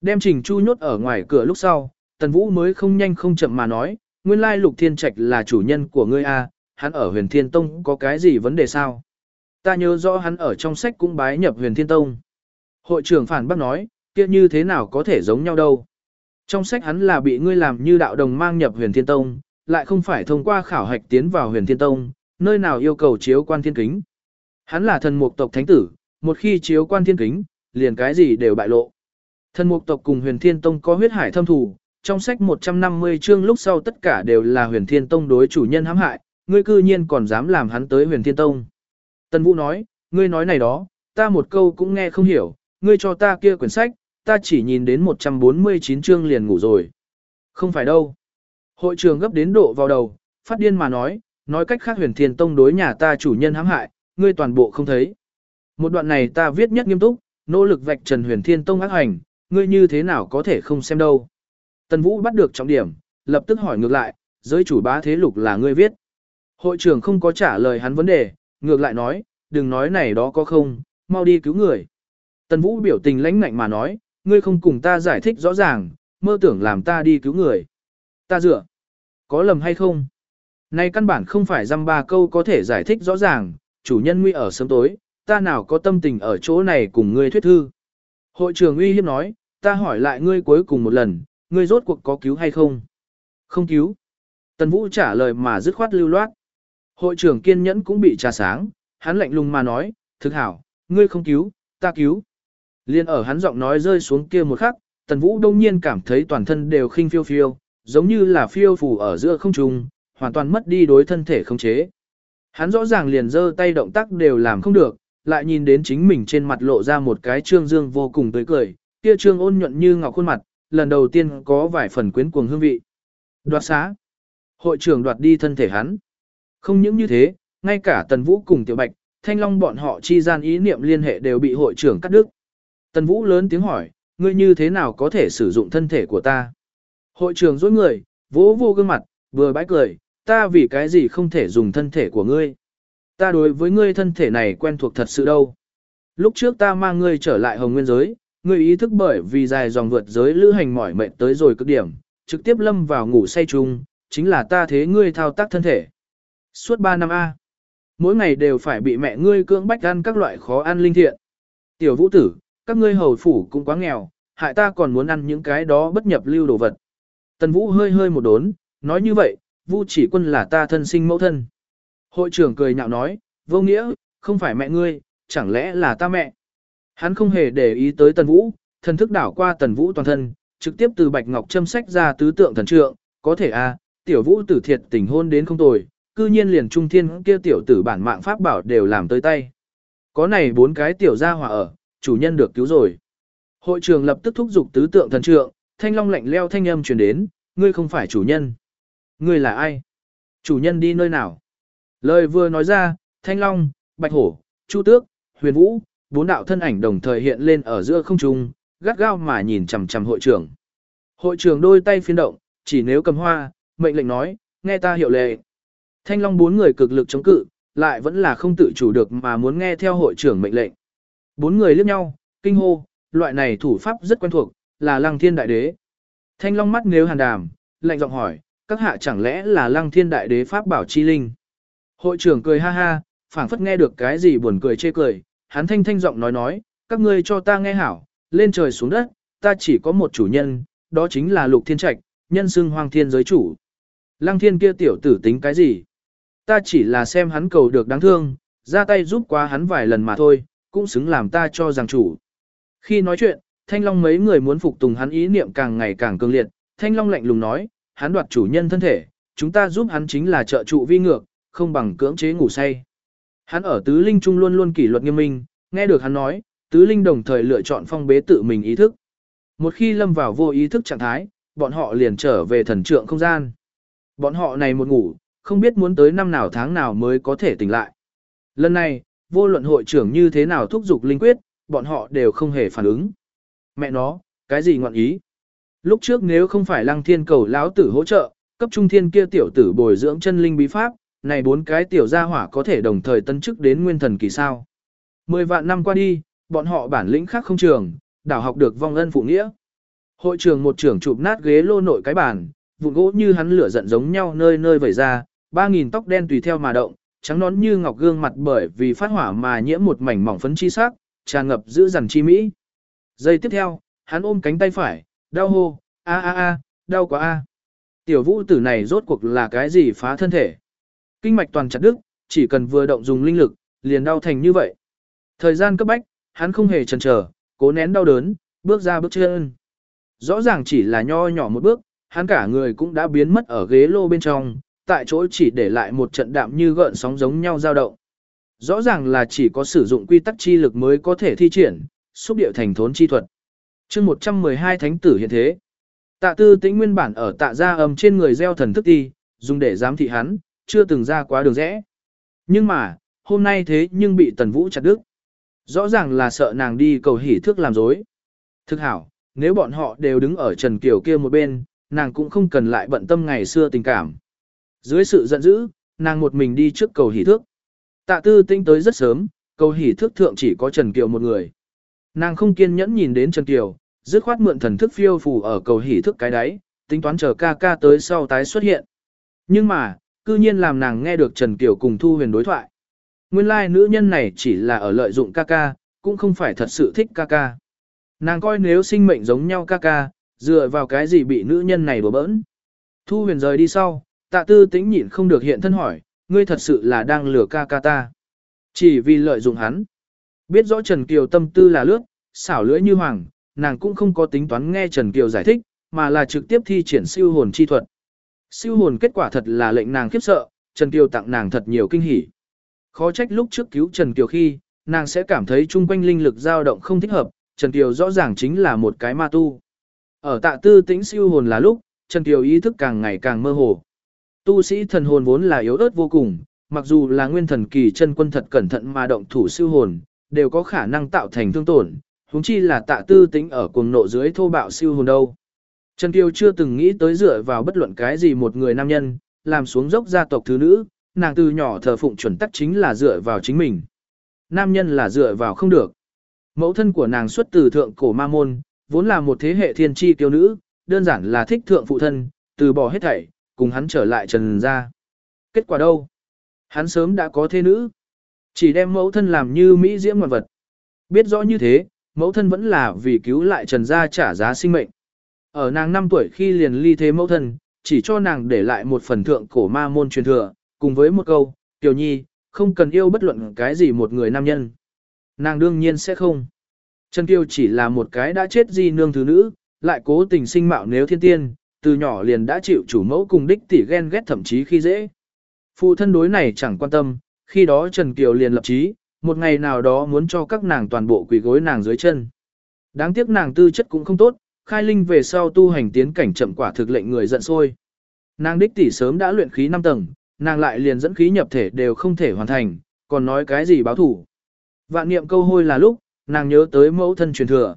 Đem trình chu nhốt ở ngoài cửa lúc sau, tần vũ mới không nhanh không chậm mà nói, nguyên lai lục thiên trạch là chủ nhân của ngươi a, hắn ở huyền thiên tông có cái gì vấn đề sao? Ta nhớ rõ hắn ở trong sách cũng bái nhập huyền thiên tông. Hội trưởng phản bác nói, kia như thế nào có thể giống nhau đâu. Trong sách hắn là bị ngươi làm như đạo đồng mang nhập huyền thiên tông, lại không phải thông qua khảo hạch tiến vào huyền thiên tông, nơi nào yêu cầu chiếu quan thiên kính. Hắn là thần mục tộc thánh tử, một khi chiếu quan thiên kính, liền cái gì đều bại lộ. Thần mục tộc cùng huyền thiên tông có huyết hải thâm thù, trong sách 150 chương lúc sau tất cả đều là huyền thiên tông đối chủ nhân hãm hại, ngươi cư nhiên còn dám làm hắn tới huyền thiên tông. Tần Vũ nói, ngươi nói này đó, ta một câu cũng nghe không hiểu, ngươi cho ta kia quyển sách, ta chỉ nhìn đến 149 chương liền ngủ rồi. Không phải đâu. Hội trường gấp đến độ vào đầu, phát điên mà nói, nói cách khác huyền thiên tông đối nhà ta chủ nhân hãm hại, ngươi toàn bộ không thấy. Một đoạn này ta viết nhất nghiêm túc, nỗ lực vạch trần huyền thiên tông ác hành, ngươi như thế nào có thể không xem đâu. Tần Vũ bắt được trọng điểm, lập tức hỏi ngược lại, giới chủ bá thế lục là ngươi viết. Hội trưởng không có trả lời hắn vấn đề, ngược lại nói, đừng nói này đó có không, mau đi cứu người. Tần Vũ biểu tình lãnh ngạnh mà nói, ngươi không cùng ta giải thích rõ ràng, mơ tưởng làm ta đi cứu người. Ta dựa, có lầm hay không? Này căn bản không phải dăm ba câu có thể giải thích rõ ràng, chủ nhân nguy ở sớm tối, ta nào có tâm tình ở chỗ này cùng ngươi thuyết thư. Hội trưởng uy hiếp nói, ta hỏi lại ngươi cuối cùng một lần, ngươi rốt cuộc có cứu hay không? Không cứu. Tần Vũ trả lời mà dứt khoát lưu loát. Hội trưởng kiên nhẫn cũng bị trà sáng, hắn lạnh lùng mà nói, thực hảo, ngươi không cứu, ta cứu. Liên ở hắn giọng nói rơi xuống kia một khắc, Tần Vũ đông nhiên cảm thấy toàn thân đều khinh phiêu phiêu, giống như là phiêu phù ở giữa không trung, hoàn toàn mất đi đối thân thể không chế. Hắn rõ ràng liền giơ tay động tác đều làm không được, lại nhìn đến chính mình trên mặt lộ ra một cái trương dương vô cùng tươi cười, kia trương ôn nhuận như ngọc khuôn mặt, lần đầu tiên có vài phần quyến cuồng hương vị. Đoạt xá. Hội trưởng đoạt đi thân thể hắn. Không những như thế, ngay cả Tần Vũ cùng Tiểu Bạch, Thanh Long bọn họ chi gian ý niệm liên hệ đều bị hội trưởng cắt đứt. Tần Vũ lớn tiếng hỏi, ngươi như thế nào có thể sử dụng thân thể của ta? Hội trưởng dối người, vỗ vô gương mặt, vừa bãi cười, ta vì cái gì không thể dùng thân thể của ngươi? Ta đối với ngươi thân thể này quen thuộc thật sự đâu. Lúc trước ta mang ngươi trở lại hồng nguyên giới, ngươi ý thức bởi vì dài dòng vượt giới lữ hành mỏi mệt tới rồi cực điểm, trực tiếp lâm vào ngủ say chung, chính là ta thế ngươi thao tác thân thể. Suốt 3 năm A. Mỗi ngày đều phải bị mẹ ngươi cưỡng bách ăn các loại khó ăn linh thiện. Tiểu vũ tử, các ngươi hầu phủ cũng quá nghèo, hại ta còn muốn ăn những cái đó bất nhập lưu đồ vật. Tần vũ hơi hơi một đốn, nói như vậy, vu chỉ quân là ta thân sinh mẫu thân. Hội trưởng cười nhạo nói, vô nghĩa, không phải mẹ ngươi, chẳng lẽ là ta mẹ. Hắn không hề để ý tới tần vũ, thần thức đảo qua tần vũ toàn thân, trực tiếp từ bạch ngọc châm sách ra tứ tượng thần trượng, có thể a, tiểu vũ tử thiệt tình hôn đến không tồi, cư nhiên liền trung thiên kia tiểu tử bản mạng pháp bảo đều làm tới tay. Có này bốn cái tiểu gia hỏa ở, chủ nhân được cứu rồi. Hội trường lập tức thúc giục tứ tượng thần trượng, thanh long lạnh leo thanh âm truyền đến, ngươi không phải chủ nhân. Ngươi là ai? Chủ nhân đi nơi nào? Lời vừa nói ra, thanh long, bạch hổ, chu tước, huyền vũ, bốn đạo thân ảnh đồng thời hiện lên ở giữa không trung, gắt gao mà nhìn chằm chằm hội trưởng. Hội trưởng đôi tay phiên động, chỉ nếu cầm hoa, mệnh lệnh nói, nghe ta hiệu lệ. Thanh Long bốn người cực lực chống cự, lại vẫn là không tự chủ được mà muốn nghe theo hội trưởng mệnh lệnh. Bốn người liếc nhau, kinh hô, loại này thủ pháp rất quen thuộc, là Lăng Thiên Đại Đế. Thanh Long mắt nếu hàn đàm, lạnh giọng hỏi, các hạ chẳng lẽ là Lăng Thiên Đại Đế pháp bảo chi linh? Hội trưởng cười ha ha, phảng phất nghe được cái gì buồn cười chê cười, hắn thanh thanh giọng nói nói, các ngươi cho ta nghe hảo, lên trời xuống đất, ta chỉ có một chủ nhân, đó chính là Lục Thiên Trạch, nhân xưng Hoàng Thiên giới chủ. Lăng Thiên kia tiểu tử tính cái gì? Ta chỉ là xem hắn cầu được đáng thương, ra tay giúp quá hắn vài lần mà thôi, cũng xứng làm ta cho rằng chủ. Khi nói chuyện, Thanh Long mấy người muốn phục tùng hắn ý niệm càng ngày càng cường liệt, Thanh Long lạnh lùng nói, hắn đoạt chủ nhân thân thể, chúng ta giúp hắn chính là trợ trụ vi ngược, không bằng cưỡng chế ngủ say. Hắn ở tứ linh trung luôn luôn kỷ luật nghiêm minh, nghe được hắn nói, tứ linh đồng thời lựa chọn phong bế tự mình ý thức. Một khi lâm vào vô ý thức trạng thái, bọn họ liền trở về thần trượng không gian. Bọn họ này một ngủ, không biết muốn tới năm nào tháng nào mới có thể tỉnh lại. Lần này, vô luận hội trưởng như thế nào thúc giục linh quyết, bọn họ đều không hề phản ứng. Mẹ nó, cái gì ngọn ý? Lúc trước nếu không phải lăng thiên cầu lão tử hỗ trợ, cấp trung thiên kia tiểu tử bồi dưỡng chân linh bí pháp, này bốn cái tiểu gia hỏa có thể đồng thời tân chức đến nguyên thần kỳ sao. Mười vạn năm qua đi, bọn họ bản lĩnh khác không trường, đảo học được vong ân phụ nghĩa. Hội trưởng một trưởng chụp nát ghế lô nội cái bàn, vụn gỗ như hắn lửa giận giống nhau nơi nơi vẩy ra, ba nghìn tóc đen tùy theo mà động, trắng nón như ngọc gương mặt bởi vì phát hỏa mà nhiễm một mảnh mỏng phấn chi sắc, tràn ngập giữ dằn chi mỹ. Giây tiếp theo, hắn ôm cánh tay phải, đau hô, a a a, đau quá a. Tiểu vũ tử này rốt cuộc là cái gì phá thân thể? Kinh mạch toàn chặt đứt, chỉ cần vừa động dùng linh lực, liền đau thành như vậy. Thời gian cấp bách, hắn không hề chần chờ, cố nén đau đớn, bước ra bước chân. Rõ ràng chỉ là nho nhỏ một bước, hắn cả người cũng đã biến mất ở ghế lô bên trong, tại chỗ chỉ để lại một trận đạm như gợn sóng giống nhau dao động. Rõ ràng là chỉ có sử dụng quy tắc chi lực mới có thể thi triển, xúc điệu thành thốn chi thuật. chương 112 thánh tử hiện thế. Tạ tư tĩnh nguyên bản ở tạ gia âm trên người gieo thần thức ti, dùng để giám thị hắn, chưa từng ra quá đường rẽ. Nhưng mà, hôm nay thế nhưng bị tần vũ chặt đứt. Rõ ràng là sợ nàng đi cầu hỉ thước làm dối. Thực hảo, nếu bọn họ đều đứng ở Trần Kiều kia một bên, nàng cũng không cần lại bận tâm ngày xưa tình cảm. Dưới sự giận dữ, nàng một mình đi trước cầu hỉ thước. Tạ tư tinh tới rất sớm, cầu hỉ thước thượng chỉ có Trần Kiều một người. Nàng không kiên nhẫn nhìn đến Trần Kiều, dứt khoát mượn thần thức phiêu phù ở cầu hỉ thước cái đáy, tính toán chờ ca ca tới sau tái xuất hiện. Nhưng mà, cư nhiên làm nàng nghe được Trần Kiều cùng Thu Huyền đối thoại. Nguyên lai like, nữ nhân này chỉ là ở lợi dụng ca ca, cũng không phải thật sự thích ca ca. Nàng coi nếu sinh mệnh giống nhau ca ca, dựa vào cái gì bị nữ nhân này đùa bỡn. Thu huyền rời đi sau, tạ tư tĩnh nhịn không được hiện thân hỏi, ngươi thật sự là đang lừa ca ca ta. Chỉ vì lợi dụng hắn. Biết rõ Trần Kiều tâm tư là lướt, xảo lưỡi như hoàng, nàng cũng không có tính toán nghe Trần Kiều giải thích, mà là trực tiếp thi triển siêu hồn chi thuật. Siêu hồn kết quả thật là lệnh nàng khiếp sợ, Trần Kiều tặng nàng thật nhiều kinh hỉ. Khó trách lúc trước cứu Trần Kiều khi, nàng sẽ cảm thấy chung quanh linh lực dao động không thích hợp, Trần Kiều rõ ràng chính là một cái ma tu. Ở tạ tư tĩnh siêu hồn là lúc, Trần Kiều ý thức càng ngày càng mơ hồ. Tu sĩ thần hồn vốn là yếu ớt vô cùng, mặc dù là nguyên thần kỳ chân quân thật cẩn thận mà động thủ siêu hồn, đều có khả năng tạo thành thương tổn, huống chi là tạ tư tĩnh ở cuồng nộ dưới thô bạo siêu hồn đâu. Trần Kiêu chưa từng nghĩ tới dựa vào bất luận cái gì một người nam nhân, làm xuống dốc gia tộc thứ nữ, nàng từ nhỏ thờ phụng chuẩn tắc chính là dựa vào chính mình. Nam nhân là dựa vào không được. Mẫu thân của nàng xuất từ thượng cổ ma môn, vốn là một thế hệ thiên tri tiêu nữ, đơn giản là thích thượng phụ thân, từ bỏ hết thảy, cùng hắn trở lại trần gia. Kết quả đâu? Hắn sớm đã có thế nữ. Chỉ đem mẫu thân làm như Mỹ diễm ngoạn vật. Biết rõ như thế, mẫu thân vẫn là vì cứu lại trần gia trả giá sinh mệnh. Ở nàng 5 tuổi khi liền ly thế mẫu thân, chỉ cho nàng để lại một phần thượng cổ ma môn truyền thừa, cùng với một câu, Tiểu Nhi, không cần yêu bất luận cái gì một người nam nhân. Nàng đương nhiên sẽ không. Trần Kiều chỉ là một cái đã chết di nương thứ nữ, lại cố tình sinh mạo nếu thiên tiên, từ nhỏ liền đã chịu chủ mẫu cùng đích tỷ ghen ghét thậm chí khi dễ. Phụ thân đối này chẳng quan tâm, khi đó Trần Kiều liền lập chí, một ngày nào đó muốn cho các nàng toàn bộ quỳ gối nàng dưới chân. Đáng tiếc nàng tư chất cũng không tốt, khai linh về sau tu hành tiến cảnh chậm quả thực lệnh người giận sôi. Nàng đích tỷ sớm đã luyện khí 5 tầng, nàng lại liền dẫn khí nhập thể đều không thể hoàn thành, còn nói cái gì báo thủ. Vạn niệm câu hôi là lúc, nàng nhớ tới mẫu thân truyền thừa.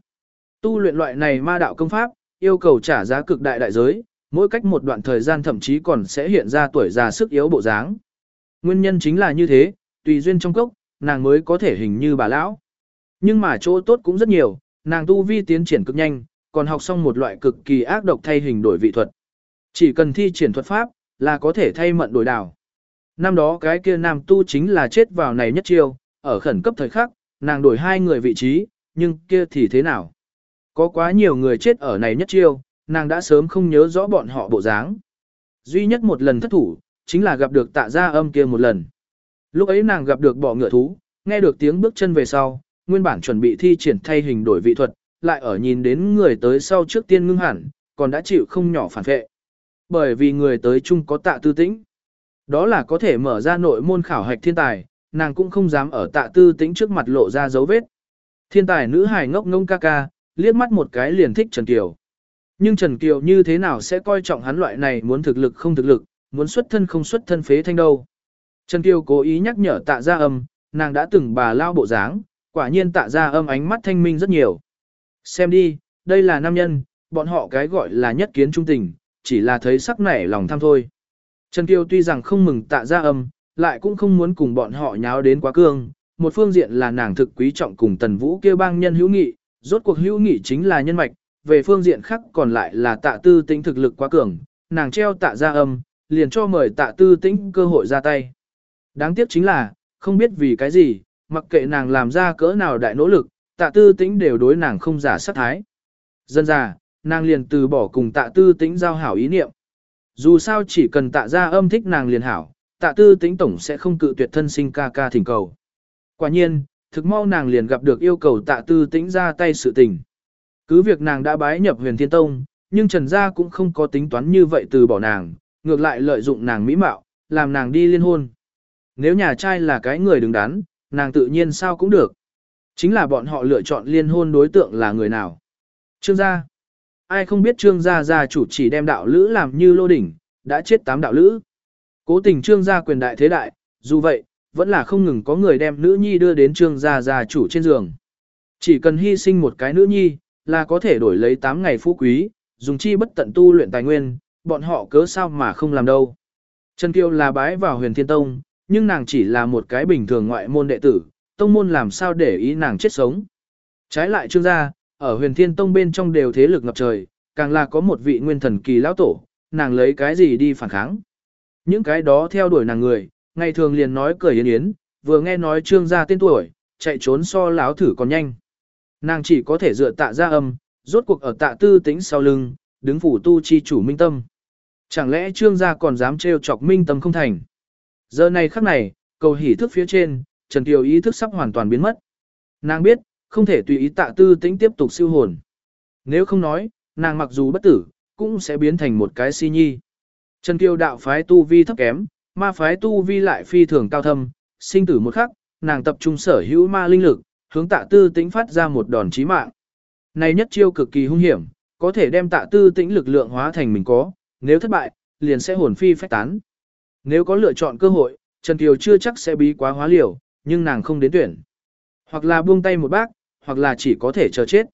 Tu luyện loại này ma đạo công pháp, yêu cầu trả giá cực đại đại giới, mỗi cách một đoạn thời gian thậm chí còn sẽ hiện ra tuổi già sức yếu bộ dáng. Nguyên nhân chính là như thế, tùy duyên trong cốc, nàng mới có thể hình như bà lão. Nhưng mà chỗ tốt cũng rất nhiều, nàng tu vi tiến triển cực nhanh, còn học xong một loại cực kỳ ác độc thay hình đổi vị thuật. Chỉ cần thi triển thuật pháp, là có thể thay mận đổi đảo. Năm đó cái kia nam tu chính là chết vào này nhất chiêu, ở khẩn cấp thời khắc, nàng đổi hai người vị trí, nhưng kia thì thế nào? Có quá nhiều người chết ở này nhất chiêu, nàng đã sớm không nhớ rõ bọn họ bộ dáng. Duy nhất một lần thất thủ, chính là gặp được tạ gia âm kia một lần. Lúc ấy nàng gặp được bọ ngựa thú, nghe được tiếng bước chân về sau, nguyên bản chuẩn bị thi triển thay hình đổi vị thuật, lại ở nhìn đến người tới sau trước tiên ngưng hẳn, còn đã chịu không nhỏ phản vệ. Bởi vì người tới chung có tạ tư tĩnh. Đó là có thể mở ra nội môn khảo hạch thiên tài, nàng cũng không dám ở tạ tư tĩnh trước mặt lộ ra dấu vết. Thiên tài nữ hài ngốc ngông ca ca, liếc mắt một cái liền thích Trần Kiều. Nhưng Trần Kiều như thế nào sẽ coi trọng hắn loại này muốn thực lực không thực lực, muốn xuất thân không xuất thân phế thanh đâu. Trần Kiều cố ý nhắc nhở tạ gia âm, nàng đã từng bà lao bộ dáng, quả nhiên tạ gia âm ánh mắt thanh minh rất nhiều. Xem đi, đây là nam nhân, bọn họ cái gọi là nhất kiến trung tình, chỉ là thấy sắc nảy lòng tham thôi. Trần Kiều tuy rằng không mừng tạ gia âm, lại cũng không muốn cùng bọn họ nháo đến quá cương. Một phương diện là nàng thực quý trọng cùng tần vũ kêu bang nhân hữu nghị, rốt cuộc hữu nghị chính là nhân mạch, về phương diện khác còn lại là tạ tư tính thực lực quá cường, nàng treo tạ gia âm, liền cho mời tạ tư tĩnh cơ hội ra tay. Đáng tiếc chính là, không biết vì cái gì, mặc kệ nàng làm ra cỡ nào đại nỗ lực, tạ tư tĩnh đều đối nàng không giả sát thái. Dân già nàng liền từ bỏ cùng tạ tư tĩnh giao hảo ý niệm. Dù sao chỉ cần tạ ra âm thích nàng liền hảo, tạ tư tĩnh tổng sẽ không cự tuyệt thân sinh ca ca thỉnh cầu. Quả nhiên, thực mau nàng liền gặp được yêu cầu tạ tư tĩnh ra tay sự tình. Cứ việc nàng đã bái nhập huyền thiên tông, nhưng Trần Gia cũng không có tính toán như vậy từ bỏ nàng, ngược lại lợi dụng nàng mỹ mạo, làm nàng đi liên hôn. Nếu nhà trai là cái người đứng đắn, nàng tự nhiên sao cũng được. Chính là bọn họ lựa chọn liên hôn đối tượng là người nào. Trương gia. Ai không biết trương gia gia chủ chỉ đem đạo lữ làm như lô đỉnh, đã chết tám đạo lữ. Cố tình trương gia quyền đại thế đại, dù vậy, vẫn là không ngừng có người đem nữ nhi đưa đến trương gia gia chủ trên giường. Chỉ cần hy sinh một cái nữ nhi, là có thể đổi lấy 8 ngày phú quý, dùng chi bất tận tu luyện tài nguyên, bọn họ cớ sao mà không làm đâu. Trần Kiều là bái vào huyền thiên tông, nhưng nàng chỉ là một cái bình thường ngoại môn đệ tử, tông môn làm sao để ý nàng chết sống. Trái lại trương gia, ở huyền thiên tông bên trong đều thế lực ngập trời, càng là có một vị nguyên thần kỳ lão tổ, nàng lấy cái gì đi phản kháng. Những cái đó theo đuổi nàng người, ngày thường liền nói cười yến yến, vừa nghe nói trương gia tên tuổi, chạy trốn so láo thử còn nhanh. Nàng chỉ có thể dựa tạ ra âm, rốt cuộc ở tạ tư tính sau lưng, đứng phủ tu chi chủ minh tâm. Chẳng lẽ trương gia còn dám trêu chọc minh tâm không thành? Giờ này khắc này, cầu hỉ thức phía trên, Trần Kiều ý thức sắp hoàn toàn biến mất. Nàng biết, không thể tùy ý tạ tư tính tiếp tục siêu hồn. Nếu không nói, nàng mặc dù bất tử, cũng sẽ biến thành một cái si nhi. Trần Kiều đạo phái tu vi thấp kém, ma phái tu vi lại phi thường cao thâm, sinh tử một khắc, nàng tập trung sở hữu ma linh lực, hướng tạ tư tĩnh phát ra một đòn chí mạng. Này nhất chiêu cực kỳ hung hiểm, có thể đem tạ tư tĩnh lực lượng hóa thành mình có, nếu thất bại, liền sẽ hồn phi phách tán. Nếu có lựa chọn cơ hội, Trần Kiều chưa chắc sẽ bí quá hóa liều, nhưng nàng không đến tuyển. Hoặc là buông tay một bác, hoặc là chỉ có thể chờ chết.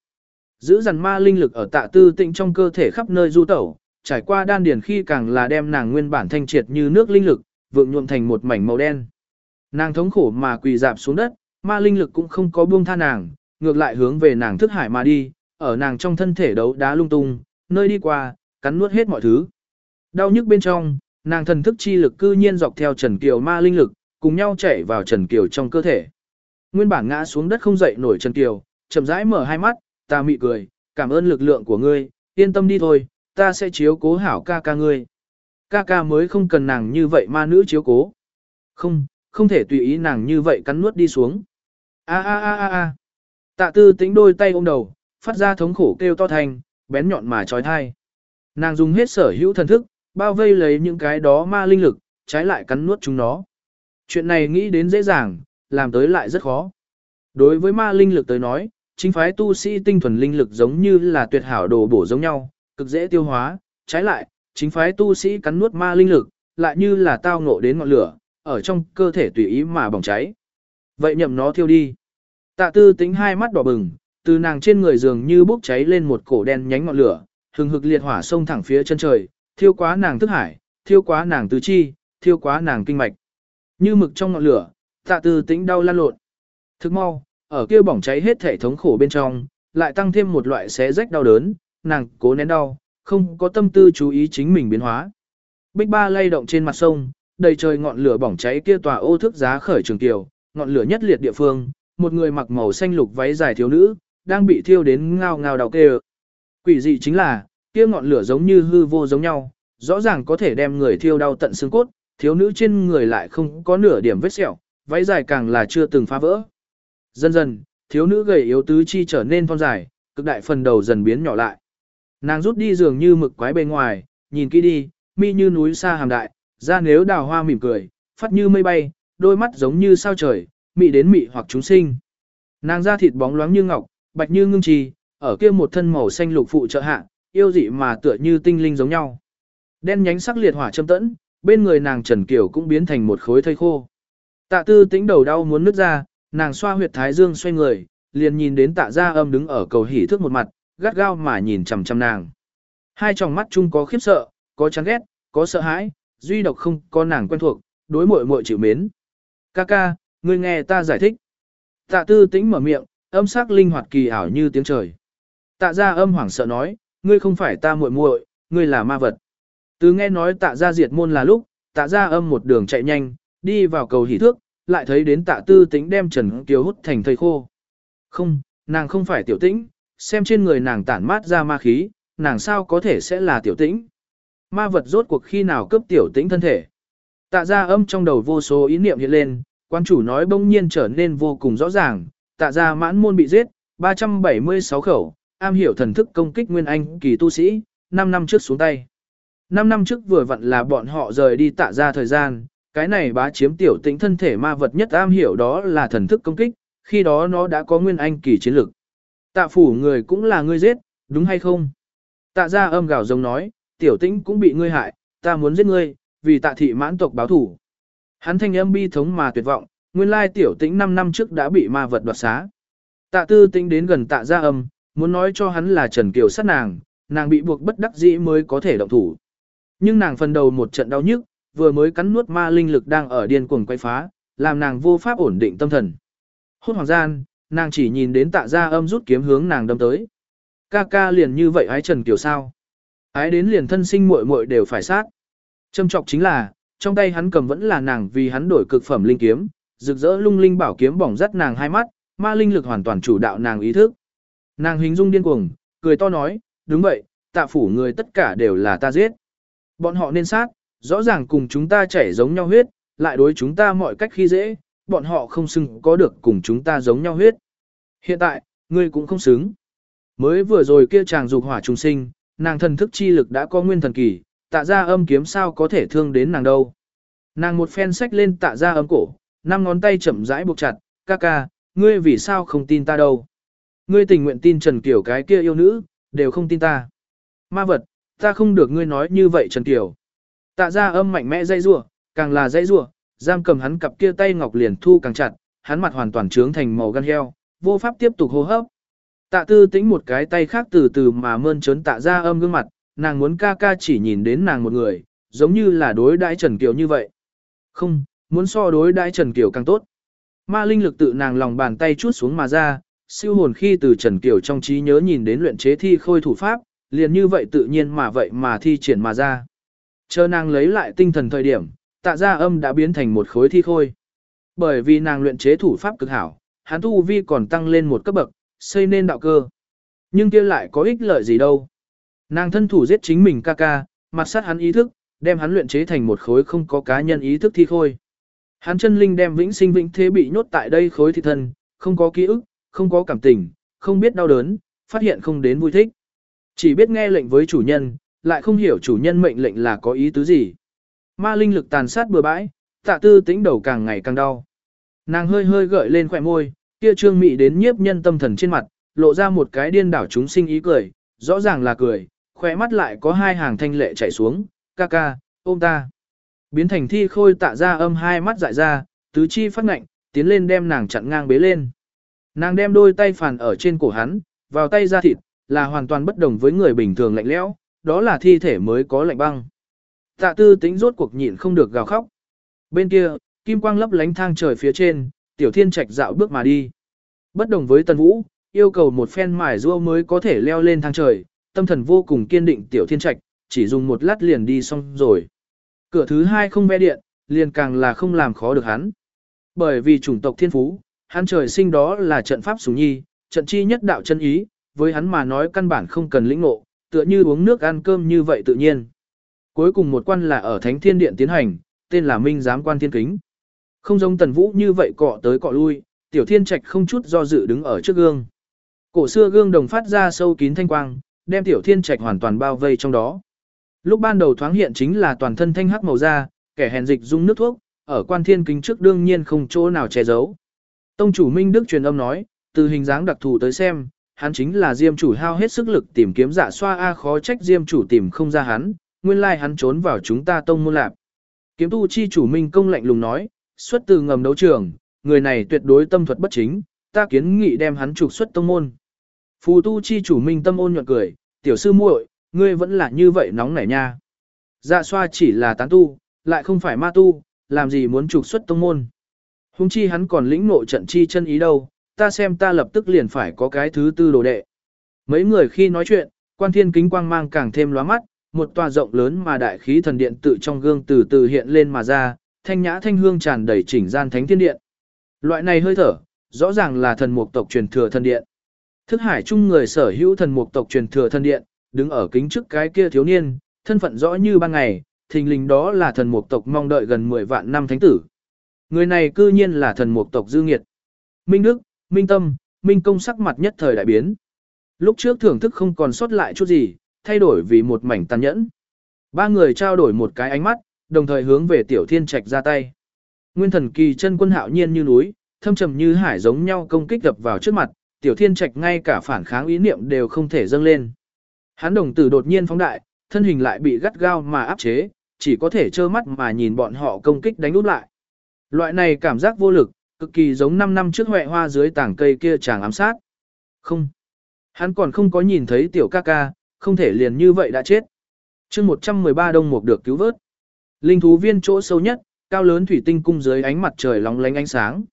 Giữ dằn ma linh lực ở tạ tư tĩnh trong cơ thể khắp nơi du tẩu, trải qua đan điền khi càng là đem nàng nguyên bản thanh triệt như nước linh lực, vượng nhuộm thành một mảnh màu đen. Nàng thống khổ mà quỳ dạp xuống đất, ma linh lực cũng không có buông tha nàng, ngược lại hướng về nàng thức hải mà đi, ở nàng trong thân thể đấu đá lung tung, nơi đi qua, cắn nuốt hết mọi thứ. Đau nhức bên trong, nàng thần thức chi lực cư nhiên dọc theo Trần Kiều ma linh lực, cùng nhau chạy vào Trần Kiều trong cơ thể. Nguyên bản ngã xuống đất không dậy nổi Trần Kiều, chậm rãi mở hai mắt, ta mị cười, cảm ơn lực lượng của ngươi, yên tâm đi thôi, ta sẽ chiếu cố hảo ca ca ngươi. Ca ca mới không cần nàng như vậy ma nữ chiếu cố. Không, không thể tùy ý nàng như vậy cắn nuốt đi xuống. A a a a a. Tạ tư tính đôi tay ôm đầu, phát ra thống khổ kêu to thành, bén nhọn mà trói thai. Nàng dùng hết sở hữu thần thức, bao vây lấy những cái đó ma linh lực, trái lại cắn nuốt chúng nó. Chuyện này nghĩ đến dễ dàng, làm tới lại rất khó. Đối với ma linh lực tới nói, chính phái tu sĩ tinh thuần linh lực giống như là tuyệt hảo đồ bổ giống nhau, cực dễ tiêu hóa, trái lại, chính phái tu sĩ cắn nuốt ma linh lực, lại như là tao ngộ đến ngọn lửa, ở trong cơ thể tùy ý mà bỏng cháy. Vậy nhậm nó thiêu đi. Tạ tư tính hai mắt đỏ bừng, từ nàng trên người dường như bốc cháy lên một cổ đen nhánh ngọn lửa, hừng hực liệt hỏa sông thẳng phía chân trời, thiêu quá nàng thức hải, thiêu quá nàng tứ chi, thiêu quá nàng kinh mạch. Như mực trong ngọn lửa, tạ tư tính đau lan lộn. Thức mau, ở kia bỏng cháy hết thể thống khổ bên trong, lại tăng thêm một loại xé rách đau đớn, nàng cố nén đau, không có tâm tư chú ý chính mình biến hóa. Bích ba lay động trên mặt sông, đầy trời ngọn lửa bỏng cháy kia tòa ô thức giá khởi trường tiểu, ngọn lửa nhất liệt địa phương, một người mặc màu xanh lục váy dài thiếu nữ, đang bị thiêu đến ngao ngao đau kêu. Quỷ dị chính là, kia ngọn lửa giống như hư vô giống nhau, rõ ràng có thể đem người thiêu đau tận xương cốt, thiếu nữ trên người lại không có nửa điểm vết sẹo, váy dài càng là chưa từng phá vỡ. Dần dần, thiếu nữ gầy yếu tứ chi trở nên thon dài, cực đại phần đầu dần biến nhỏ lại. Nàng rút đi dường như mực quái bề ngoài, nhìn kỹ đi, mi như núi xa hàm đại, ra nếu đào hoa mỉm cười, phát như mây bay, đôi mắt giống như sao trời, mị đến mị hoặc chúng sinh. Nàng da thịt bóng loáng như ngọc, bạch như ngưng trì, ở kia một thân màu xanh lục phụ trợ hạ, yêu dị mà tựa như tinh linh giống nhau. Đen nhánh sắc liệt hỏa châm tẫn, bên người nàng Trần Kiều cũng biến thành một khối thây khô. Tạ tư tĩnh đầu đau muốn nứt ra, nàng xoa huyệt thái dương xoay người, liền nhìn đến tạ gia âm đứng ở cầu hỉ thước một mặt, gắt gao mà nhìn chằm chằm nàng. Hai tròng mắt chung có khiếp sợ, có chán ghét, có sợ hãi, duy độc không có nàng quen thuộc, đối muội muội chịu mến. Ca ca, ngươi nghe ta giải thích. Tạ tư tĩnh mở miệng, âm sắc linh hoạt kỳ ảo như tiếng trời. Tạ gia âm hoảng sợ nói, ngươi không phải ta muội muội, ngươi là ma vật. Từ nghe nói tạ gia diệt môn là lúc, tạ gia âm một đường chạy nhanh, đi vào cầu hỉ thước, lại thấy đến tạ tư tĩnh đem Trần Kiều hút thành thây khô. Không, nàng không phải tiểu tĩnh, xem trên người nàng tản mát ra ma khí, nàng sao có thể sẽ là tiểu tĩnh. Ma vật rốt cuộc khi nào cướp tiểu tĩnh thân thể. Tạ ra âm trong đầu vô số ý niệm hiện lên, quan chủ nói bỗng nhiên trở nên vô cùng rõ ràng, tạ ra mãn môn bị giết, 376 khẩu, am hiểu thần thức công kích nguyên anh kỳ tu sĩ, 5 năm trước xuống tay. 5 năm trước vừa vặn là bọn họ rời đi tạ ra thời gian, cái này bá chiếm tiểu tĩnh thân thể ma vật nhất am hiểu đó là thần thức công kích, khi đó nó đã có nguyên anh kỳ chiến lực. Tạ phủ người cũng là ngươi giết, đúng hay không? Tạ ra âm gào giống nói, tiểu tĩnh cũng bị ngươi hại, ta muốn giết ngươi, vì tạ thị mãn tộc báo thủ. Hắn thanh âm bi thống mà tuyệt vọng, nguyên lai tiểu tĩnh 5 năm trước đã bị ma vật đoạt xá. Tạ tư tĩnh đến gần tạ ra âm, muốn nói cho hắn là Trần Kiều sát nàng, nàng bị buộc bất đắc dĩ mới có thể động thủ. Nhưng nàng phần đầu một trận đau nhức, vừa mới cắn nuốt ma linh lực đang ở điên cuồng quay phá, làm nàng vô pháp ổn định tâm thần. Hốt hoàng gian, nàng chỉ nhìn đến tạ Gia âm rút kiếm hướng nàng đâm tới. Ca ca liền như vậy ái Trần Kiều sao? Ái đến liền thân sinh muội muội đều phải sát. Châm trọng chính là, trong tay hắn cầm vẫn là nàng vì hắn đổi cực phẩm linh kiếm, rực rỡ lung linh bảo kiếm bỏng rắt nàng hai mắt, ma linh lực hoàn toàn chủ đạo nàng ý thức. Nàng hình dung điên cuồng, cười to nói, đúng vậy, tạ phủ người tất cả đều là ta giết. Bọn họ nên sát, rõ ràng cùng chúng ta chảy giống nhau huyết, lại đối chúng ta mọi cách khi dễ, bọn họ không xứng có được cùng chúng ta giống nhau huyết. Hiện tại, ngươi cũng không xứng. Mới vừa rồi kia chàng dục hỏa trùng sinh, nàng thần thức chi lực đã có nguyên thần kỳ, tạ ra âm kiếm sao có thể thương đến nàng đâu. Nàng một phen sách lên tạ ra âm cổ, năm ngón tay chậm rãi buộc chặt, ca ca, ngươi vì sao không tin ta đâu. Ngươi tình nguyện tin Trần Kiều cái kia yêu nữ, đều không tin ta. Ma vật, ta không được ngươi nói như vậy Trần Kiều. Tạ ra âm mạnh mẽ dây rủa càng là dây rủa giam cầm hắn cặp kia tay ngọc liền thu càng chặt, hắn mặt hoàn toàn trướng thành màu gan heo, vô pháp tiếp tục hô hấp. Tạ tư tĩnh một cái tay khác từ từ mà mơn trớn tạ ra âm gương mặt, nàng muốn ca ca chỉ nhìn đến nàng một người, giống như là đối đãi Trần Kiều như vậy. Không, muốn so đối đãi Trần Kiều càng tốt. Ma linh lực tự nàng lòng bàn tay chút xuống mà ra, siêu hồn khi từ Trần Kiều trong trí nhớ nhìn đến luyện chế thi khôi thủ pháp, liền như vậy tự nhiên mà vậy mà thi triển mà ra. Chờ nàng lấy lại tinh thần thời điểm, tạ gia âm đã biến thành một khối thi khôi. Bởi vì nàng luyện chế thủ pháp cực hảo, hắn tu vi còn tăng lên một cấp bậc, xây nên đạo cơ. Nhưng kia lại có ích lợi gì đâu. Nàng thân thủ giết chính mình ca ca, mặt sát hắn ý thức, đem hắn luyện chế thành một khối không có cá nhân ý thức thi khôi. Hắn chân linh đem vĩnh sinh vĩnh thế bị nhốt tại đây khối thi thân, không có ký ức, không có cảm tình, không biết đau đớn, phát hiện không đến vui thích. Chỉ biết nghe lệnh với chủ nhân, lại không hiểu chủ nhân mệnh lệnh là có ý tứ gì. Ma linh lực tàn sát bừa bãi, tạ tư tĩnh đầu càng ngày càng đau. Nàng hơi hơi gợi lên khỏe môi, kia trương mị đến nhiếp nhân tâm thần trên mặt, lộ ra một cái điên đảo chúng sinh ý cười, rõ ràng là cười, khỏe mắt lại có hai hàng thanh lệ chảy xuống, ca ca, ôm ta. Biến thành thi khôi tạ ra âm hai mắt dại ra, tứ chi phát ngạnh, tiến lên đem nàng chặn ngang bế lên. Nàng đem đôi tay phản ở trên cổ hắn, vào tay ra thịt, là hoàn toàn bất đồng với người bình thường lạnh lẽo, đó là thi thể mới có lạnh băng. Tạ tư tính rốt cuộc nhịn không được gào khóc. Bên kia, kim quang lấp lánh thang trời phía trên, tiểu thiên trạch dạo bước mà đi. Bất đồng với tần vũ, yêu cầu một phen mài rua mới có thể leo lên thang trời, tâm thần vô cùng kiên định tiểu thiên trạch, chỉ dùng một lát liền đi xong rồi. Cửa thứ hai không ve điện, liền càng là không làm khó được hắn. Bởi vì chủng tộc thiên phú, hắn trời sinh đó là trận pháp sủng nhi, trận chi nhất đạo chân ý, với hắn mà nói căn bản không cần lĩnh ngộ, tựa như uống nước ăn cơm như vậy tự nhiên. Cuối cùng một quan là ở Thánh Thiên Điện tiến hành, tên là Minh Giám Quan Thiên Kính. Không giống Tần Vũ như vậy cọ tới cọ lui, Tiểu Thiên Trạch không chút do dự đứng ở trước gương. Cổ xưa gương đồng phát ra sâu kín thanh quang, đem Tiểu Thiên Trạch hoàn toàn bao vây trong đó. Lúc ban đầu thoáng hiện chính là toàn thân thanh hắc màu da, kẻ hèn dịch dung nước thuốc, ở quan thiên kính trước đương nhiên không chỗ nào che giấu. Tông chủ Minh Đức truyền âm nói, từ hình dáng đặc thù tới xem, hắn chính là Diêm chủ hao hết sức lực tìm kiếm giả xoa a khó trách Diêm chủ tìm không ra hắn, nguyên lai hắn trốn vào chúng ta tông môn lạp. Kiếm tu chi chủ Minh công lạnh lùng nói, xuất từ ngầm đấu trường, người này tuyệt đối tâm thuật bất chính, ta kiến nghị đem hắn trục xuất tông môn. Phù tu chi chủ Minh tâm ôn nhuận cười, tiểu sư muội, ngươi vẫn là như vậy nóng nảy nha. Dạ xoa chỉ là tán tu, lại không phải ma tu, làm gì muốn trục xuất tông môn. Hùng chi hắn còn lĩnh nội trận chi chân ý đâu, ta xem ta lập tức liền phải có cái thứ tư đồ đệ. Mấy người khi nói chuyện, quan thiên kính quang mang càng thêm lóa mắt, một tòa rộng lớn mà đại khí thần điện tự trong gương từ từ hiện lên mà ra, thanh nhã thanh hương tràn đầy chỉnh gian thánh thiên điện. Loại này hơi thở, rõ ràng là thần mục tộc truyền thừa thần điện. Thức hải chung người sở hữu thần mục tộc truyền thừa thần điện, đứng ở kính trước cái kia thiếu niên, thân phận rõ như ban ngày, thình lình đó là thần mục tộc mong đợi gần 10 vạn năm thánh tử. Người này cư nhiên là thần mục tộc dư nghiệt. Minh Đức, Minh Tâm, Minh Công sắc mặt nhất thời đại biến. Lúc trước thưởng thức không còn sót lại chút gì, thay đổi vì một mảnh tàn nhẫn. Ba người trao đổi một cái ánh mắt, đồng thời hướng về tiểu thiên trạch ra tay. Nguyên thần kỳ chân quân hạo nhiên như núi, thâm trầm như hải giống nhau công kích đập vào trước mặt, tiểu thiên trạch ngay cả phản kháng ý niệm đều không thể dâng lên. Hắn đồng tử đột nhiên phóng đại, thân hình lại bị gắt gao mà áp chế, chỉ có thể trơ mắt mà nhìn bọn họ công kích đánh úp lại. Loại này cảm giác vô lực, cực kỳ giống 5 năm trước hoẹ hoa dưới tảng cây kia chàng ám sát. Không. Hắn còn không có nhìn thấy tiểu ca ca, không thể liền như vậy đã chết. chương 113 đông mục được cứu vớt. Linh thú viên chỗ sâu nhất, cao lớn thủy tinh cung dưới ánh mặt trời lóng lánh ánh sáng.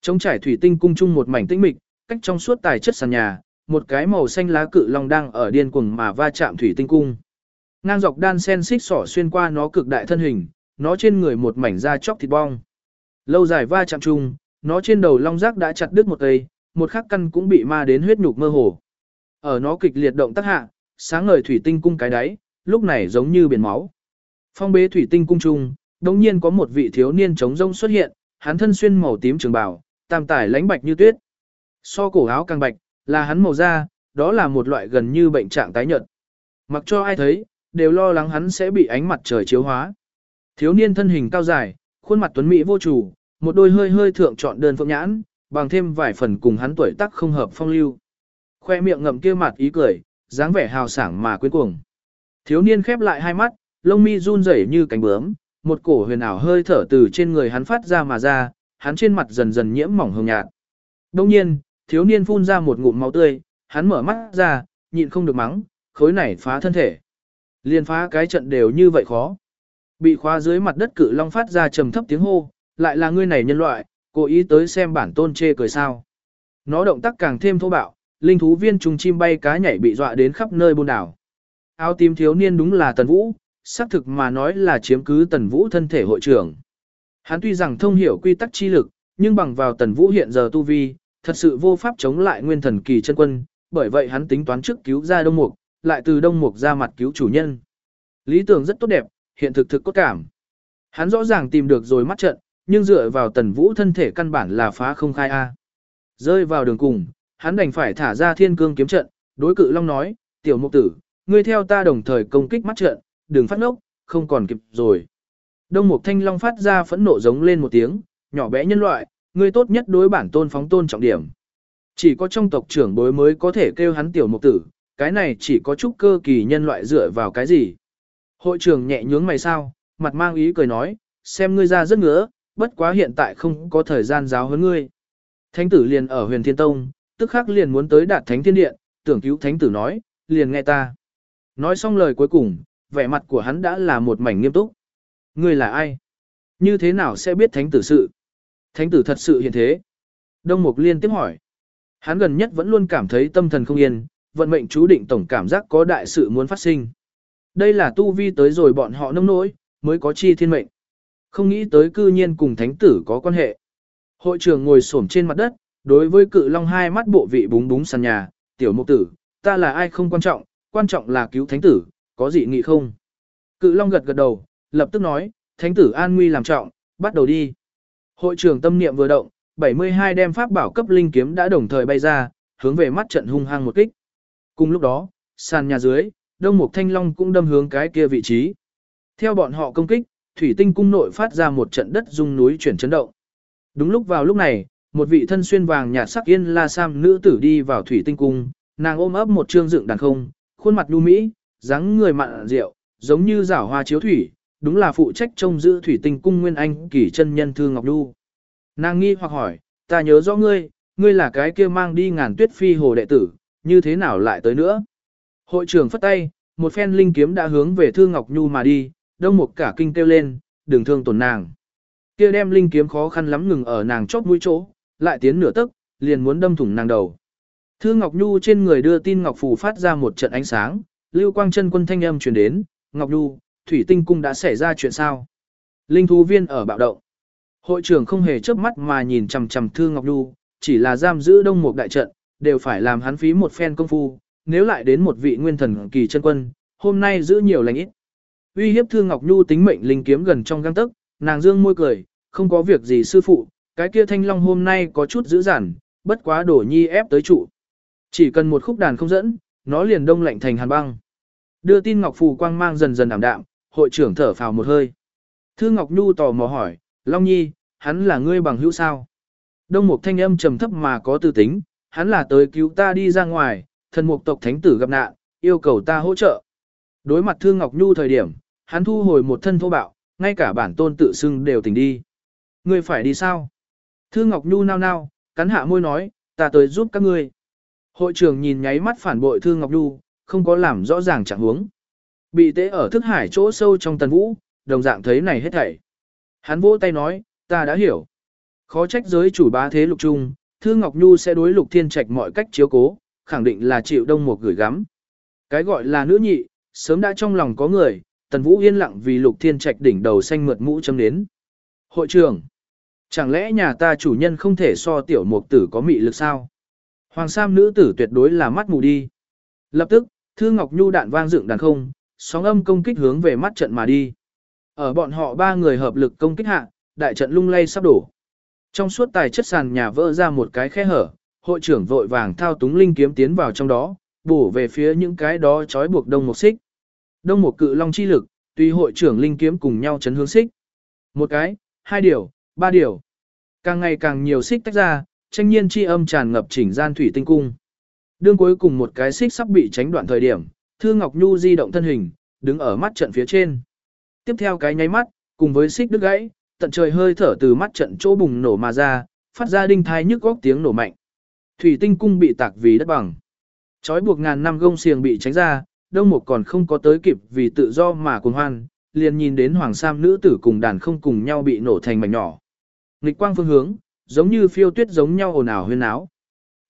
Trong trải thủy tinh cung chung một mảnh tĩnh mịch, cách trong suốt tài chất sàn nhà, một cái màu xanh lá cự long đang ở điên cuồng mà va chạm thủy tinh cung. Ngang dọc đan sen xích sỏ xuyên qua nó cực đại thân hình, nó trên người một mảnh da chóc thịt bong. Lâu dài va chạm chung, nó trên đầu long giác đã chặt đứt một cây, một khắc căn cũng bị ma đến huyết nhục mơ hồ. Ở nó kịch liệt động tác hạ, sáng ngời thủy tinh cung cái đáy, lúc này giống như biển máu. Phong bế thủy tinh cung trung, đồng nhiên có một vị thiếu niên trống rông xuất hiện, hắn thân xuyên màu tím trường bào, tam tải lãnh bạch như tuyết. So cổ áo càng bạch, là hắn màu da, đó là một loại gần như bệnh trạng tái nhợt. Mặc cho ai thấy, đều lo lắng hắn sẽ bị ánh mặt trời chiếu hóa. Thiếu niên thân hình cao dài, khuôn mặt tuấn mỹ vô chủ, một đôi hơi hơi thượng chọn đơn phượng nhãn, bằng thêm vài phần cùng hắn tuổi tác không hợp phong lưu. Khoe miệng ngậm kia mặt ý cười, dáng vẻ hào sảng mà quyến cuồng. Thiếu niên khép lại hai mắt, lông mi run rẩy như cánh bướm, một cổ huyền ảo hơi thở từ trên người hắn phát ra mà ra, hắn trên mặt dần dần nhiễm mỏng hồng nhạt. Đông nhiên, thiếu niên phun ra một ngụm máu tươi, hắn mở mắt ra, nhịn không được mắng, khối này phá thân thể. Liên phá cái trận đều như vậy khó. Bị khóa dưới mặt đất cự long phát ra trầm thấp tiếng hô, lại là ngươi này nhân loại, cố ý tới xem bản tôn chê cười sao. Nó động tác càng thêm thô bạo, linh thú viên trùng chim bay cá nhảy bị dọa đến khắp nơi buôn đảo. Áo tím thiếu niên đúng là Tần Vũ, xác thực mà nói là chiếm cứ Tần Vũ thân thể hội trưởng. Hắn tuy rằng thông hiểu quy tắc chi lực, nhưng bằng vào Tần Vũ hiện giờ tu vi, thật sự vô pháp chống lại nguyên thần kỳ chân quân, bởi vậy hắn tính toán trước cứu ra Đông Mục, lại từ Đông Mục ra mặt cứu chủ nhân. Lý tưởng rất tốt đẹp, hiện thực thực cốt cảm. Hắn rõ ràng tìm được rồi mắt trận, nhưng dựa vào Tần Vũ thân thể căn bản là phá không khai A. Rơi vào đường cùng, hắn đành phải thả ra thiên cương kiếm trận, đối cự long nói, tiểu mục tử, ngươi theo ta đồng thời công kích mắt trận, đừng phát ngốc, không còn kịp rồi. Đông mục thanh long phát ra phẫn nộ giống lên một tiếng, nhỏ bé nhân loại, ngươi tốt nhất đối bản tôn phóng tôn trọng điểm. Chỉ có trong tộc trưởng bối mới có thể kêu hắn tiểu mục tử, cái này chỉ có chút cơ kỳ nhân loại dựa vào cái gì. Hội trưởng nhẹ nhướng mày sao, mặt mang ý cười nói, xem ngươi ra rất ngứa, bất quá hiện tại không có thời gian giáo huấn ngươi. Thánh tử liền ở huyền thiên tông, tức khắc liền muốn tới đạt thánh thiên điện, tưởng cứu thánh tử nói, liền nghe ta. Nói xong lời cuối cùng, vẻ mặt của hắn đã là một mảnh nghiêm túc. Ngươi là ai? Như thế nào sẽ biết thánh tử sự? Thánh tử thật sự hiện thế. Đông Mục liên tiếp hỏi. Hắn gần nhất vẫn luôn cảm thấy tâm thần không yên, vận mệnh chú định tổng cảm giác có đại sự muốn phát sinh. Đây là tu vi tới rồi bọn họ nông nỗi, mới có chi thiên mệnh. Không nghĩ tới cư nhiên cùng thánh tử có quan hệ. Hội trưởng ngồi xổm trên mặt đất, đối với cự long hai mắt bộ vị búng búng sàn nhà, tiểu mục tử, ta là ai không quan trọng, quan trọng là cứu thánh tử, có gì nghị không? Cự long gật gật đầu, lập tức nói, thánh tử an nguy làm trọng, bắt đầu đi. Hội trưởng tâm niệm vừa động, 72 đem pháp bảo cấp linh kiếm đã đồng thời bay ra, hướng về mắt trận hung hăng một kích. Cùng lúc đó, sàn nhà dưới, đông mục thanh long cũng đâm hướng cái kia vị trí. Theo bọn họ công kích, thủy tinh cung nội phát ra một trận đất rung núi chuyển chấn động. Đúng lúc vào lúc này, một vị thân xuyên vàng nhạt sắc yên la sam nữ tử đi vào thủy tinh cung, nàng ôm ấp một trương dựng đàn không, khuôn mặt nhu mỹ, dáng người mặn rượu, giống như giảo hoa chiếu thủy, đúng là phụ trách trông giữ thủy tinh cung nguyên anh kỳ chân nhân thư ngọc nhu. Nàng nghi hoặc hỏi, ta nhớ rõ ngươi, ngươi là cái kia mang đi ngàn tuyết phi hồ đệ tử, như thế nào lại tới nữa? Hội trưởng phất tay, một phen linh kiếm đã hướng về Thư Ngọc Nhu mà đi, đông một cả kinh kêu lên, đừng thương tổn nàng. Kia đem linh kiếm khó khăn lắm ngừng ở nàng chót mũi chỗ, lại tiến nửa tức, liền muốn đâm thủng nàng đầu. Thư Ngọc Nhu trên người đưa tin Ngọc Phù phát ra một trận ánh sáng, Lưu Quang chân quân thanh âm truyền đến, Ngọc Nhu, Thủy Tinh Cung đã xảy ra chuyện sao? Linh thú viên ở bạo động. Hội trưởng không hề chớp mắt mà nhìn chằm chằm Thư Ngọc Nhu, chỉ là giam giữ đông một đại trận, đều phải làm hắn phí một phen công phu, nếu lại đến một vị nguyên thần kỳ chân quân, hôm nay giữ nhiều lành ít. Uy hiếp Thư Ngọc Nhu tính mệnh linh kiếm gần trong gang tức, nàng dương môi cười, không có việc gì sư phụ, cái kia thanh long hôm nay có chút dữ dằn, bất quá đổ nhi ép tới trụ. Chỉ cần một khúc đàn không dẫn, nó liền đông lạnh thành hàn băng. Đưa tin Ngọc Phù quang mang dần dần ảm đạm, hội trưởng thở phào một hơi. Thư Ngọc Nhu tò mò hỏi, Long Nhi, hắn là ngươi bằng hữu sao? Đông một thanh âm trầm thấp mà có tư tính, hắn là tới cứu ta đi ra ngoài, thần mục tộc thánh tử gặp nạn, yêu cầu ta hỗ trợ. Đối mặt Thư Ngọc Nhu thời điểm, hắn thu hồi một thân thô bạo, ngay cả bản tôn tự xưng đều tỉnh đi. Ngươi phải đi sao? Thư Ngọc Nhu nao nao, cắn hạ môi nói, ta tới giúp các ngươi. Hội trưởng nhìn nháy mắt phản bội Thư Ngọc Nhu, không có làm rõ ràng trạng huống. Bị tế ở thức hải chỗ sâu trong tần vũ, đồng dạng thấy này hết thảy. Hắn vỗ tay nói, ta đã hiểu. Khó trách giới chủ bá thế lục trung, Thư Ngọc Nhu sẽ đối lục thiên trạch mọi cách chiếu cố, khẳng định là chịu đông một gửi gắm. Cái gọi là nữ nhị, sớm đã trong lòng có người, tần vũ yên lặng vì lục thiên trạch đỉnh đầu xanh mượt mũ châm đến. Hội trưởng, chẳng lẽ nhà ta chủ nhân không thể so tiểu mục tử có mị lực sao? Hoàng Sam nữ tử tuyệt đối là mắt mù đi. Lập tức, Thư Ngọc Nhu đạn vang dựng đàn không, sóng âm công kích hướng về mắt trận mà đi. Ở bọn họ ba người hợp lực công kích hạ, đại trận lung lay sắp đổ. Trong suốt tài chất sàn nhà vỡ ra một cái khe hở, hội trưởng vội vàng thao túng linh kiếm tiến vào trong đó, bổ về phía những cái đó trói buộc đông một xích. Đông một cự long chi lực, tùy hội trưởng linh kiếm cùng nhau chấn hướng xích. Một cái, hai điều, ba điều. Càng ngày càng nhiều xích tách ra, tranh nhiên chi âm tràn ngập chỉnh gian thủy tinh cung. Đương cuối cùng một cái xích sắp bị tránh đoạn thời điểm, Thư Ngọc Nhu di động thân hình, đứng ở mắt trận phía trên. Tiếp theo cái nháy mắt, cùng với xích đứt gãy, tận trời hơi thở từ mắt trận chỗ bùng nổ mà ra, phát ra đinh thai nhức góc tiếng nổ mạnh. Thủy tinh cung bị tạc vì đất bằng. Chói buộc ngàn năm gông xiềng bị tránh ra, đông Mục còn không có tới kịp vì tự do mà cuồng hoan, liền nhìn đến hoàng sam nữ tử cùng đàn không cùng nhau bị nổ thành mảnh nhỏ. Nghịch quang phương hướng, giống như phiêu tuyết giống nhau ồn ào huyên áo.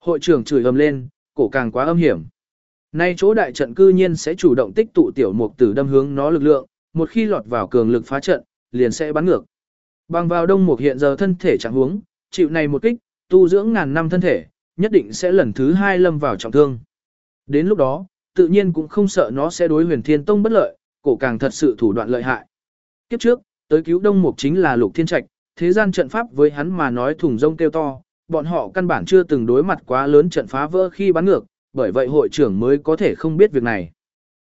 Hội trưởng chửi ầm lên, cổ càng quá âm hiểm. Nay chỗ đại trận cư nhiên sẽ chủ động tích tụ tiểu mục tử đâm hướng nó lực lượng, một khi lọt vào cường lực phá trận, liền sẽ bắn ngược. Bằng vào đông mục hiện giờ thân thể trạng huống, chịu này một kích, tu dưỡng ngàn năm thân thể, nhất định sẽ lần thứ hai lâm vào trọng thương. Đến lúc đó, tự nhiên cũng không sợ nó sẽ đối huyền thiên tông bất lợi, cổ càng thật sự thủ đoạn lợi hại. Kiếp trước, tới cứu đông mục chính là lục thiên trạch, thế gian trận pháp với hắn mà nói thùng rông kêu to, bọn họ căn bản chưa từng đối mặt quá lớn trận phá vỡ khi bắn ngược, bởi vậy hội trưởng mới có thể không biết việc này.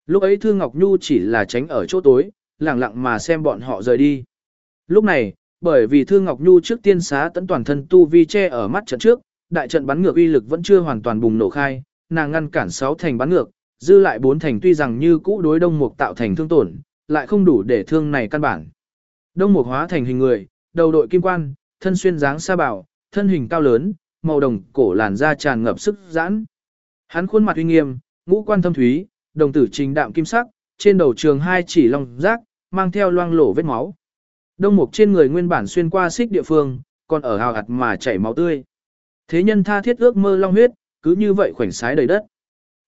Lúc ấy Thư Ngọc Nhu chỉ là tránh ở chỗ tối, lặng lặng mà xem bọn họ rời đi. Lúc này, bởi vì Thư Ngọc Nhu trước tiên xá tấn toàn thân tu vi che ở mắt trận trước, đại trận bắn ngược uy lực vẫn chưa hoàn toàn bùng nổ khai, nàng ngăn cản sáu thành bắn ngược, dư lại bốn thành tuy rằng như cũ đối đông mục tạo thành thương tổn, lại không đủ để thương này căn bản. Đông mục hóa thành hình người, đầu đội kim quan, thân xuyên dáng sa bảo, thân hình cao lớn, màu đồng cổ làn da tràn ngập sức giãn. Hắn khuôn mặt uy nghiêm, ngũ quan thâm thúy, đồng tử trình đạm kim sắc, trên đầu trường hai chỉ long rác, mang theo loang lổ vết máu. Đông mục trên người nguyên bản xuyên qua xích địa phương, còn ở hào hạt mà chảy máu tươi. Thế nhân tha thiết ước mơ long huyết, cứ như vậy khoảnh sái đầy đất.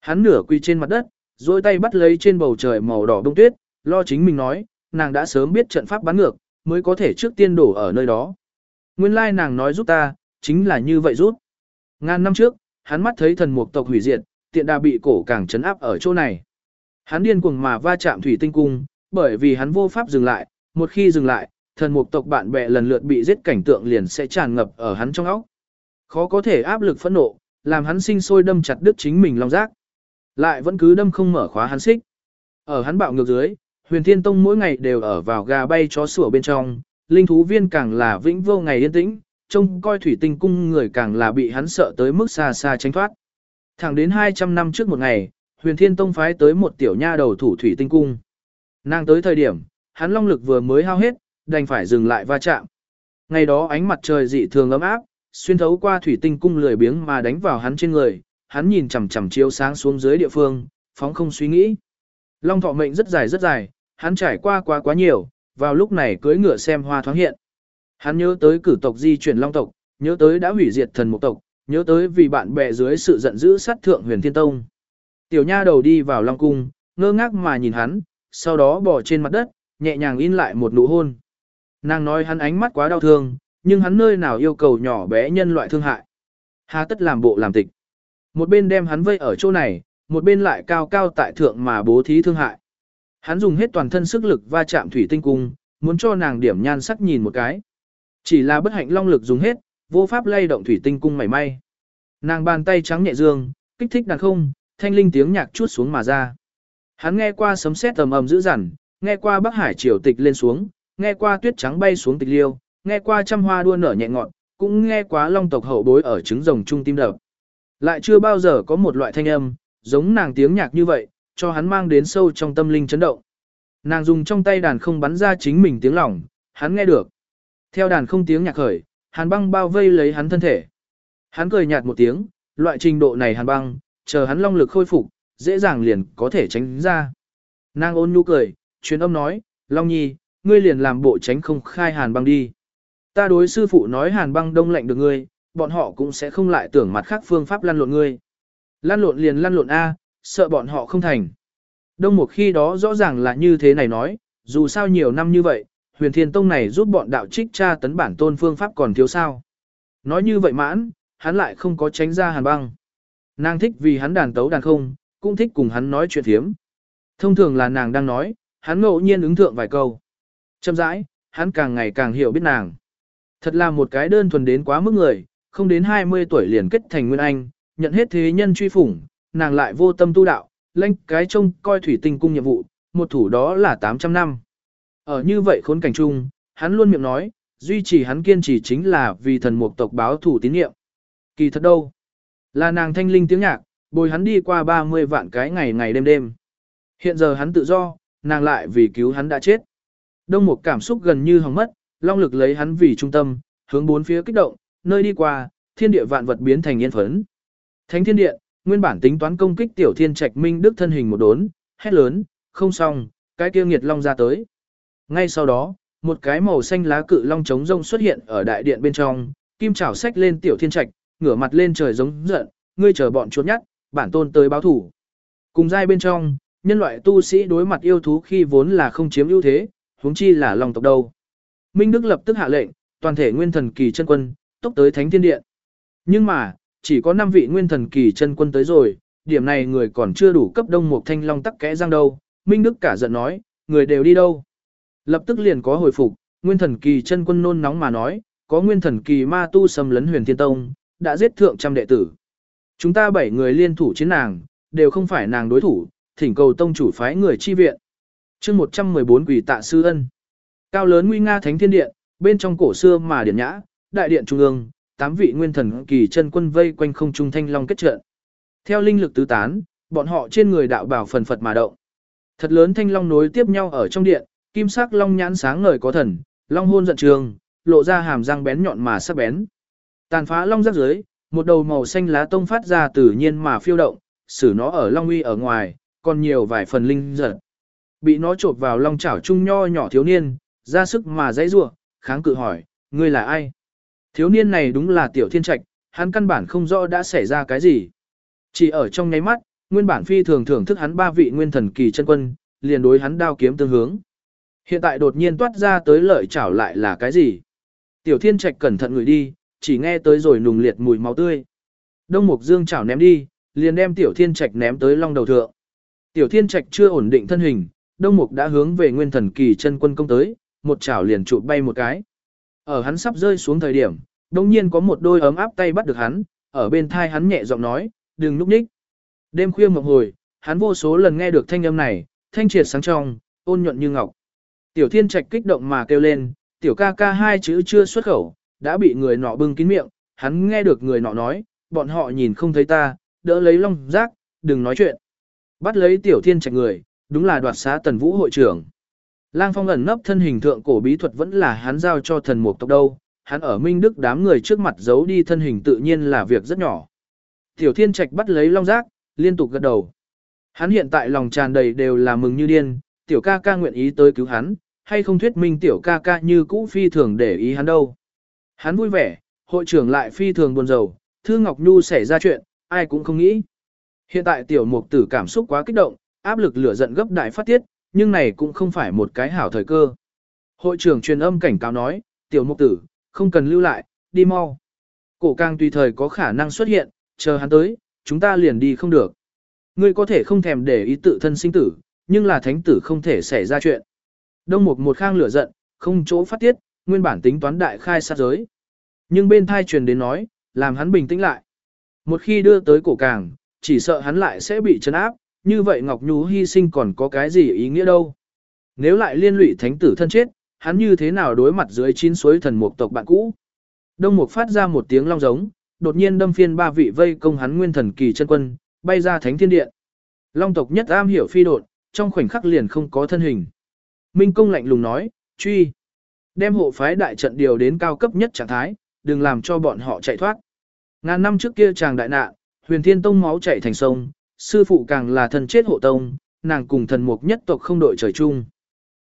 Hắn nửa quỳ trên mặt đất, dôi tay bắt lấy trên bầu trời màu đỏ đông tuyết, lo chính mình nói, nàng đã sớm biết trận pháp bắn ngược, mới có thể trước tiên đổ ở nơi đó. Nguyên lai nàng nói giúp ta, chính là như vậy giúp. Ngàn năm trước, hắn mắt thấy thần mục tộc hủy diệt, tiện đà bị cổ càng chấn áp ở chỗ này. Hắn điên cuồng mà va chạm thủy tinh cung, bởi vì hắn vô pháp dừng lại, một khi dừng lại, thần mục tộc bạn bè lần lượt bị giết cảnh tượng liền sẽ tràn ngập ở hắn trong óc. Khó có thể áp lực phẫn nộ, làm hắn sinh sôi đâm chặt đứt chính mình long giác. Lại vẫn cứ đâm không mở khóa hắn xích. Ở hắn bạo ngược dưới, huyền thiên tông mỗi ngày đều ở vào gà bay chó sủa bên trong, linh thú viên càng là vĩnh vô ngày yên tĩnh, trông coi thủy tinh cung người càng là bị hắn sợ tới mức xa xa tránh thoát. Thẳng đến 200 năm trước một ngày, huyền thiên tông phái tới một tiểu nha đầu thủ thủy tinh cung. Nàng tới thời điểm, hắn long lực vừa mới hao hết, đành phải dừng lại va chạm. Ngày đó ánh mặt trời dị thường ấm áp, xuyên thấu qua thủy tinh cung lười biếng mà đánh vào hắn trên người, hắn nhìn chằm chằm chiếu sáng xuống dưới địa phương, phóng không suy nghĩ. Long thọ mệnh rất dài rất dài, hắn trải qua quá quá nhiều, vào lúc này cưới ngựa xem hoa thoáng hiện. Hắn nhớ tới cử tộc di chuyển long tộc, nhớ tới đã hủy diệt thần mục tộc, nhớ tới vì bạn bè dưới sự giận dữ sát thượng huyền thiên tông. Tiểu nha đầu đi vào long cung, ngơ ngác mà nhìn hắn, sau đó bỏ trên mặt đất, nhẹ nhàng in lại một nụ hôn. Nàng nói hắn ánh mắt quá đau thương, nhưng hắn nơi nào yêu cầu nhỏ bé nhân loại thương hại. Hà tất làm bộ làm tịch. Một bên đem hắn vây ở chỗ này, một bên lại cao cao tại thượng mà bố thí thương hại. Hắn dùng hết toàn thân sức lực va chạm thủy tinh cung, muốn cho nàng điểm nhan sắc nhìn một cái. Chỉ là bất hạnh long lực dùng hết, vô pháp lay động thủy tinh cung mảy may. Nàng bàn tay trắng nhẹ dương, kích thích đàn không, thanh linh tiếng nhạc chuốt xuống mà ra. Hắn nghe qua sấm sét ầm ầm dữ dằn, nghe qua Bắc Hải triều tịch lên xuống, nghe qua tuyết trắng bay xuống tịch liêu, nghe qua trăm hoa đua nở nhẹ ngọn, cũng nghe quá long tộc hậu bối ở trứng rồng trung tim đập. Lại chưa bao giờ có một loại thanh âm, giống nàng tiếng nhạc như vậy, cho hắn mang đến sâu trong tâm linh chấn động. Nàng dùng trong tay đàn không bắn ra chính mình tiếng lòng, hắn nghe được. Theo đàn không tiếng nhạc khởi, hàn băng bao vây lấy hắn thân thể. Hắn cười nhạt một tiếng, loại trình độ này hàn băng, chờ hắn long lực khôi phục, dễ dàng liền có thể tránh ra. Nàng ôn nhu cười, truyền âm nói, Long Nhi, ngươi liền làm bộ tránh không khai hàn băng đi. Ta đối sư phụ nói hàn băng đông lạnh được ngươi, bọn họ cũng sẽ không lại tưởng mặt khác phương pháp lăn lộn ngươi. Lăn lộn liền lăn lộn A, sợ bọn họ không thành. Đông một khi đó rõ ràng là như thế này nói, dù sao nhiều năm như vậy, huyền thiên tông này giúp bọn đạo trích tra tấn bản tôn phương pháp còn thiếu sao. Nói như vậy mãn, hắn lại không có tránh ra hàn băng. Nàng thích vì hắn đàn tấu đàn không, cũng thích cùng hắn nói chuyện thiếm. Thông thường là nàng đang nói, hắn ngẫu nhiên ứng thượng vài câu. Châm rãi, hắn càng ngày càng hiểu biết nàng. Thật là một cái đơn thuần đến quá mức người, không đến 20 tuổi liền kết thành nguyên anh, nhận hết thế nhân truy phủng, nàng lại vô tâm tu đạo, lãnh cái trông coi thủy tinh cung nhiệm vụ, một thủ đó là 800 năm. Ở như vậy khốn cảnh chung, hắn luôn miệng nói, duy trì hắn kiên trì chính là vì thần mục tộc báo thủ tín nhiệm. Kỳ thật đâu? Là nàng thanh linh tiếng nhạc, bồi hắn đi qua 30 vạn cái ngày ngày đêm đêm. Hiện giờ hắn tự do, nàng lại vì cứu hắn đã chết. Đông một cảm xúc gần như hỏng mất, long lực lấy hắn vì trung tâm, hướng bốn phía kích động, nơi đi qua, thiên địa vạn vật biến thành yên phấn. Thánh thiên điện, nguyên bản tính toán công kích tiểu thiên trạch minh đức thân hình một đốn, hét lớn, không xong, cái kia nghiệt long ra tới. Ngay sau đó, một cái màu xanh lá cự long trống rông xuất hiện ở đại điện bên trong, kim chảo sách lên tiểu thiên trạch, ngửa mặt lên trời giống giận, ngươi chờ bọn chuột nhắt, bản tôn tới báo thủ. Cùng giai bên trong, nhân loại tu sĩ đối mặt yêu thú khi vốn là không chiếm ưu thế, huống chi là lòng tộc đâu. Minh Đức lập tức hạ lệnh, toàn thể nguyên thần kỳ chân quân, tốc tới thánh thiên điện. Nhưng mà, chỉ có 5 vị nguyên thần kỳ chân quân tới rồi, điểm này người còn chưa đủ cấp đông một thanh long tắc kẽ răng đâu. Minh Đức cả giận nói, người đều đi đâu. Lập tức liền có hồi phục, nguyên thần kỳ chân quân nôn nóng mà nói, có nguyên thần kỳ ma tu xâm lấn huyền thiên tông, đã giết thượng trăm đệ tử. Chúng ta bảy người liên thủ chiến nàng, đều không phải nàng đối thủ, thỉnh cầu tông chủ phái người chi viện. chương 114 quỷ tạ sư ân. Cao lớn nguy nga thánh thiên điện, bên trong cổ xưa mà điển nhã, đại điện trung ương, tám vị nguyên thần kỳ chân quân vây quanh không trung thanh long kết trận. Theo linh lực tứ tán, bọn họ trên người đạo bảo phần phật mà động. Thật lớn thanh long nối tiếp nhau ở trong điện, kim sắc long nhãn sáng ngời có thần, long hôn giận trường, lộ ra hàm răng bén nhọn mà sắc bén. Tàn phá long rắc dưới, một đầu màu xanh lá tông phát ra tự nhiên mà phiêu động, xử nó ở long uy ở ngoài, còn nhiều vài phần linh giật. Bị nó trộn vào long chảo trung nho nhỏ thiếu niên, ra sức mà dãy rủa, kháng cự hỏi, ngươi là ai? Thiếu niên này đúng là tiểu thiên trạch, hắn căn bản không rõ đã xảy ra cái gì. Chỉ ở trong nháy mắt, nguyên bản phi thường thưởng thức hắn ba vị nguyên thần kỳ chân quân, liền đối hắn đao kiếm tương hướng. Hiện tại đột nhiên toát ra tới lợi chảo lại là cái gì? Tiểu thiên trạch cẩn thận người đi, chỉ nghe tới rồi nùng liệt mùi máu tươi. Đông Mục Dương chảo ném đi, liền đem Tiểu Thiên Trạch ném tới long đầu thượng. Tiểu Thiên Trạch chưa ổn định thân hình, Đông Mục đã hướng về Nguyên Thần Kỳ chân quân công tới, một chảo liền trụ bay một cái. Ở hắn sắp rơi xuống thời điểm, đột nhiên có một đôi ấm áp tay bắt được hắn, ở bên thai hắn nhẹ giọng nói, "Đừng núp ních. Đêm khuya mộng hồi, hắn vô số lần nghe được thanh âm này, thanh triệt sáng trong, ôn nhuận như ngọc. Tiểu Thiên Trạch kích động mà kêu lên, "Tiểu ca ca hai chữ chưa xuất khẩu, đã bị người nọ bưng kín miệng, hắn nghe được người nọ nói, bọn họ nhìn không thấy ta, đỡ lấy long giác, đừng nói chuyện. Bắt lấy tiểu thiên trạch người, đúng là đoạt xá tần vũ hội trưởng. Lang phong ẩn nấp thân hình thượng cổ bí thuật vẫn là hắn giao cho thần mục tộc đâu, hắn ở minh đức đám người trước mặt giấu đi thân hình tự nhiên là việc rất nhỏ. Tiểu thiên trạch bắt lấy long giác, liên tục gật đầu. Hắn hiện tại lòng tràn đầy đều là mừng như điên, tiểu ca ca nguyện ý tới cứu hắn, hay không thuyết minh tiểu ca ca như cũ phi thường để ý hắn đâu. Hắn vui vẻ, hội trưởng lại phi thường buồn rầu, Thư Ngọc Nhu xảy ra chuyện, ai cũng không nghĩ. Hiện tại tiểu mục tử cảm xúc quá kích động, áp lực lửa giận gấp đại phát tiết, nhưng này cũng không phải một cái hảo thời cơ. Hội trưởng truyền âm cảnh cáo nói, tiểu mục tử, không cần lưu lại, đi mau. Cổ càng tùy thời có khả năng xuất hiện, chờ hắn tới, chúng ta liền đi không được. Ngươi có thể không thèm để ý tự thân sinh tử, nhưng là thánh tử không thể xảy ra chuyện. Đông mục một khang lửa giận, không chỗ phát tiết, nguyên bản tính toán đại khai sát giới. Nhưng bên thai truyền đến nói, làm hắn bình tĩnh lại. Một khi đưa tới cổ càng, chỉ sợ hắn lại sẽ bị chấn áp, như vậy Ngọc Nhu hy sinh còn có cái gì ý nghĩa đâu. Nếu lại liên lụy thánh tử thân chết, hắn như thế nào đối mặt dưới chín suối thần mục tộc bạn cũ. Đông mục phát ra một tiếng long giống, đột nhiên đâm phiên ba vị vây công hắn nguyên thần kỳ chân quân, bay ra thánh thiên điện. Long tộc nhất am hiểu phi đột, trong khoảnh khắc liền không có thân hình. Minh công lạnh lùng nói, truy. Đem hộ phái đại trận điều đến cao cấp nhất trạng thái, đừng làm cho bọn họ chạy thoát. Ngàn năm trước kia chàng đại nạn, huyền thiên tông máu chảy thành sông, sư phụ càng là thần chết hộ tông, nàng cùng thần mục nhất tộc không đội trời chung.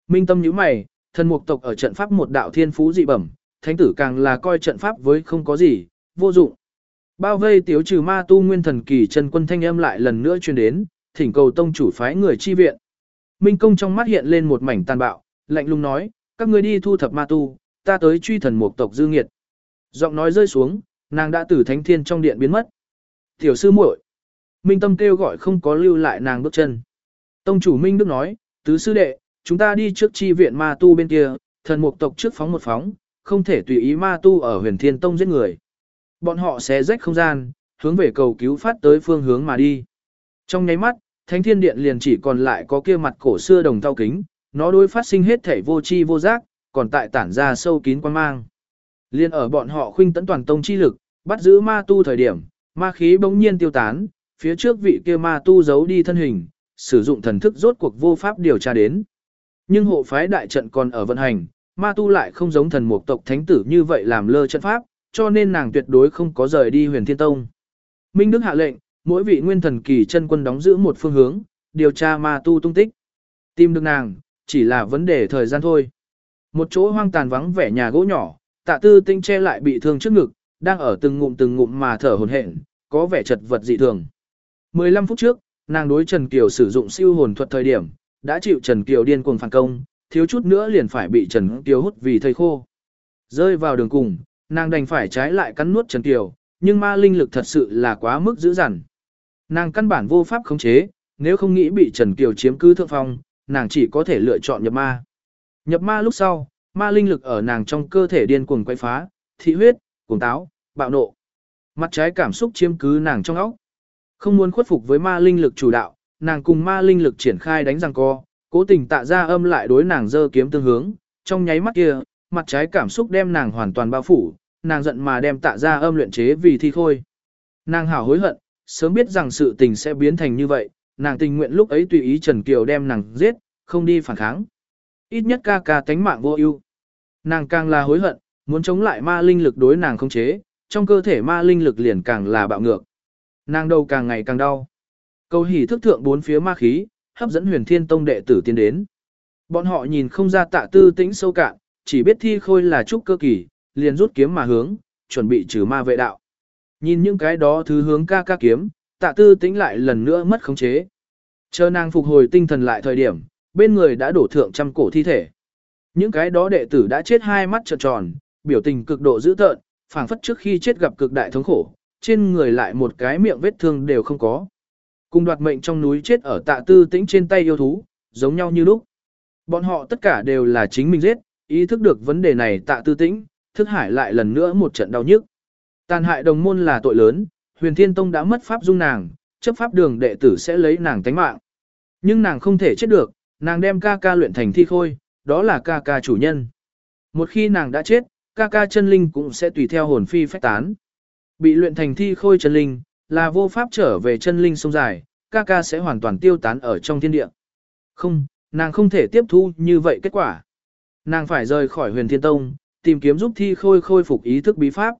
Minh tâm nhíu mày, thần mục tộc ở trận pháp một đạo thiên phú dị bẩm, thánh tử càng là coi trận pháp với không có gì, vô dụng. Bao vây tiếu trừ ma tu nguyên thần kỳ chân quân thanh âm lại lần nữa truyền đến, thỉnh cầu tông chủ phái người chi viện. Minh công trong mắt hiện lên một mảnh tàn bạo, lạnh lùng nói, các ngươi đi thu thập ma tu, ta tới truy thần mục tộc dư nghiệt. Giọng nói rơi xuống, nàng đã từ thánh thiên trong điện biến mất. Tiểu sư muội, Minh Tâm kêu gọi không có lưu lại nàng bước chân. Tông chủ Minh Đức nói, tứ sư đệ, chúng ta đi trước chi viện ma tu bên kia, thần mục tộc trước phóng một phóng, không thể tùy ý ma tu ở huyền thiên tông giết người. Bọn họ sẽ rách không gian, hướng về cầu cứu phát tới phương hướng mà đi. Trong nháy mắt, thánh thiên điện liền chỉ còn lại có kia mặt cổ xưa đồng thau kính, nó đối phát sinh hết thể vô chi vô giác, còn tại tản ra sâu kín quan mang. Liên ở bọn họ khuynh tấn toàn tông chi lực, bắt giữ ma tu thời điểm, ma khí bỗng nhiên tiêu tán, phía trước vị kia ma tu giấu đi thân hình, sử dụng thần thức rốt cuộc vô pháp điều tra đến. Nhưng hộ phái đại trận còn ở vận hành, ma tu lại không giống thần mục tộc thánh tử như vậy làm lơ trận pháp, cho nên nàng tuyệt đối không có rời đi huyền thiên tông. Minh Đức hạ lệnh, mỗi vị nguyên thần kỳ chân quân đóng giữ một phương hướng, điều tra ma tu tung tích. Tìm được nàng, chỉ là vấn đề thời gian thôi. Một chỗ hoang tàn vắng vẻ nhà gỗ nhỏ, tạ tư tinh che lại bị thương trước ngực, đang ở từng ngụm từng ngụm mà thở hồn hển, có vẻ chật vật dị thường. 15 phút trước, nàng đối Trần Kiều sử dụng siêu hồn thuật thời điểm, đã chịu Trần Kiều điên cuồng phản công, thiếu chút nữa liền phải bị Trần Kiều hút vì thây khô. Rơi vào đường cùng, nàng đành phải trái lại cắn nuốt Trần Kiều, nhưng ma linh lực thật sự là quá mức dữ dằn. Nàng căn bản vô pháp khống chế, nếu không nghĩ bị Trần Kiều chiếm cứ thượng phong, nàng chỉ có thể lựa chọn nhập ma. Nhập ma lúc sau, ma linh lực ở nàng trong cơ thể điên cuồng quay phá, thị huyết, cuồng táo, bạo nộ. Mặt trái cảm xúc chiếm cứ nàng trong óc. Không muốn khuất phục với ma linh lực chủ đạo, nàng cùng ma linh lực triển khai đánh răng co, cố tình tạ ra âm lại đối nàng dơ kiếm tương hướng, trong nháy mắt kia, mặt trái cảm xúc đem nàng hoàn toàn bao phủ, nàng giận mà đem tạ ra âm luyện chế vì thi khôi. Nàng hảo hối hận, sớm biết rằng sự tình sẽ biến thành như vậy, nàng tình nguyện lúc ấy tùy ý Trần Kiều đem nàng giết, không đi phản kháng. Ít nhất ca ca tánh mạng vô ưu. Nàng càng là hối hận, muốn chống lại ma linh lực đối nàng không chế, trong cơ thể ma linh lực liền càng là bạo ngược. Nàng đầu càng ngày càng đau. Cầu hỉ thức thượng bốn phía ma khí, hấp dẫn huyền thiên tông đệ tử tiến đến. Bọn họ nhìn không ra tạ tư tĩnh sâu cạn, chỉ biết thi khôi là trúc cơ kỳ, liền rút kiếm mà hướng, chuẩn bị trừ ma vệ đạo. Nhìn những cái đó thứ hướng ca ca kiếm, tạ tư tĩnh lại lần nữa mất khống chế. Chờ nàng phục hồi tinh thần lại thời điểm, bên người đã đổ thượng trăm cổ thi thể. Những cái đó đệ tử đã chết hai mắt trợn tròn, biểu tình cực độ dữ tợn, phảng phất trước khi chết gặp cực đại thống khổ, trên người lại một cái miệng vết thương đều không có. Cùng đoạt mệnh trong núi chết ở tạ tư tĩnh trên tay yêu thú, giống nhau như lúc. Bọn họ tất cả đều là chính mình giết, ý thức được vấn đề này tạ tư tĩnh, thức hải lại lần nữa một trận đau nhức. Tàn hại đồng môn là tội lớn, huyền thiên tông đã mất pháp dung nàng, chấp pháp đường đệ tử sẽ lấy nàng tánh mạng. Nhưng nàng không thể chết được, nàng đem ca ca luyện thành thi khôi, đó là ca ca chủ nhân. Một khi nàng đã chết, ca ca chân linh cũng sẽ tùy theo hồn phi phách tán. Bị luyện thành thi khôi chân linh, là vô pháp trở về chân linh sông dài, ca ca sẽ hoàn toàn tiêu tán ở trong thiên địa. Không, nàng không thể tiếp thu như vậy kết quả. Nàng phải rời khỏi huyền thiên tông, tìm kiếm giúp thi khôi khôi phục ý thức bí pháp.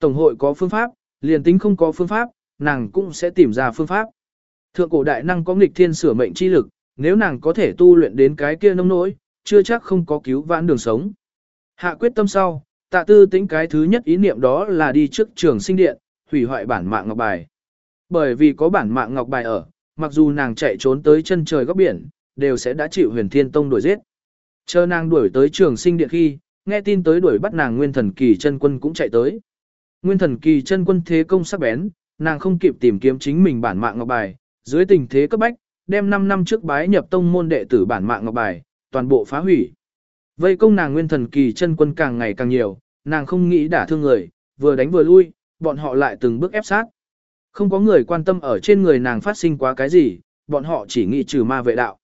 Tổng hội có phương pháp, liền tính không có phương pháp, nàng cũng sẽ tìm ra phương pháp. Thượng cổ đại năng có nghịch thiên sửa mệnh chi lực, nếu nàng có thể tu luyện đến cái kia nông nỗi, chưa chắc không có cứu vãn đường sống. Hạ quyết tâm sau, tạ tư tính cái thứ nhất ý niệm đó là đi trước trường sinh điện, hủy hoại bản mạng ngọc bài. Bởi vì có bản mạng ngọc bài ở, mặc dù nàng chạy trốn tới chân trời góc biển, đều sẽ đã chịu huyền thiên tông đuổi giết. Chờ nàng đuổi tới trường sinh điện khi, nghe tin tới đuổi bắt nàng nguyên thần kỳ chân quân cũng chạy tới. Nguyên thần kỳ chân quân thế công sắc bén, nàng không kịp tìm kiếm chính mình bản mạng ngọc bài, dưới tình thế cấp bách, đem 5 năm trước bái nhập tông môn đệ tử bản mạng ngọc bài, toàn bộ phá hủy. Vây công nàng nguyên thần kỳ chân quân càng ngày càng nhiều, nàng không nghĩ đả thương người, vừa đánh vừa lui, bọn họ lại từng bước ép sát. Không có người quan tâm ở trên người nàng phát sinh quá cái gì, bọn họ chỉ nghĩ trừ ma vệ đạo.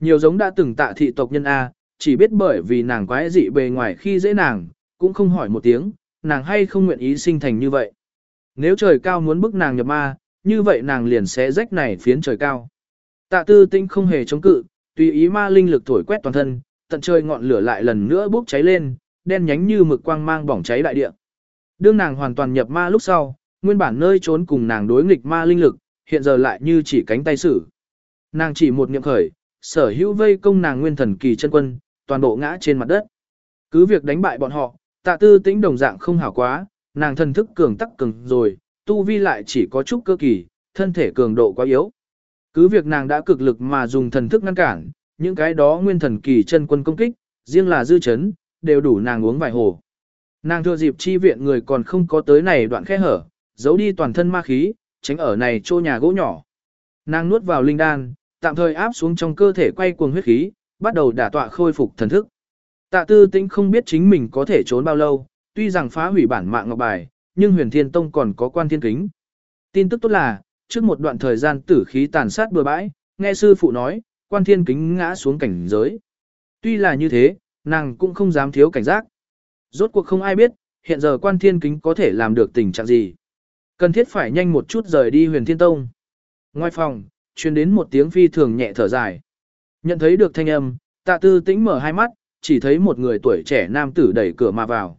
Nhiều giống đã từng tạ thị tộc nhân A, chỉ biết bởi vì nàng quái dị bề ngoài khi dễ nàng, cũng không hỏi một tiếng, nàng hay không nguyện ý sinh thành như vậy. Nếu trời cao muốn bức nàng nhập ma, như vậy nàng liền sẽ rách này phiến trời cao. Tạ tư tinh không hề chống cự, tùy ý ma linh lực thổi quét toàn thân, tận trời ngọn lửa lại lần nữa bốc cháy lên, đen nhánh như mực quang mang bỏng cháy đại địa. Đương nàng hoàn toàn nhập ma lúc sau, nguyên bản nơi trốn cùng nàng đối nghịch ma linh lực, hiện giờ lại như chỉ cánh tay sử. Nàng chỉ một niệm khởi, sở hữu vây công nàng nguyên thần kỳ chân quân, toàn bộ ngã trên mặt đất. Cứ việc đánh bại bọn họ, tạ tư tĩnh đồng dạng không hảo quá, nàng thần thức cường tắc cường rồi, tu vi lại chỉ có chút cơ kỳ, thân thể cường độ quá yếu. Cứ việc nàng đã cực lực mà dùng thần thức ngăn cản, những cái đó nguyên thần kỳ chân quân công kích, riêng là dư chấn, đều đủ nàng uống vài hồ. Nàng thừa dịp chi viện người còn không có tới này đoạn khe hở, giấu đi toàn thân ma khí, tránh ở này chỗ nhà gỗ nhỏ. Nàng nuốt vào linh đan, tạm thời áp xuống trong cơ thể quay cuồng huyết khí, bắt đầu đả tọa khôi phục thần thức. Tạ tư tĩnh không biết chính mình có thể trốn bao lâu, tuy rằng phá hủy bản mạng ngọc bài, nhưng huyền thiên tông còn có quan thiên kính. Tin tức tốt là, trước một đoạn thời gian tử khí tàn sát bừa bãi, nghe sư phụ nói, quan thiên kính ngã xuống cảnh giới. Tuy là như thế, nàng cũng không dám thiếu cảnh giác. Rốt cuộc không ai biết, hiện giờ quan thiên kính có thể làm được tình trạng gì. Cần thiết phải nhanh một chút rời đi huyền thiên tông. Ngoài phòng, truyền đến một tiếng phi thường nhẹ thở dài. Nhận thấy được thanh âm, tạ tư tĩnh mở hai mắt, chỉ thấy một người tuổi trẻ nam tử đẩy cửa mà vào.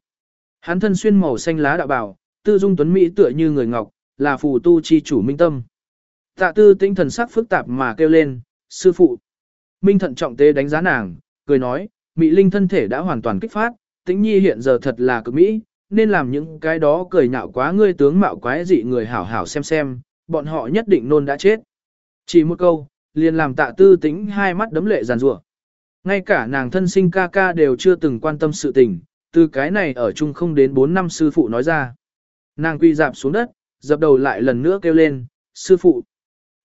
Hắn thân xuyên màu xanh lá đạo bào, tư dung tuấn mỹ tựa như người ngọc, là phù tu chi chủ minh tâm. Tạ tư tĩnh thần sắc phức tạp mà kêu lên, sư phụ. Minh thận trọng tế đánh giá nàng, cười nói, mỹ linh thân thể đã hoàn toàn kích phát, tĩnh nhi hiện giờ thật là cực mỹ, nên làm những cái đó cười nhạo quá ngươi tướng mạo quái dị người hảo hảo xem xem, bọn họ nhất định nôn đã chết. Chỉ một câu, liền làm tạ tư tĩnh hai mắt đấm lệ giàn rủa. Ngay cả nàng thân sinh ca ca đều chưa từng quan tâm sự tình, từ cái này ở chung không đến 4 năm sư phụ nói ra. Nàng quy dạp xuống đất, dập đầu lại lần nữa kêu lên, sư phụ.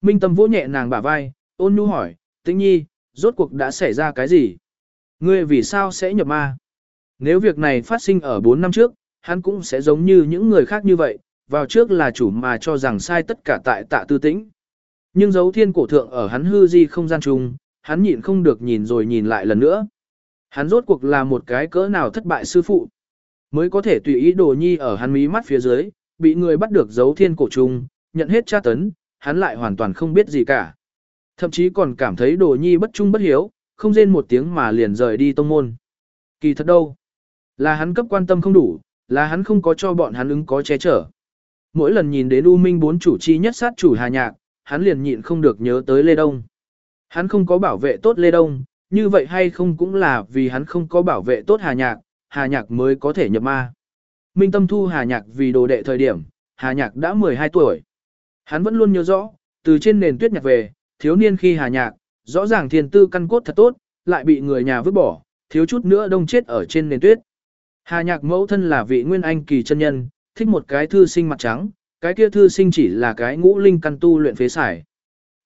Minh tâm vỗ nhẹ nàng bả vai, ôn nhu hỏi, tĩnh nhi, rốt cuộc đã xảy ra cái gì? Ngươi vì sao sẽ nhập ma? Nếu việc này phát sinh ở 4 năm trước, hắn cũng sẽ giống như những người khác như vậy, vào trước là chủ mà cho rằng sai tất cả tại tạ tư tĩnh. Nhưng dấu thiên cổ thượng ở hắn hư di không gian trùng, hắn nhịn không được nhìn rồi nhìn lại lần nữa. Hắn rốt cuộc là một cái cỡ nào thất bại sư phụ, mới có thể tùy ý đồ nhi ở hắn mí mắt phía dưới, bị người bắt được dấu thiên cổ trùng, nhận hết tra tấn, hắn lại hoàn toàn không biết gì cả. Thậm chí còn cảm thấy đồ nhi bất trung bất hiếu, không rên một tiếng mà liền rời đi tông môn. Kỳ thật đâu? Là hắn cấp quan tâm không đủ, là hắn không có cho bọn hắn ứng có che chở. Mỗi lần nhìn đến U Minh bốn chủ chi nhất sát chủ Hà Nhạc, hắn liền nhịn không được nhớ tới Lê Đông. Hắn không có bảo vệ tốt Lê Đông, như vậy hay không cũng là vì hắn không có bảo vệ tốt Hà Nhạc, Hà Nhạc mới có thể nhập ma. Minh Tâm thu Hà Nhạc vì đồ đệ thời điểm, Hà Nhạc đã 12 tuổi. Hắn vẫn luôn nhớ rõ, từ trên nền tuyết nhạc về, thiếu niên khi Hà Nhạc, rõ ràng thiên tư căn cốt thật tốt, lại bị người nhà vứt bỏ, thiếu chút nữa đông chết ở trên nền tuyết. Hà Nhạc mẫu thân là vị nguyên anh kỳ chân nhân, thích một cái thư sinh mặt trắng, cái kia thư sinh chỉ là cái ngũ linh căn tu luyện phế xài.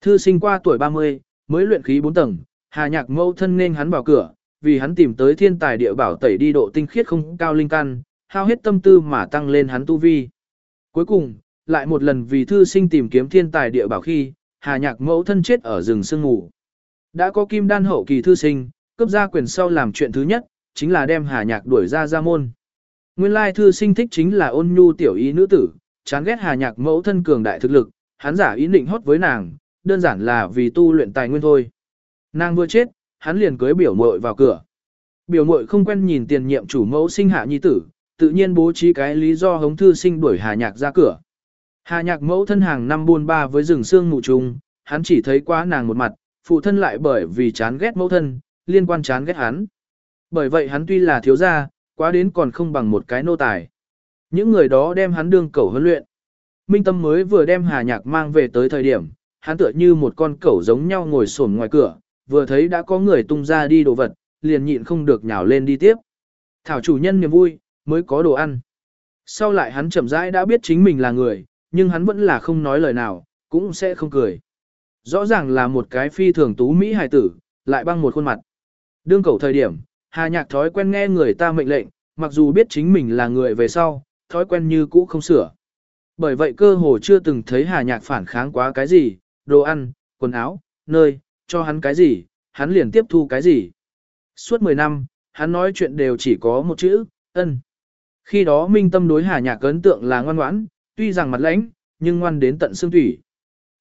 Thư sinh qua tuổi 30, mới luyện khí 4 tầng, Hà Nhạc mẫu thân nên hắn vào cửa, vì hắn tìm tới thiên tài địa bảo tẩy đi độ tinh khiết không cao linh căn, hao hết tâm tư mà tăng lên hắn tu vi. Cuối cùng, lại một lần vì thư sinh tìm kiếm thiên tài địa bảo khi, Hà Nhạc mẫu thân chết ở rừng sương ngủ. Đã có kim đan hậu kỳ thư sinh, cấp ra quyền sau làm chuyện thứ nhất, chính là đem Hà Nhạc đuổi ra ra môn. Nguyên lai thư sinh thích chính là ôn nhu tiểu ý nữ tử, chán ghét Hà Nhạc mẫu thân cường đại thực lực, hắn giả ý định hót với nàng, đơn giản là vì tu luyện tài nguyên thôi. Nàng vừa chết, hắn liền cưới biểu muội vào cửa. Biểu muội không quen nhìn tiền nhiệm chủ mẫu sinh hạ nhi tử, tự nhiên bố trí cái lý do hống thư sinh đuổi Hà Nhạc ra cửa. Hà Nhạc mẫu thân hàng năm buôn ba với rừng xương mù trùng, hắn chỉ thấy quá nàng một mặt, phụ thân lại bởi vì chán ghét mẫu thân, liên quan chán ghét hắn. Bởi vậy hắn tuy là thiếu gia, quá đến còn không bằng một cái nô tài. Những người đó đem hắn đương cẩu huấn luyện. Minh Tâm mới vừa đem Hà Nhạc mang về tới thời điểm, hắn tựa như một con cẩu giống nhau ngồi xổm ngoài cửa, vừa thấy đã có người tung ra đi đồ vật, liền nhịn không được nhào lên đi tiếp. Thảo chủ nhân niềm vui, mới có đồ ăn. Sau lại hắn chậm rãi đã biết chính mình là người, nhưng hắn vẫn là không nói lời nào, cũng sẽ không cười. Rõ ràng là một cái phi thường tú Mỹ hài tử, lại băng một khuôn mặt. Đương cầu thời điểm, Hà Nhạc thói quen nghe người ta mệnh lệnh, mặc dù biết chính mình là người về sau, thói quen như cũ không sửa. Bởi vậy cơ hồ chưa từng thấy Hà Nhạc phản kháng quá cái gì, đồ ăn, quần áo, nơi, cho hắn cái gì, hắn liền tiếp thu cái gì. Suốt 10 năm, hắn nói chuyện đều chỉ có một chữ, ân. Khi đó minh tâm đối Hà Nhạc ấn tượng là ngoan ngoãn, tuy rằng mặt lãnh, nhưng ngoan đến tận xương thủy.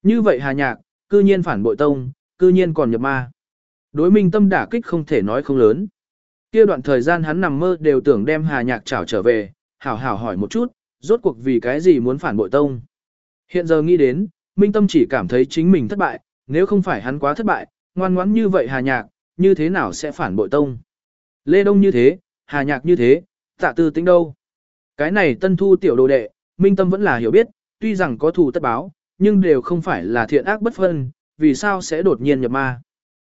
Như vậy Hà Nhạc, cư nhiên phản bội tông, cư nhiên còn nhập ma. Đối minh tâm đả kích không thể nói không lớn. Kia đoạn thời gian hắn nằm mơ đều tưởng đem Hà Nhạc trảo trở về, hảo hảo hỏi một chút, rốt cuộc vì cái gì muốn phản bội tông. Hiện giờ nghĩ đến, Minh Tâm chỉ cảm thấy chính mình thất bại, nếu không phải hắn quá thất bại, ngoan ngoãn như vậy Hà Nhạc, như thế nào sẽ phản bội tông. Lê Đông như thế, Hà Nhạc như thế, tạ tư tính đâu. Cái này tân thu tiểu đồ đệ, Minh Tâm vẫn là hiểu biết, tuy rằng có thù tất báo, nhưng đều không phải là thiện ác bất phân, vì sao sẽ đột nhiên nhập ma.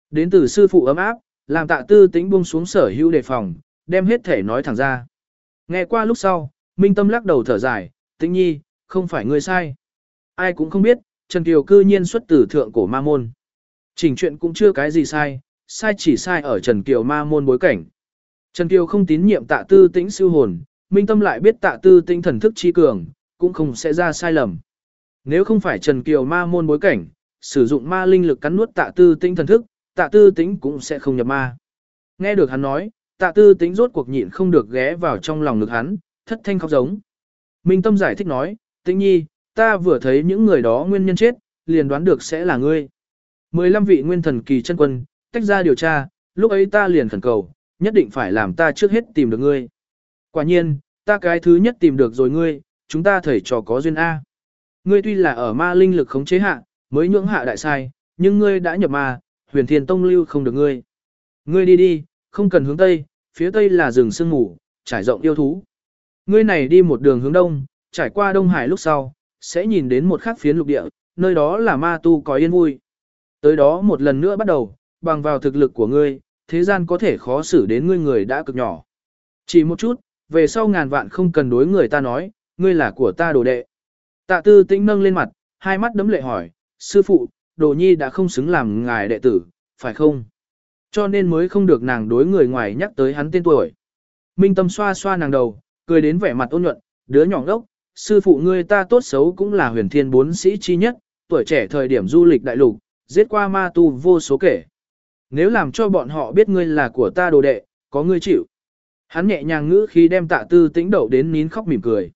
Đến từ sư phụ ấm áp, làm tạ tư tính buông xuống sở hữu đề phòng, đem hết thể nói thẳng ra. Nghe qua lúc sau, Minh Tâm lắc đầu thở dài, tĩnh nhi, không phải ngươi sai. Ai cũng không biết, Trần Kiều cư nhiên xuất từ thượng cổ ma môn. Chỉnh chuyện cũng chưa cái gì sai, sai chỉ sai ở Trần Kiều ma môn bối cảnh. Trần Kiều không tín nhiệm tạ tư tĩnh siêu hồn, Minh Tâm lại biết tạ tư tĩnh thần thức chi cường, cũng không sẽ ra sai lầm. Nếu không phải Trần Kiều ma môn bối cảnh, sử dụng ma linh lực cắn nuốt tạ tư tĩnh thần thức, tạ tư tĩnh cũng sẽ không nhập ma. Nghe được hắn nói, tạ tư tính rốt cuộc nhịn không được ghé vào trong lòng ngực hắn, thất thanh khóc giống. Minh Tâm giải thích nói, tĩnh nhi, ta vừa thấy những người đó nguyên nhân chết, liền đoán được sẽ là ngươi. 15 vị nguyên thần kỳ chân quân, tách ra điều tra, lúc ấy ta liền khẩn cầu, nhất định phải làm ta trước hết tìm được ngươi. Quả nhiên, ta cái thứ nhất tìm được rồi ngươi, chúng ta thầy trò có duyên A. Ngươi tuy là ở ma linh lực khống chế hạ, mới nhưỡng hạ đại sai, nhưng ngươi đã nhập ma, huyền thiên tông lưu không được ngươi. Ngươi đi đi, không cần hướng tây, phía tây là rừng sương ngủ trải rộng yêu thú. Ngươi này đi một đường hướng đông, trải qua Đông Hải lúc sau, sẽ nhìn đến một khắc phiến lục địa, nơi đó là ma tu có yên vui. Tới đó một lần nữa bắt đầu, bằng vào thực lực của ngươi, thế gian có thể khó xử đến ngươi người đã cực nhỏ. Chỉ một chút, về sau ngàn vạn không cần đối người ta nói, ngươi là của ta đồ đệ. Tạ tư tĩnh nâng lên mặt, hai mắt đấm lệ hỏi, sư phụ, đồ nhi đã không xứng làm ngài đệ tử, phải không? Cho nên mới không được nàng đối người ngoài nhắc tới hắn tên tuổi. Minh tâm xoa xoa nàng đầu, cười đến vẻ mặt ôn nhuận, đứa nhỏ ngốc, sư phụ ngươi ta tốt xấu cũng là huyền thiên bốn sĩ chi nhất, tuổi trẻ thời điểm du lịch đại lục, giết qua ma tu vô số kể. Nếu làm cho bọn họ biết ngươi là của ta đồ đệ, có ngươi chịu. Hắn nhẹ nhàng ngữ khi đem tạ tư tĩnh đậu đến nín khóc mỉm cười.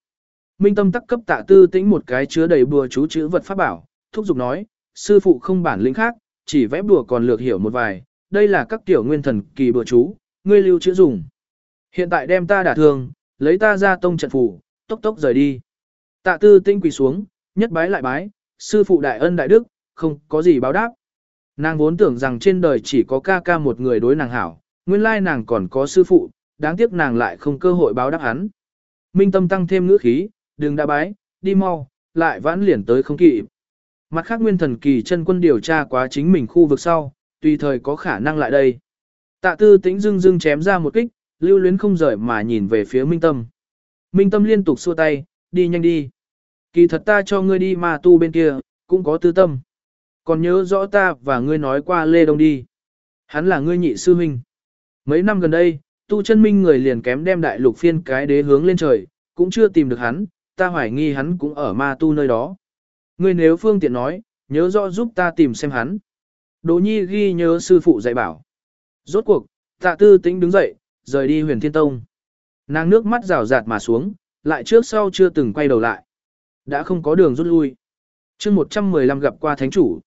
Minh tâm tắc cấp tạ tư tĩnh một cái chứa đầy bùa chú chữ vật pháp bảo, thúc giục nói, sư phụ không bản lĩnh khác, chỉ vẽ bùa còn lược hiểu một vài, đây là các tiểu nguyên thần kỳ bùa chú, ngươi lưu chữ dùng. Hiện tại đem ta đả thương, lấy ta ra tông trận phủ, tốc tốc rời đi. Tạ tư tinh quỳ xuống, nhất bái lại bái, sư phụ đại ân đại đức, không có gì báo đáp. Nàng vốn tưởng rằng trên đời chỉ có ca ca một người đối nàng hảo, nguyên lai nàng còn có sư phụ, đáng tiếc nàng lại không cơ hội báo đáp hắn. Minh tâm tăng thêm ngữ khí, đừng đã bái, đi mau, lại vãn liền tới không kịp. Mặt khác nguyên thần kỳ chân quân điều tra quá chính mình khu vực sau, tùy thời có khả năng lại đây. Tạ tư tĩnh dưng dưng chém ra một kích, lưu luyến không rời mà nhìn về phía Minh Tâm. Minh Tâm liên tục xua tay, đi nhanh đi. Kỳ thật ta cho ngươi đi mà tu bên kia, cũng có tư tâm. Còn nhớ rõ ta và ngươi nói qua Lê Đông đi. Hắn là ngươi nhị sư huynh. Mấy năm gần đây, tu chân minh người liền kém đem đại lục phiên cái đế hướng lên trời, cũng chưa tìm được hắn, ta hoài nghi hắn cũng ở ma tu nơi đó. Ngươi nếu phương tiện nói, nhớ rõ giúp ta tìm xem hắn. Đỗ nhi ghi nhớ sư phụ dạy bảo. Rốt cuộc, tạ tư tĩnh đứng dậy, rời đi huyền thiên tông. Nàng nước mắt rào rạt mà xuống, lại trước sau chưa từng quay đầu lại. Đã không có đường rút lui. chương 115 gặp qua thánh chủ.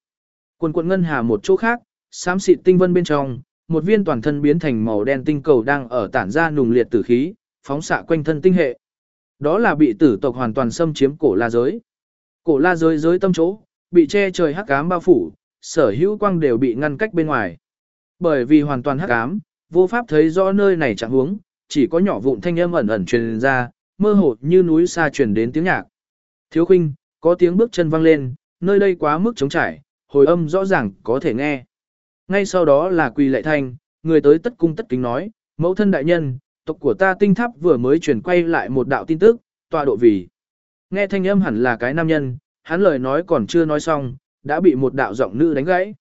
Quần quận ngân hà một chỗ khác, xám xịt tinh vân bên trong, một viên toàn thân biến thành màu đen tinh cầu đang ở tản ra nùng liệt tử khí, phóng xạ quanh thân tinh hệ. Đó là bị tử tộc hoàn toàn xâm chiếm cổ la giới. Cổ la giới giới tâm chỗ, bị che trời hắc ám bao phủ, sở hữu quang đều bị ngăn cách bên ngoài. Bởi vì hoàn toàn hắc ám, vô pháp thấy rõ nơi này chẳng huống, chỉ có nhỏ vụn thanh âm ẩn ẩn truyền ra, mơ hồ như núi xa truyền đến tiếng nhạc. Thiếu khinh, có tiếng bước chân vang lên, nơi đây quá mức trống trải, hồi âm rõ ràng có thể nghe. Ngay sau đó là quỳ lệ thanh, người tới tất cung tất kính nói, mẫu thân đại nhân, tộc của ta tinh tháp vừa mới truyền quay lại một đạo tin tức, tọa độ vì. Nghe thanh âm hẳn là cái nam nhân, hắn lời nói còn chưa nói xong, đã bị một đạo giọng nữ đánh gãy.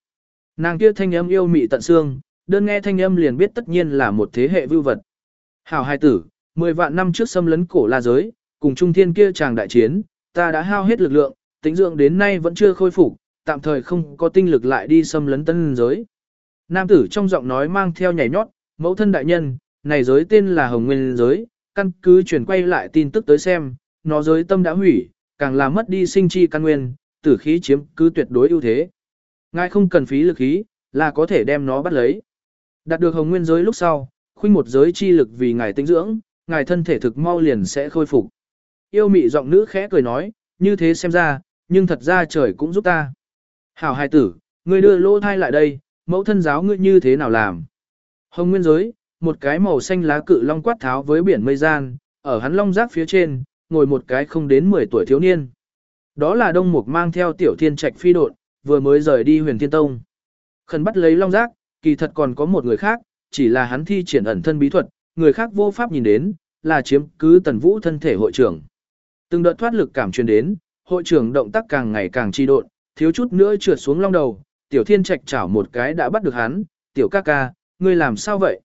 Nàng kia thanh âm yêu mị tận xương, đơn nghe thanh âm liền biết tất nhiên là một thế hệ vưu vật. Hảo hai tử, 10 vạn năm trước xâm lấn cổ la giới, cùng trung thiên kia chàng đại chiến, ta đã hao hết lực lượng, tính dưỡng đến nay vẫn chưa khôi phục, tạm thời không có tinh lực lại đi xâm lấn tân giới. Nam tử trong giọng nói mang theo nhảy nhót, mẫu thân đại nhân, này giới tên là Hồng Nguyên giới, căn cứ chuyển quay lại tin tức tới xem, nó giới tâm đã hủy, càng làm mất đi sinh chi căn nguyên, tử khí chiếm cứ tuyệt đối ưu thế. Ngài không cần phí lực khí, là có thể đem nó bắt lấy. Đạt được hồng nguyên giới lúc sau, khuynh một giới chi lực vì ngài tinh dưỡng, ngài thân thể thực mau liền sẽ khôi phục. Yêu mị giọng nữ khẽ cười nói, như thế xem ra, nhưng thật ra trời cũng giúp ta. Hảo hài tử, ngươi đưa lô thai lại đây, mẫu thân giáo ngươi như thế nào làm. Hồng nguyên giới, một cái màu xanh lá cự long quát tháo với biển mây gian, ở hắn long giác phía trên, ngồi một cái không đến 10 tuổi thiếu niên. Đó là Đông Mục mang theo tiểu thiên trạch phi độn, vừa mới rời đi huyền thiên tông. Khẩn bắt lấy long giác, kỳ thật còn có một người khác, chỉ là hắn thi triển ẩn thân bí thuật, người khác vô pháp nhìn đến, là chiếm cứ tần vũ thân thể hội trưởng. Từng đợt thoát lực cảm truyền đến, hội trưởng động tác càng ngày càng chi độn, thiếu chút nữa trượt xuống long đầu, tiểu thiên trạch chảo một cái đã bắt được hắn, tiểu ca ca, ngươi làm sao vậy?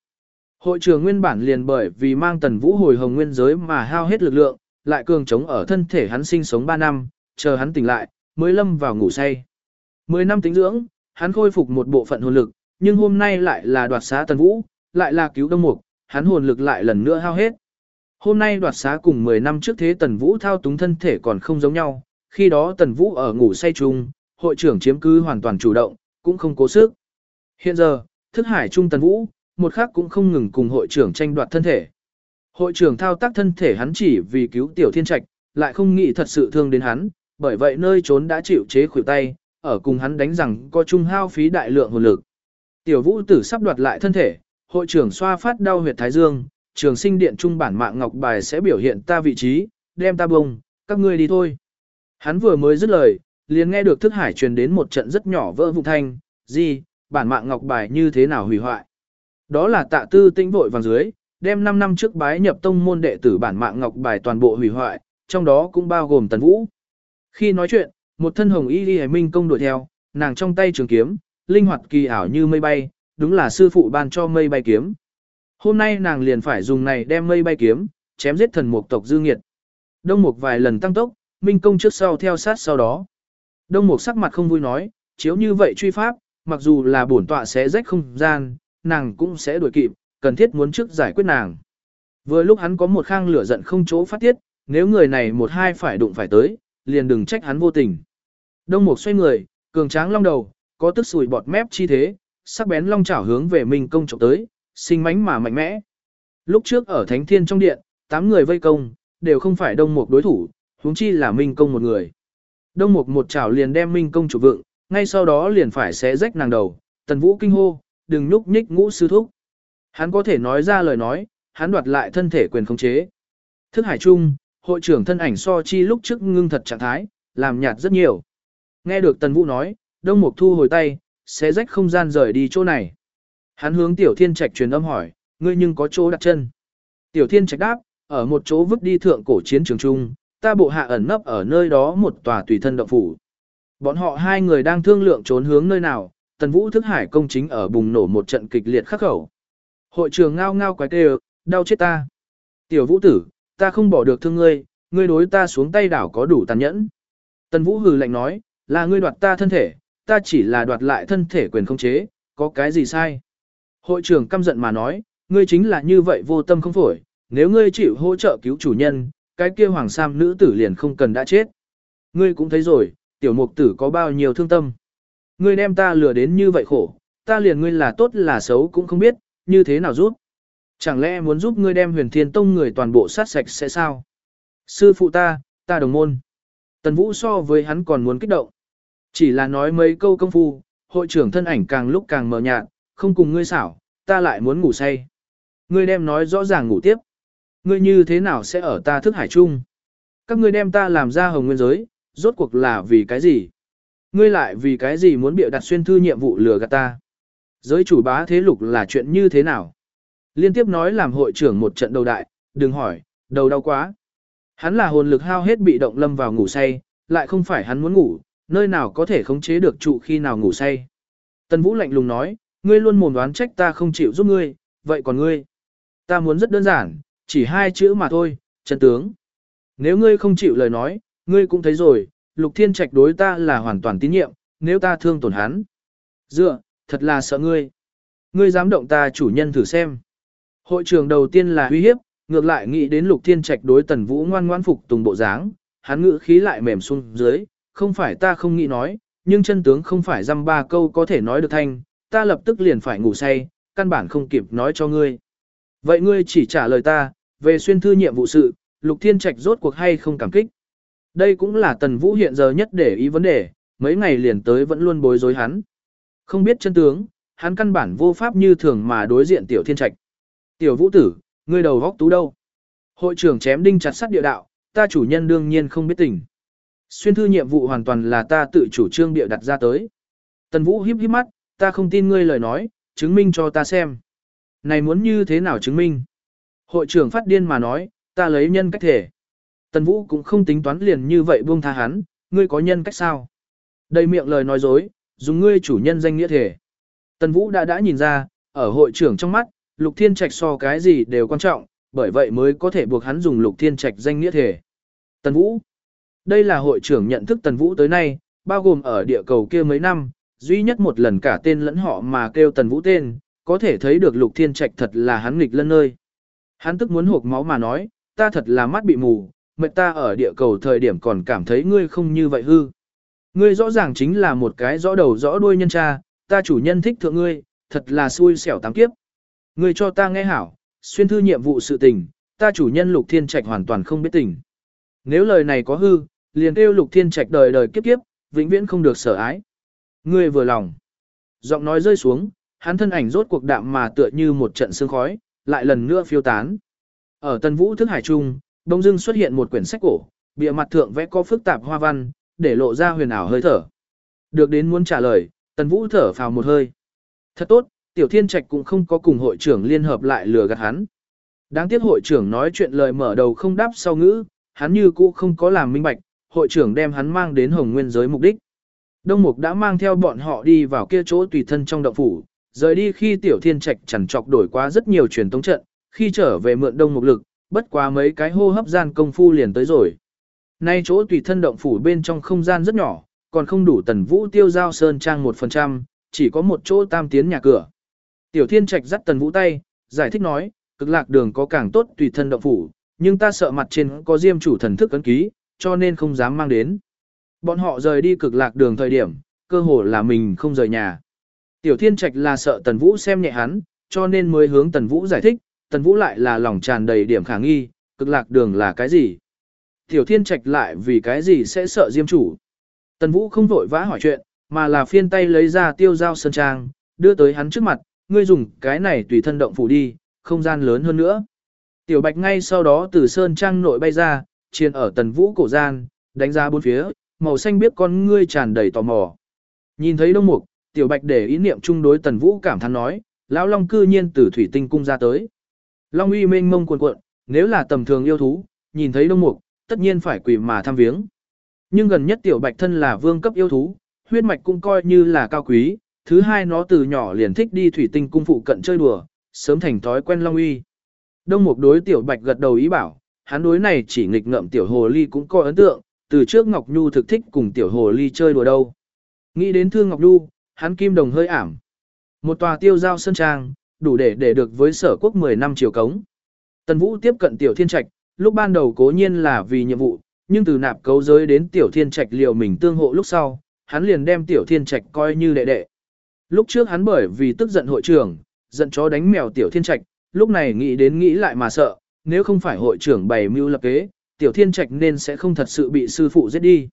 Hội trưởng nguyên bản liền bởi vì mang tần vũ hồi hồng nguyên giới mà hao hết lực lượng, lại cường chống ở thân thể hắn sinh sống 3 năm, chờ hắn tỉnh lại, mới lâm vào ngủ say. 10 năm tính dưỡng, hắn khôi phục một bộ phận hồn lực, nhưng hôm nay lại là đoạt xá tần vũ, lại là cứu đông mục, hắn hồn lực lại lần nữa hao hết. Hôm nay đoạt xá cùng 10 năm trước thế Tần Vũ thao túng thân thể còn không giống nhau, khi đó Tần Vũ ở ngủ say chung, hội trưởng chiếm cứ hoàn toàn chủ động, cũng không cố sức. Hiện giờ, thức hải trung Tần Vũ, một khác cũng không ngừng cùng hội trưởng tranh đoạt thân thể. Hội trưởng thao tác thân thể hắn chỉ vì cứu tiểu thiên trạch, lại không nghĩ thật sự thương đến hắn, bởi vậy nơi trốn đã chịu chế khuỷu tay, ở cùng hắn đánh rằng có chung hao phí đại lượng hồn lực. Tiểu vũ tử sắp đoạt lại thân thể, hội trưởng xoa phát đau huyệt thái dương, trường sinh điện trung bản mạng ngọc bài sẽ biểu hiện ta vị trí, đem ta bông, các ngươi đi thôi. Hắn vừa mới dứt lời, liền nghe được thức hải truyền đến một trận rất nhỏ vỡ vụ thanh, gì, bản mạng ngọc bài như thế nào hủy hoại. Đó là tạ tư tinh vội vàng dưới, đem 5 năm trước bái nhập tông môn đệ tử bản mạng ngọc bài toàn bộ hủy hoại, trong đó cũng bao gồm tần vũ. Khi nói chuyện, một thân hồng y y minh công đuổi theo, nàng trong tay trường kiếm, linh hoạt kỳ ảo như mây bay, đúng là sư phụ ban cho mây bay kiếm. Hôm nay nàng liền phải dùng này đem mây bay kiếm, chém giết thần mục tộc dư nghiệt. Đông mục vài lần tăng tốc, minh công trước sau theo sát sau đó. Đông mục sắc mặt không vui nói, chiếu như vậy truy pháp, mặc dù là bổn tọa sẽ rách không gian, nàng cũng sẽ đuổi kịp, cần thiết muốn trước giải quyết nàng. Vừa lúc hắn có một khang lửa giận không chỗ phát tiết, nếu người này một hai phải đụng phải tới, liền đừng trách hắn vô tình. Đông Mục xoay người, cường tráng long đầu, có tức sùi bọt mép chi thế, sắc bén long chảo hướng về Minh công chụp tới, sinh mánh mà mạnh mẽ. Lúc trước ở Thánh Thiên trong điện, tám người vây công, đều không phải Đông Mục đối thủ, huống chi là Minh công một người. Đông Mục một chảo liền đem Minh công chụp vượng, ngay sau đó liền phải xé rách nàng đầu, Tần Vũ kinh hô, đừng núp nhích ngũ sư thúc. Hắn có thể nói ra lời nói, hắn đoạt lại thân thể quyền khống chế. Thức hải trung, hội trưởng thân ảnh so chi lúc trước ngưng thật trạng thái, làm nhạt rất nhiều. Nghe được Tần Vũ nói, Đông Mục thu hồi tay, sẽ rách không gian rời đi chỗ này. Hắn hướng Tiểu Thiên Trạch truyền âm hỏi, ngươi nhưng có chỗ đặt chân. Tiểu Thiên Trạch đáp, ở một chỗ vứt đi thượng cổ chiến trường trung, ta bộ hạ ẩn nấp ở nơi đó một tòa tùy thân động phủ. Bọn họ hai người đang thương lượng trốn hướng nơi nào, Tần Vũ thức hải công chính ở bùng nổ một trận kịch liệt khắc khẩu. Hội trường ngao ngao quái kêu, đau chết ta. Tiểu Vũ tử, ta không bỏ được thương ngươi, ngươi đối ta xuống tay đảo có đủ tàn nhẫn. Tần Vũ hừ lạnh nói, là ngươi đoạt ta thân thể, ta chỉ là đoạt lại thân thể quyền không chế, có cái gì sai. Hội trưởng căm giận mà nói, ngươi chính là như vậy vô tâm không phổi, nếu ngươi chịu hỗ trợ cứu chủ nhân, cái kia hoàng sam nữ tử liền không cần đã chết. Ngươi cũng thấy rồi, tiểu mục tử có bao nhiêu thương tâm. Ngươi đem ta lừa đến như vậy khổ, ta liền ngươi là tốt là xấu cũng không biết, như thế nào giúp. Chẳng lẽ muốn giúp ngươi đem huyền thiên tông người toàn bộ sát sạch sẽ sao? Sư phụ ta, ta đồng môn. Tần Vũ so với hắn còn muốn kích động. Chỉ là nói mấy câu công phu, hội trưởng thân ảnh càng lúc càng mờ nhạt, không cùng ngươi xảo, ta lại muốn ngủ say. Ngươi đem nói rõ ràng ngủ tiếp. Ngươi như thế nào sẽ ở ta thức hải chung? Các ngươi đem ta làm ra hồng nguyên giới, rốt cuộc là vì cái gì? Ngươi lại vì cái gì muốn bịa đặt xuyên thư nhiệm vụ lừa gạt ta? Giới chủ bá thế lục là chuyện như thế nào? Liên tiếp nói làm hội trưởng một trận đầu đại, đừng hỏi, đầu đau quá. Hắn là hồn lực hao hết bị động lâm vào ngủ say, lại không phải hắn muốn ngủ, nơi nào có thể khống chế được trụ khi nào ngủ say. Tần Vũ lạnh lùng nói, ngươi luôn mồm đoán trách ta không chịu giúp ngươi, vậy còn ngươi? Ta muốn rất đơn giản, chỉ hai chữ mà thôi, chân tướng. Nếu ngươi không chịu lời nói, ngươi cũng thấy rồi, Lục Thiên Trạch đối ta là hoàn toàn tín nhiệm, nếu ta thương tổn hắn. Dựa, thật là sợ ngươi. Ngươi dám động ta chủ nhân thử xem. Hội trưởng đầu tiên là uy hiếp, ngược lại nghĩ đến Lục Thiên Trạch đối Tần Vũ ngoan ngoan phục tùng bộ dáng, hắn ngữ khí lại mềm xuống dưới, không phải ta không nghĩ nói, nhưng chân tướng không phải dăm ba câu có thể nói được thanh, ta lập tức liền phải ngủ say, căn bản không kịp nói cho ngươi. Vậy ngươi chỉ trả lời ta, về xuyên thư nhiệm vụ sự, Lục Thiên Trạch rốt cuộc hay không cảm kích. Đây cũng là Tần Vũ hiện giờ nhất để ý vấn đề, mấy ngày liền tới vẫn luôn bối rối hắn. Không biết chân tướng, hắn căn bản vô pháp như thường mà đối diện Tiểu Thiên Trạch. Tiểu Vũ tử, ngươi đầu góc tú đâu? Hội trưởng chém đinh chặt sắt địa đạo, ta chủ nhân đương nhiên không biết tình. Xuyên thư nhiệm vụ hoàn toàn là ta tự chủ trương địa đặt ra tới. Tần Vũ híp híp mắt, ta không tin ngươi lời nói, chứng minh cho ta xem. Này muốn như thế nào chứng minh? Hội trưởng phát điên mà nói, ta lấy nhân cách thể. Tần Vũ cũng không tính toán liền như vậy buông tha hắn, ngươi có nhân cách sao? Đầy miệng lời nói dối, dùng ngươi chủ nhân danh nghĩa thể. Tần Vũ đã đã nhìn ra, ở hội trưởng trong mắt, Lục Thiên Trạch so cái gì đều quan trọng, bởi vậy mới có thể buộc hắn dùng Lục Thiên Trạch danh nghĩa thể. Tần Vũ Đây là hội trưởng nhận thức Tần Vũ tới nay, bao gồm ở địa cầu kia mấy năm, duy nhất một lần cả tên lẫn họ mà kêu Tần Vũ tên, có thể thấy được Lục Thiên Trạch thật là hắn nghịch lân nơi. Hắn tức muốn hộp máu mà nói, ta thật là mắt bị mù, mệt ta ở địa cầu thời điểm còn cảm thấy ngươi không như vậy hư. Ngươi rõ ràng chính là một cái rõ đầu rõ đuôi nhân cha, ta chủ nhân thích thượng ngươi, thật là xui xẻo tám kiếp. Ngươi cho ta nghe hảo, xuyên thư nhiệm vụ sự tình, ta chủ nhân lục thiên trạch hoàn toàn không biết tình. Nếu lời này có hư, liền kêu lục thiên trạch đời đời kiếp kiếp, vĩnh viễn không được sở ái. Ngươi vừa lòng. Giọng nói rơi xuống, hắn thân ảnh rốt cuộc đạm mà tựa như một trận sương khói, lại lần nữa phiêu tán. Ở Tân Vũ Thức Hải Trung, đông dưng xuất hiện một quyển sách cổ, bìa mặt thượng vẽ có phức tạp hoa văn, để lộ ra huyền ảo hơi thở. Được đến muốn trả lời, Tần Vũ thở phào một hơi. Thật tốt, Tiểu Thiên Trạch cũng không có cùng hội trưởng liên hợp lại lừa gạt hắn. Đáng tiếc hội trưởng nói chuyện lời mở đầu không đáp sau ngữ, hắn như cũ không có làm minh bạch, hội trưởng đem hắn mang đến hồng nguyên giới mục đích. Đông Mục đã mang theo bọn họ đi vào kia chỗ tùy thân trong động phủ, rời đi khi Tiểu Thiên Trạch chẳng chọc đổi qua rất nhiều truyền tống trận, khi trở về mượn Đông Mục lực, bất quá mấy cái hô hấp gian công phu liền tới rồi. Nay chỗ tùy thân động phủ bên trong không gian rất nhỏ, còn không đủ tần vũ tiêu giao sơn trang 1%, chỉ có một chỗ tam tiến nhà cửa. Tiểu thiên trạch dắt tần vũ tay, giải thích nói, cực lạc đường có càng tốt tùy thân động phủ, nhưng ta sợ mặt trên có diêm chủ thần thức ấn ký, cho nên không dám mang đến. Bọn họ rời đi cực lạc đường thời điểm, cơ hồ là mình không rời nhà. Tiểu thiên trạch là sợ tần vũ xem nhẹ hắn, cho nên mới hướng tần vũ giải thích, tần vũ lại là lòng tràn đầy điểm khả nghi, cực lạc đường là cái gì? Tiểu thiên trạch lại vì cái gì sẽ sợ diêm chủ? Tần vũ không vội vã hỏi chuyện, mà là phiên tay lấy ra tiêu giao sơn trang, đưa tới hắn trước mặt, ngươi dùng cái này tùy thân động phủ đi, không gian lớn hơn nữa. Tiểu bạch ngay sau đó từ sơn trang nội bay ra, chiền ở tần vũ cổ gian, đánh ra bốn phía, màu xanh biết con ngươi tràn đầy tò mò. Nhìn thấy đông mục, tiểu bạch để ý niệm chung đối tần vũ cảm thán nói, lão long cư nhiên từ thủy tinh cung ra tới. Long uy mênh mông cuồn cuộn, nếu là tầm thường yêu thú, nhìn thấy đông mục, tất nhiên phải quỳ mà thăm viếng. Nhưng gần nhất tiểu bạch thân là vương cấp yêu thú, huyết mạch cũng coi như là cao quý, thứ hai nó từ nhỏ liền thích đi thủy tinh cung phụ cận chơi đùa, sớm thành thói quen long uy. Đông mục đối tiểu bạch gật đầu ý bảo, hắn đối này chỉ nghịch ngợm tiểu hồ ly cũng có ấn tượng, từ trước Ngọc Nhu thực thích cùng tiểu hồ ly chơi đùa đâu. Nghĩ đến thương Ngọc Nhu, hắn kim đồng hơi ảm. Một tòa tiêu giao sân trang, đủ để để được với sở quốc 10 năm chiều cống. Tần Vũ tiếp cận tiểu thiên trạch, lúc ban đầu cố nhiên là vì nhiệm vụ, nhưng từ nạp cấu giới đến tiểu thiên trạch liều mình tương hộ lúc sau, hắn liền đem tiểu thiên trạch coi như đệ đệ. Lúc trước hắn bởi vì tức giận hội trưởng, giận chó đánh mèo tiểu thiên trạch, lúc này nghĩ đến nghĩ lại mà sợ, nếu không phải hội trưởng bày mưu lập kế, tiểu thiên trạch nên sẽ không thật sự bị sư phụ giết đi.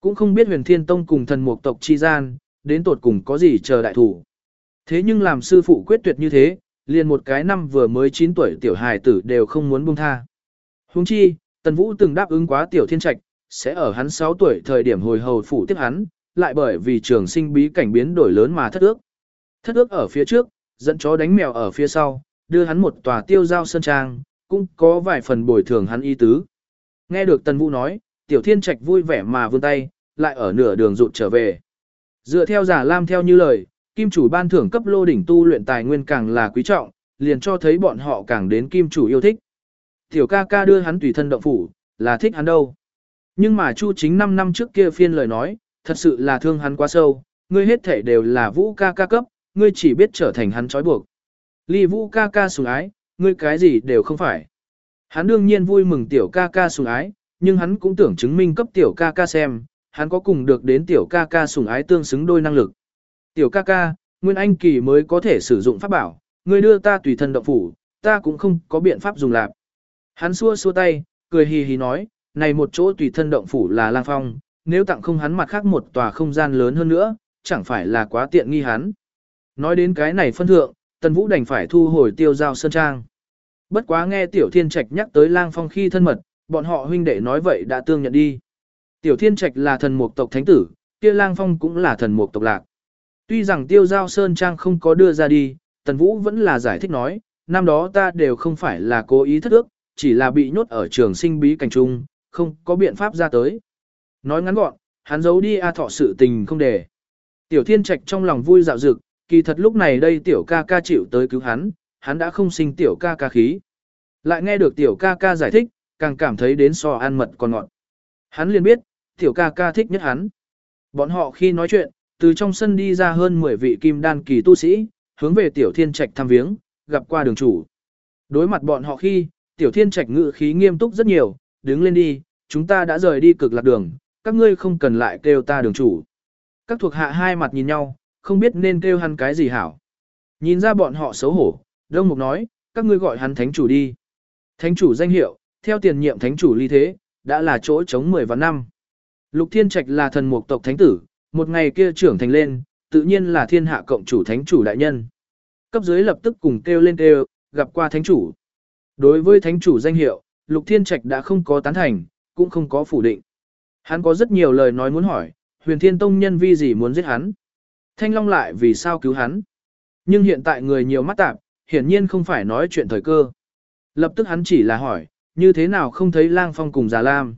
Cũng không biết huyền thiên tông cùng thần mục tộc chi gian, đến tột cùng có gì chờ đại thủ. Thế nhưng làm sư phụ quyết tuyệt như thế, liền một cái năm vừa mới 9 tuổi tiểu hài tử đều không muốn buông tha. Huống chi, Tần Vũ từng đáp ứng quá tiểu thiên trạch, sẽ ở hắn 6 tuổi thời điểm hồi hầu phủ tiếp hắn, lại bởi vì trường sinh bí cảnh biến đổi lớn mà thất ước. Thất ước ở phía trước, dẫn chó đánh mèo ở phía sau, đưa hắn một tòa tiêu giao sơn trang, cũng có vài phần bồi thường hắn y tứ. Nghe được Tần Vũ nói, tiểu thiên trạch vui vẻ mà vươn tay, lại ở nửa đường rụt trở về. Dựa theo giả lam theo như lời, kim chủ ban thưởng cấp lô đỉnh tu luyện tài nguyên càng là quý trọng, liền cho thấy bọn họ càng đến kim chủ yêu thích. Tiểu ca ca đưa hắn tùy thân động phủ, là thích hắn đâu. Nhưng mà Chu chính 5 năm trước kia phiên lời nói, thật sự là thương hắn quá sâu, ngươi hết thể đều là vũ ca ca cấp, ngươi chỉ biết trở thành hắn trói buộc. Ly vũ ca ca sủng ái, ngươi cái gì đều không phải. Hắn đương nhiên vui mừng tiểu ca ca sủng ái, nhưng hắn cũng tưởng chứng minh cấp tiểu ca ca xem, hắn có cùng được đến tiểu ca ca sủng ái tương xứng đôi năng lực. Tiểu ca ca, Nguyên Anh kỳ mới có thể sử dụng pháp bảo, ngươi đưa ta tùy thân động phủ, ta cũng không có biện pháp dùng lạc. Hắn xua xua tay, cười hì hì nói, này một chỗ tùy thân động phủ là lang phong, nếu tặng không hắn mặt khác một tòa không gian lớn hơn nữa, chẳng phải là quá tiện nghi hắn. Nói đến cái này phân thượng, Tần Vũ đành phải thu hồi tiêu giao sơn trang. Bất quá nghe Tiểu Thiên Trạch nhắc tới lang phong khi thân mật, bọn họ huynh đệ nói vậy đã tương nhận đi. Tiểu Thiên Trạch là thần mục tộc thánh tử, kia lang phong cũng là thần mục tộc lạc. Tuy rằng tiêu giao sơn trang không có đưa ra đi, Tần Vũ vẫn là giải thích nói, năm đó ta đều không phải là cố ý thất ước, chỉ là bị nhốt ở trường sinh bí cảnh trung, không có biện pháp ra tới. Nói ngắn gọn, hắn giấu đi A thọ sự tình không để. Tiểu thiên trạch trong lòng vui dạo dực, kỳ thật lúc này đây tiểu ca ca chịu tới cứu hắn, hắn đã không sinh tiểu ca ca khí. Lại nghe được tiểu ca ca giải thích, càng cảm thấy đến so ăn mật còn ngọt. Hắn liền biết, tiểu ca ca thích nhất hắn. Bọn họ khi nói chuyện, từ trong sân đi ra hơn 10 vị kim đan kỳ tu sĩ, hướng về tiểu thiên trạch thăm viếng, gặp qua đường chủ. Đối mặt bọn họ khi, tiểu thiên trạch ngự khí nghiêm túc rất nhiều, đứng lên đi, chúng ta đã rời đi cực lạc đường, các ngươi không cần lại kêu ta đường chủ. Các thuộc hạ hai mặt nhìn nhau, không biết nên kêu hắn cái gì hảo. Nhìn ra bọn họ xấu hổ, Đông Mục nói, các ngươi gọi hắn thánh chủ đi. Thánh chủ danh hiệu, theo tiền nhiệm thánh chủ ly thế, đã là chỗ chống 10 và năm. Lục Thiên Trạch là thần mục tộc thánh tử, một ngày kia trưởng thành lên, tự nhiên là thiên hạ cộng chủ thánh chủ đại nhân. Cấp dưới lập tức cùng kêu lên kêu, gặp qua thánh chủ. Đối với thánh chủ danh hiệu, Lục Thiên Trạch đã không có tán thành, cũng không có phủ định. Hắn có rất nhiều lời nói muốn hỏi, huyền thiên tông nhân vi gì muốn giết hắn. Thanh Long lại vì sao cứu hắn. Nhưng hiện tại người nhiều mắt tạp, hiển nhiên không phải nói chuyện thời cơ. Lập tức hắn chỉ là hỏi, như thế nào không thấy lang phong cùng Già Lam.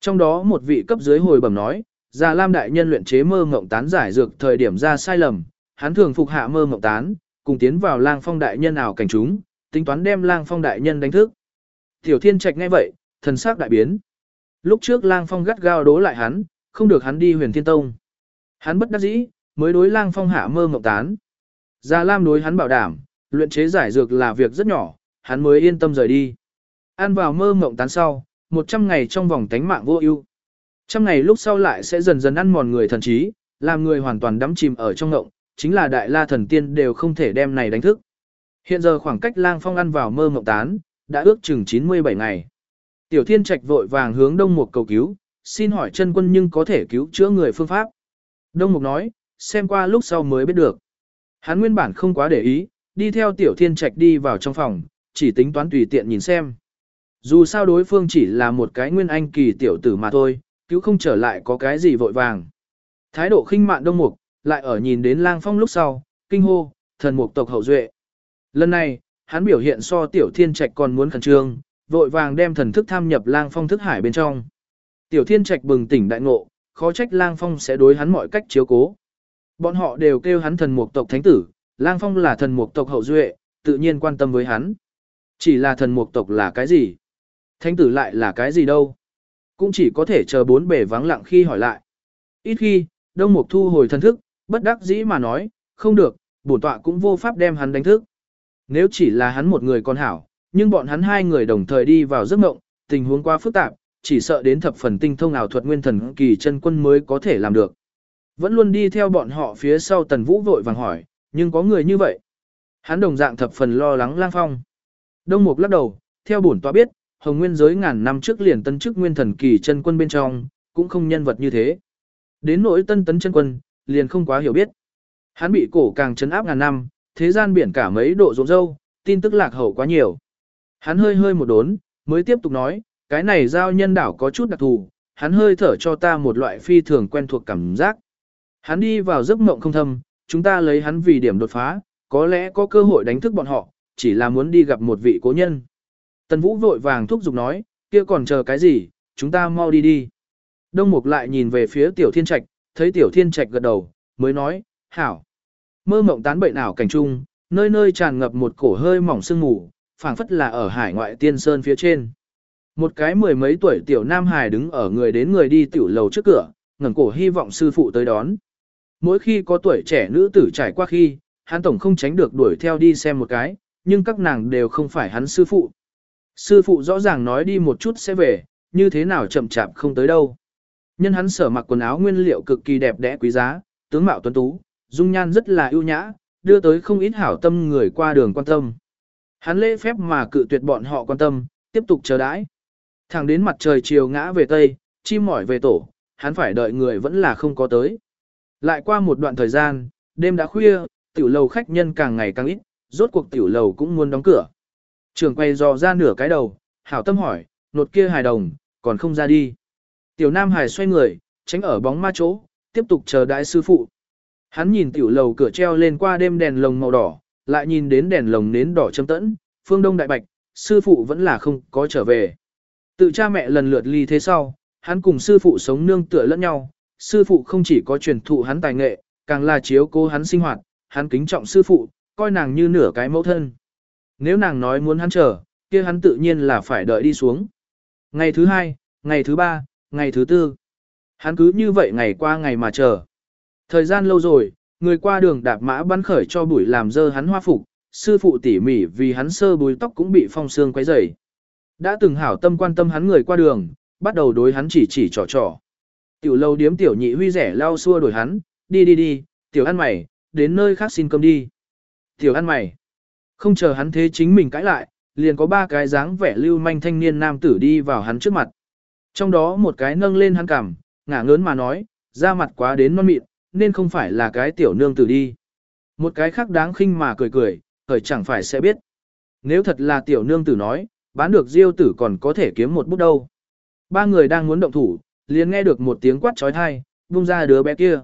Trong đó một vị cấp dưới hồi bẩm nói, Già Lam đại nhân luyện chế mơ ngộng tán giải dược thời điểm ra sai lầm, hắn thường phục hạ mơ ngộng tán, cùng tiến vào lang phong đại nhân ảo cảnh chúng, tính toán đem lang phong đại nhân đánh thức. Tiểu thiên trạch nghe vậy, thần sắc đại biến. Lúc trước lang phong gắt gao đố lại hắn, không được hắn đi huyền thiên tông. Hắn bất đắc dĩ, mới đối lang phong hạ mơ ngộng tán. Già Lam đối hắn bảo đảm, luyện chế giải dược là việc rất nhỏ, hắn mới yên tâm rời đi. Ăn vào mơ mộng tán sau, 100 ngày trong vòng tánh mạng vô ưu. Trăm ngày lúc sau lại sẽ dần dần ăn mòn người thần trí, làm người hoàn toàn đắm chìm ở trong ngộng, chính là đại la thần tiên đều không thể đem này đánh thức. Hiện giờ khoảng cách lang phong ăn vào mơ mộng tán, đã ước chừng 97 ngày. Tiểu thiên trạch vội vàng hướng đông mục cầu cứu, xin hỏi chân quân nhưng có thể cứu chữa người phương pháp. Đông mục nói, xem qua lúc sau mới biết được. Hắn nguyên bản không quá để ý, đi theo tiểu thiên trạch đi vào trong phòng, chỉ tính toán tùy tiện nhìn xem. Dù sao đối phương chỉ là một cái nguyên anh kỳ tiểu tử mà thôi, cứu không trở lại có cái gì vội vàng. Thái độ khinh mạn đông mục, lại ở nhìn đến lang phong lúc sau, kinh hô, thần mục tộc hậu duệ. Lần này, hắn biểu hiện so tiểu thiên trạch còn muốn khẩn trương, vội vàng đem thần thức tham nhập lang phong thức hải bên trong. Tiểu thiên trạch bừng tỉnh đại ngộ, khó trách lang phong sẽ đối hắn mọi cách chiếu cố. Bọn họ đều kêu hắn thần mục tộc thánh tử, lang phong là thần mục tộc hậu duệ, tự nhiên quan tâm với hắn. Chỉ là thần mục tộc là cái gì? Thánh tử lại là cái gì đâu? Cũng chỉ có thể chờ bốn bể vắng lặng khi hỏi lại. Ít khi, đông mục thu hồi thân thức, bất đắc dĩ mà nói, không được, bổn tọa cũng vô pháp đem hắn đánh thức. Nếu chỉ là hắn một người còn hảo, nhưng bọn hắn hai người đồng thời đi vào giấc mộng, tình huống quá phức tạp, chỉ sợ đến thập phần tinh thông ảo thuật nguyên thần kỳ chân quân mới có thể làm được. Vẫn luôn đi theo bọn họ phía sau tần vũ vội vàng hỏi, nhưng có người như vậy. Hắn đồng dạng thập phần lo lắng lang phong. Đông mục lắc đầu, theo bổn tọa biết, hồng nguyên giới ngàn năm trước liền tân chức nguyên thần kỳ chân quân bên trong, cũng không nhân vật như thế. Đến nỗi tân tấn chân quân, liền không quá hiểu biết. Hắn bị cổ càng chấn áp ngàn năm, thế gian biển cả mấy độ rộn râu, tin tức lạc hậu quá nhiều. Hắn hơi hơi một đốn, mới tiếp tục nói, cái này giao nhân đảo có chút đặc thù, hắn hơi thở cho ta một loại phi thường quen thuộc cảm giác. Hắn đi vào giấc mộng không thâm, chúng ta lấy hắn vì điểm đột phá, có lẽ có cơ hội đánh thức bọn họ, chỉ là muốn đi gặp một vị cố nhân. Tần Vũ vội vàng thúc giục nói, kia còn chờ cái gì, chúng ta mau đi đi. Đông Mục lại nhìn về phía Tiểu Thiên Trạch, thấy Tiểu Thiên Trạch gật đầu, mới nói, hảo. Mơ mộng tán bệnh ảo cảnh trung, nơi nơi tràn ngập một cổ hơi mỏng sương mù, phảng phất là ở hải ngoại tiên sơn phía trên. Một cái mười mấy tuổi tiểu nam hài đứng ở người đến người đi tiểu lầu trước cửa, ngẩng cổ hy vọng sư phụ tới đón. Mỗi khi có tuổi trẻ nữ tử trải qua khi, hắn tổng không tránh được đuổi theo đi xem một cái, nhưng các nàng đều không phải hắn sư phụ. Sư phụ rõ ràng nói đi một chút sẽ về, như thế nào chậm chạp không tới đâu. Nhân hắn sở mặc quần áo nguyên liệu cực kỳ đẹp đẽ quý giá, tướng mạo tuấn tú, dung nhan rất là ưu nhã, đưa tới không ít hảo tâm người qua đường quan tâm. Hắn lễ phép mà cự tuyệt bọn họ quan tâm, tiếp tục chờ đãi. Thẳng đến mặt trời chiều ngã về tây, chim mỏi về tổ, hắn phải đợi người vẫn là không có tới. Lại qua một đoạn thời gian, đêm đã khuya, tiểu lầu khách nhân càng ngày càng ít, rốt cuộc tiểu lầu cũng muốn đóng cửa. Trường quay dò ra nửa cái đầu, hảo tâm hỏi, nột kia hài đồng, còn không ra đi. Tiểu nam hài xoay người, tránh ở bóng ma chỗ, tiếp tục chờ đại sư phụ. Hắn nhìn tiểu lầu cửa treo lên qua đêm đèn lồng màu đỏ, lại nhìn đến đèn lồng nến đỏ châm tẫn, phương đông đại bạch, sư phụ vẫn là không có trở về. Tự cha mẹ lần lượt ly thế sau, hắn cùng sư phụ sống nương tựa lẫn nhau, sư phụ không chỉ có truyền thụ hắn tài nghệ, càng là chiếu cố hắn sinh hoạt, hắn kính trọng sư phụ, coi nàng như nửa cái mẫu thân. Nếu nàng nói muốn hắn chờ, kia hắn tự nhiên là phải đợi đi xuống. Ngày thứ hai, ngày thứ ba, ngày thứ tư. Hắn cứ như vậy ngày qua ngày mà chờ. Thời gian lâu rồi, người qua đường đạp mã bắn khởi cho bụi làm dơ hắn hoa phục, sư phụ tỉ mỉ vì hắn sơ bùi tóc cũng bị phong sương quấy rầy. Đã từng hảo tâm quan tâm hắn người qua đường, bắt đầu đối hắn chỉ chỉ trò trò. Tiểu lâu điếm tiểu nhị huy rẻ lao xua đổi hắn, đi đi đi, tiểu ăn mày, đến nơi khác xin cơm đi. Tiểu ăn mày, không chờ hắn thế chính mình cãi lại, liền có ba cái dáng vẻ lưu manh thanh niên nam tử đi vào hắn trước mặt. Trong đó một cái nâng lên hắn cằm, ngả ngớn mà nói, da mặt quá đến non mịn, nên không phải là cái tiểu nương tử đi. Một cái khác đáng khinh mà cười cười, cười chẳng phải sẽ biết. Nếu thật là tiểu nương tử nói, bán được diêu tử còn có thể kiếm một bút đâu. Ba người đang muốn động thủ, liền nghe được một tiếng quát trói thai, vung ra đứa bé kia.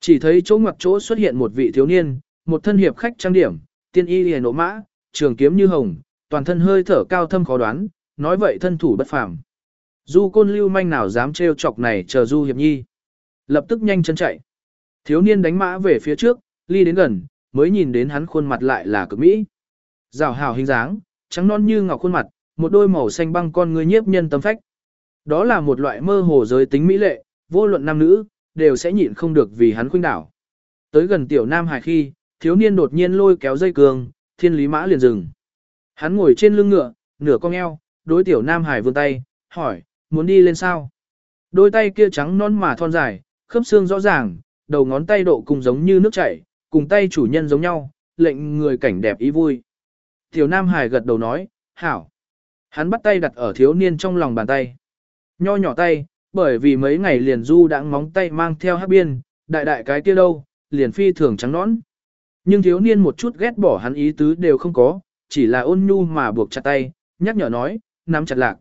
Chỉ thấy chỗ ngoặc chỗ xuất hiện một vị thiếu niên, một thân hiệp khách trang điểm, tiên y liền nộ mã, trường kiếm như hồng, toàn thân hơi thở cao thâm khó đoán, nói vậy thân thủ bất phàm. Du côn lưu manh nào dám trêu chọc này chờ Du Hiệp Nhi. Lập tức nhanh chân chạy. Thiếu niên đánh mã về phía trước, ly đến gần, mới nhìn đến hắn khuôn mặt lại là cực mỹ. Rào hào hình dáng, trắng non như ngọc khuôn mặt, một đôi màu xanh băng con người nhiếp nhân tâm phách. Đó là một loại mơ hồ giới tính mỹ lệ, vô luận nam nữ, đều sẽ nhịn không được vì hắn khuynh đảo. Tới gần tiểu nam hải khi, thiếu niên đột nhiên lôi kéo dây cường, thiên lý mã liền dừng. Hắn ngồi trên lưng ngựa, nửa cong eo, đối tiểu nam hải vươn tay, hỏi, muốn đi lên sao? Đôi tay kia trắng non mà thon dài, khớp xương rõ ràng, đầu ngón tay độ cùng giống như nước chảy, cùng tay chủ nhân giống nhau, lệnh người cảnh đẹp ý vui. Tiểu Nam Hải gật đầu nói, hảo. Hắn bắt tay đặt ở thiếu niên trong lòng bàn tay. Nho nhỏ tay, bởi vì mấy ngày liền du đã móng tay mang theo hát biên, đại đại cái kia đâu, liền phi thường trắng nõn. Nhưng thiếu niên một chút ghét bỏ hắn ý tứ đều không có, chỉ là ôn nhu mà buộc chặt tay, nhắc nhở nói, nắm chặt lạc.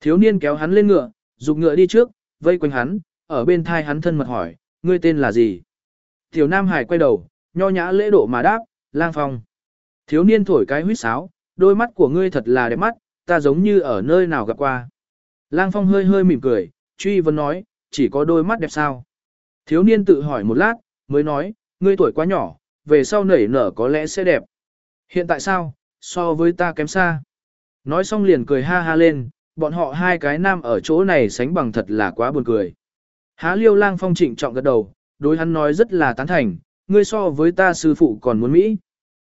Thiếu niên kéo hắn lên ngựa, dục ngựa đi trước, vây quanh hắn, ở bên thai hắn thân mật hỏi, ngươi tên là gì? Tiểu Nam Hải quay đầu, nho nhã lễ độ mà đáp, lang phong. Thiếu niên thổi cái huýt sáo, đôi mắt của ngươi thật là đẹp mắt, ta giống như ở nơi nào gặp qua. Lang phong hơi hơi mỉm cười, truy vấn nói, chỉ có đôi mắt đẹp sao? Thiếu niên tự hỏi một lát, mới nói, ngươi tuổi quá nhỏ, về sau nảy nở có lẽ sẽ đẹp. Hiện tại sao, so với ta kém xa. Nói xong liền cười ha ha lên, bọn họ hai cái nam ở chỗ này sánh bằng thật là quá buồn cười. Há liêu lang phong trịnh trọng gật đầu, đối hắn nói rất là tán thành, ngươi so với ta sư phụ còn muốn Mỹ.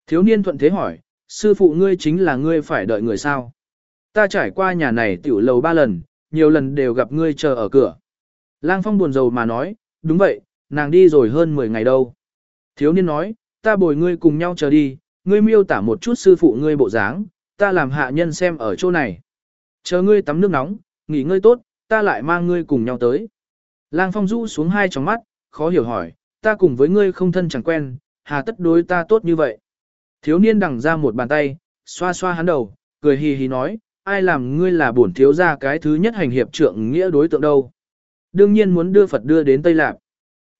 Thiếu niên thuận thế hỏi, sư phụ ngươi chính là ngươi phải đợi người sao. Ta trải qua nhà này tiểu lầu ba lần, nhiều lần đều gặp ngươi chờ ở cửa. Lang phong buồn rầu mà nói, đúng vậy, nàng đi rồi hơn 10 ngày đâu. Thiếu niên nói, ta bồi ngươi cùng nhau chờ đi, ngươi miêu tả một chút sư phụ ngươi bộ dáng, ta làm hạ nhân xem ở chỗ này. Chờ ngươi tắm nước nóng, nghỉ ngơi tốt, ta lại mang ngươi cùng nhau tới. Lang Phong rũ xuống hai tròng mắt, khó hiểu hỏi, ta cùng với ngươi không thân chẳng quen, hà tất đối ta tốt như vậy. Thiếu niên đằng ra một bàn tay, xoa xoa hắn đầu, cười hì hì nói, ai làm ngươi là bổn thiếu ra cái thứ nhất hành hiệp trượng nghĩa đối tượng đâu. Đương nhiên muốn đưa Phật đưa đến Tây Lạp.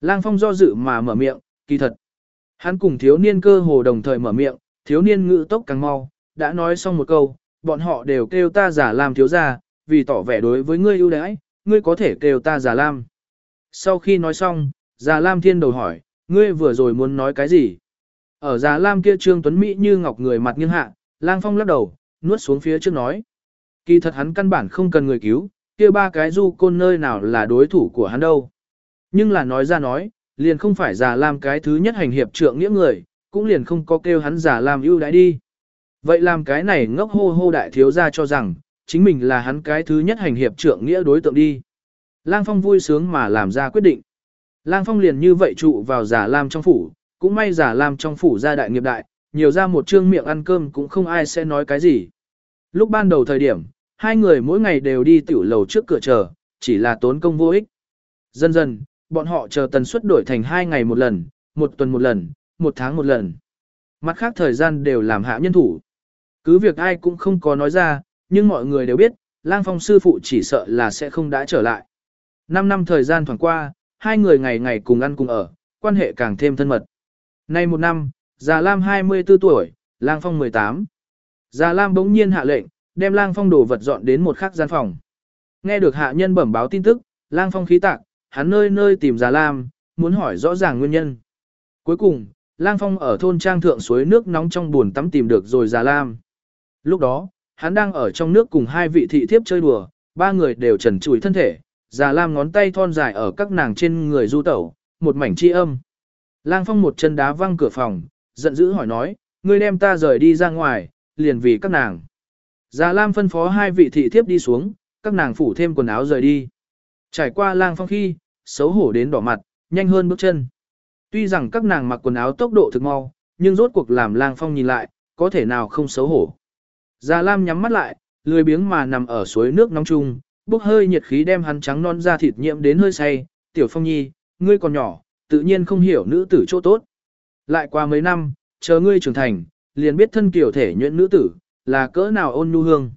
Lang Phong do dự mà mở miệng, kỳ thật. Hắn cùng thiếu niên cơ hồ đồng thời mở miệng, thiếu niên ngự tốc càng mau, đã nói xong một câu, bọn họ đều kêu ta giả làm thiếu gia, vì tỏ vẻ đối với ngươi ưu đãi, ngươi có thể kêu ta giả lam. Sau khi nói xong, giả lam thiên đầu hỏi, ngươi vừa rồi muốn nói cái gì? Ở giả lam kia trương tuấn Mỹ như ngọc người mặt nghiêng hạ, lang phong lắc đầu, nuốt xuống phía trước nói. Kỳ thật hắn căn bản không cần người cứu, kia ba cái du côn nơi nào là đối thủ của hắn đâu. Nhưng là nói ra nói, liền không phải giả làm cái thứ nhất hành hiệp trượng nghĩa người, cũng liền không có kêu hắn giả làm ưu đãi đi. Vậy làm cái này ngốc hô hô đại thiếu gia cho rằng, chính mình là hắn cái thứ nhất hành hiệp trượng nghĩa đối tượng đi. Lang Phong vui sướng mà làm ra quyết định. Lang Phong liền như vậy trụ vào giả lam trong phủ, cũng may giả lam trong phủ gia đại nghiệp đại, nhiều ra một trương miệng ăn cơm cũng không ai sẽ nói cái gì. Lúc ban đầu thời điểm, hai người mỗi ngày đều đi tiểu lầu trước cửa chờ, chỉ là tốn công vô ích. Dần dần, bọn họ chờ tần suất đổi thành hai ngày một lần, một tuần một lần, một tháng một lần. Mặt khác thời gian đều làm hạ nhân thủ. Cứ việc ai cũng không có nói ra, nhưng mọi người đều biết, lang phong sư phụ chỉ sợ là sẽ không đã trở lại. Năm năm thời gian thoảng qua, hai người ngày ngày cùng ăn cùng ở, quan hệ càng thêm thân mật. Nay một năm, Già Lam 24 tuổi, Lang Phong 18. Già Lam bỗng nhiên hạ lệnh, đem Lang Phong đồ vật dọn đến một khác gian phòng. Nghe được hạ nhân bẩm báo tin tức, Lang Phong khí tạc, hắn nơi nơi tìm Già Lam, muốn hỏi rõ ràng nguyên nhân. Cuối cùng, Lang Phong ở thôn trang thượng suối nước nóng trong buồn tắm tìm được rồi Già Lam. Lúc đó, hắn đang ở trong nước cùng hai vị thị thiếp chơi đùa, ba người đều trần trụi thân thể, Già Lam ngón tay thon dài ở các nàng trên người du tẩu, một mảnh chi âm. Lang Phong một chân đá văng cửa phòng, giận dữ hỏi nói, ngươi đem ta rời đi ra ngoài, liền vì các nàng. Già Lam phân phó hai vị thị thiếp đi xuống, các nàng phủ thêm quần áo rời đi. Trải qua lang phong khi, xấu hổ đến đỏ mặt, nhanh hơn bước chân. Tuy rằng các nàng mặc quần áo tốc độ thực mau, nhưng rốt cuộc làm lang phong nhìn lại, có thể nào không xấu hổ. Già Lam nhắm mắt lại, lười biếng mà nằm ở suối nước nóng chung, bốc hơi nhiệt khí đem hắn trắng non da thịt nhiễm đến hơi say. Tiểu Phong Nhi, ngươi còn nhỏ, tự nhiên không hiểu nữ tử chỗ tốt. Lại qua mấy năm, chờ ngươi trưởng thành, liền biết thân kiểu thể nhuyễn nữ tử, là cỡ nào ôn nhu hương.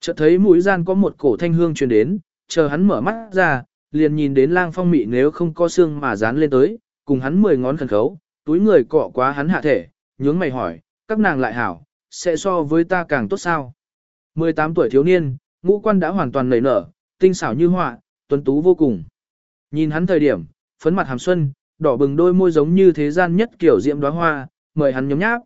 Chợt thấy mũi gian có một cổ thanh hương truyền đến, chờ hắn mở mắt ra, liền nhìn đến lang phong mị nếu không có xương mà dán lên tới, cùng hắn mười ngón khẩn khấu, túi người cọ quá hắn hạ thể, nhướng mày hỏi, các nàng lại hảo, sẽ so với ta càng tốt sao. 18 tuổi thiếu niên, ngũ quan đã hoàn toàn nảy nở, tinh xảo như họa, tuấn tú vô cùng. Nhìn hắn thời điểm, phấn mặt hàm xuân, đỏ bừng đôi môi giống như thế gian nhất kiểu diệm đóa hoa, mời hắn nhóm nháp.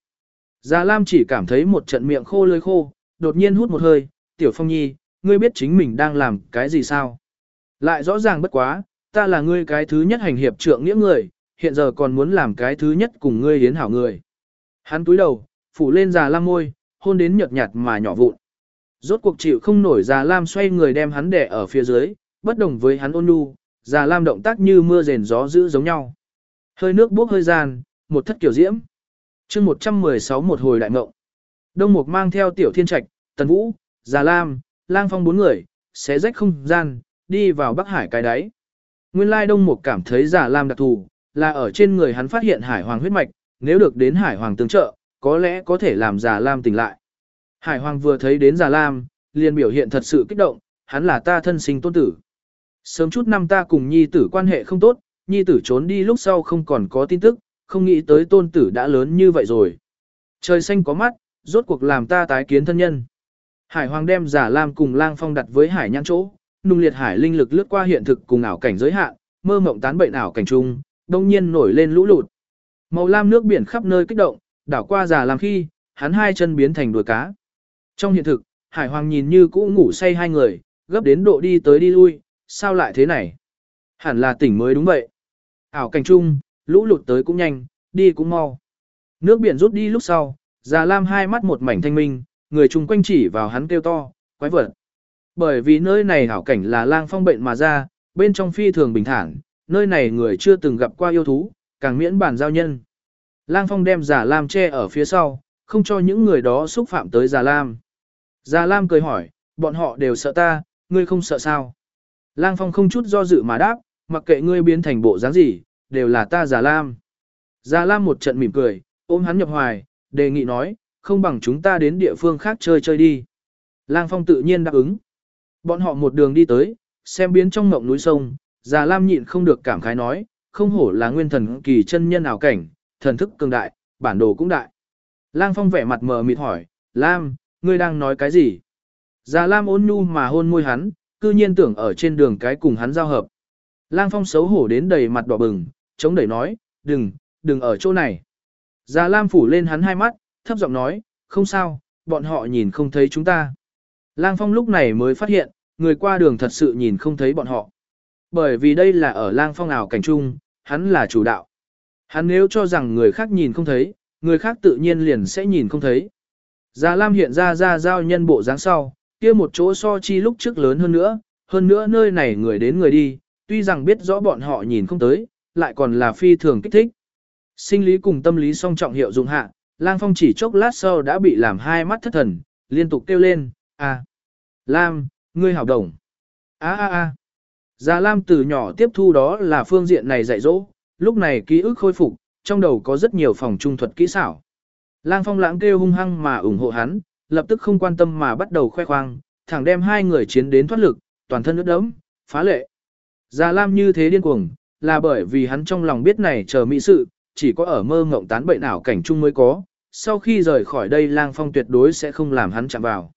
Già Lam chỉ cảm thấy một trận miệng khô lưỡi khô, đột nhiên hút một hơi, tiểu phong nhi, ngươi biết chính mình đang làm cái gì sao? Lại rõ ràng bất quá, ta là ngươi cái thứ nhất hành hiệp trượng nghĩa người, hiện giờ còn muốn làm cái thứ nhất cùng ngươi hiến hảo người. Hắn túi đầu, phủ lên già Lam môi, hôn đến nhợt nhạt mà nhỏ vụn. Rốt cuộc chịu không nổi già Lam xoay người đem hắn đẻ ở phía dưới, bất đồng với hắn ôn nhu, già Lam động tác như mưa rền gió dữ giống nhau. Hơi nước bốc hơi gian, một thất kiểu diễm. chương 116 một hồi đại ngộng. Đông Mục mang theo tiểu thiên trạch, tần vũ, già Lam, lang phong bốn người, xé rách không gian, đi vào Bắc Hải cái đáy. Nguyên lai Đông Mục cảm thấy Giả Lam đặc thù, là ở trên người hắn phát hiện hải hoàng huyết mạch, nếu được đến hải hoàng tương trợ, có lẽ có thể làm Giả Lam tỉnh lại. Hải hoàng vừa thấy đến Giả Lam, liền biểu hiện thật sự kích động, hắn là ta thân sinh tôn tử. Sớm chút năm ta cùng nhi tử quan hệ không tốt, nhi tử trốn đi lúc sau không còn có tin tức, không nghĩ tới tôn tử đã lớn như vậy rồi. Trời xanh có mắt, rốt cuộc làm ta tái kiến thân nhân. Hải Hoàng đem giả lam cùng lang phong đặt với hải nhãn chỗ, nung liệt hải linh lực lướt qua hiện thực cùng ảo cảnh giới hạn, mơ mộng tán bệnh ảo cảnh trung, đông nhiên nổi lên lũ lụt. Màu lam nước biển khắp nơi kích động, đảo qua già lam khi, hắn hai chân biến thành đuôi cá. Trong hiện thực, Hải Hoàng nhìn như cũ ngủ say hai người, gấp đến độ đi tới đi lui, sao lại thế này? Hẳn là tỉnh mới đúng vậy. Ảo cảnh trung, lũ lụt tới cũng nhanh, đi cũng mau. Nước biển rút đi lúc sau, già lam hai mắt một mảnh thanh minh, người chung quanh chỉ vào hắn kêu to, quái vật. Bởi vì nơi này hảo cảnh là lang phong bệnh mà ra, bên trong phi thường bình thản, nơi này người chưa từng gặp qua yêu thú, càng miễn bản giao nhân. Lang phong đem giả lam che ở phía sau, không cho những người đó xúc phạm tới giả lam. giả lam cười hỏi, bọn họ đều sợ ta, ngươi không sợ sao? Lang phong không chút do dự mà đáp, mặc kệ ngươi biến thành bộ dáng gì, đều là ta giả lam. giả lam một trận mỉm cười, ôm hắn nhập hoài, đề nghị nói, không bằng chúng ta đến địa phương khác chơi chơi đi. Lang phong tự nhiên đáp ứng. Bọn họ một đường đi tới, xem biến trong mộng núi sông, già lam nhịn không được cảm khái nói, không hổ là nguyên thần kỳ chân nhân ảo cảnh, thần thức cường đại, bản đồ cũng đại. Lang phong vẻ mặt mờ mịt hỏi, Lam, ngươi đang nói cái gì? Già Lam ôn nhu mà hôn môi hắn, cư nhiên tưởng ở trên đường cái cùng hắn giao hợp. Lang Phong xấu hổ đến đầy mặt đỏ bừng, chống đẩy nói, đừng, đừng ở chỗ này. Già Lam phủ lên hắn hai mắt, thấp giọng nói, không sao, bọn họ nhìn không thấy chúng ta. Lang Phong lúc này mới phát hiện, người qua đường thật sự nhìn không thấy bọn họ. Bởi vì đây là ở Lang Phong ảo cảnh trung, hắn là chủ đạo. Hắn nếu cho rằng người khác nhìn không thấy, người khác tự nhiên liền sẽ nhìn không thấy. Già Lam hiện ra ra giao nhân bộ dáng sau, kia một chỗ so chi lúc trước lớn hơn nữa, hơn nữa nơi này người đến người đi, tuy rằng biết rõ bọn họ nhìn không tới, lại còn là phi thường kích thích. Sinh lý cùng tâm lý song trọng hiệu dụng hạ, Lang Phong chỉ chốc lát sau đã bị làm hai mắt thất thần, liên tục kêu lên, à, Lam, ngươi hảo đồng, a a a. Già Lam từ nhỏ tiếp thu đó là phương diện này dạy dỗ, lúc này ký ức khôi phục, trong đầu có rất nhiều phòng trung thuật kỹ xảo. Lang Phong lãng kêu hung hăng mà ủng hộ hắn, lập tức không quan tâm mà bắt đầu khoe khoang, thẳng đem hai người chiến đến thoát lực, toàn thân ướt đẫm, phá lệ. Già Lam như thế điên cuồng, là bởi vì hắn trong lòng biết này chờ mỹ sự, chỉ có ở mơ ngộng tán bệnh ảo cảnh chung mới có, sau khi rời khỏi đây lang phong tuyệt đối sẽ không làm hắn chạm vào.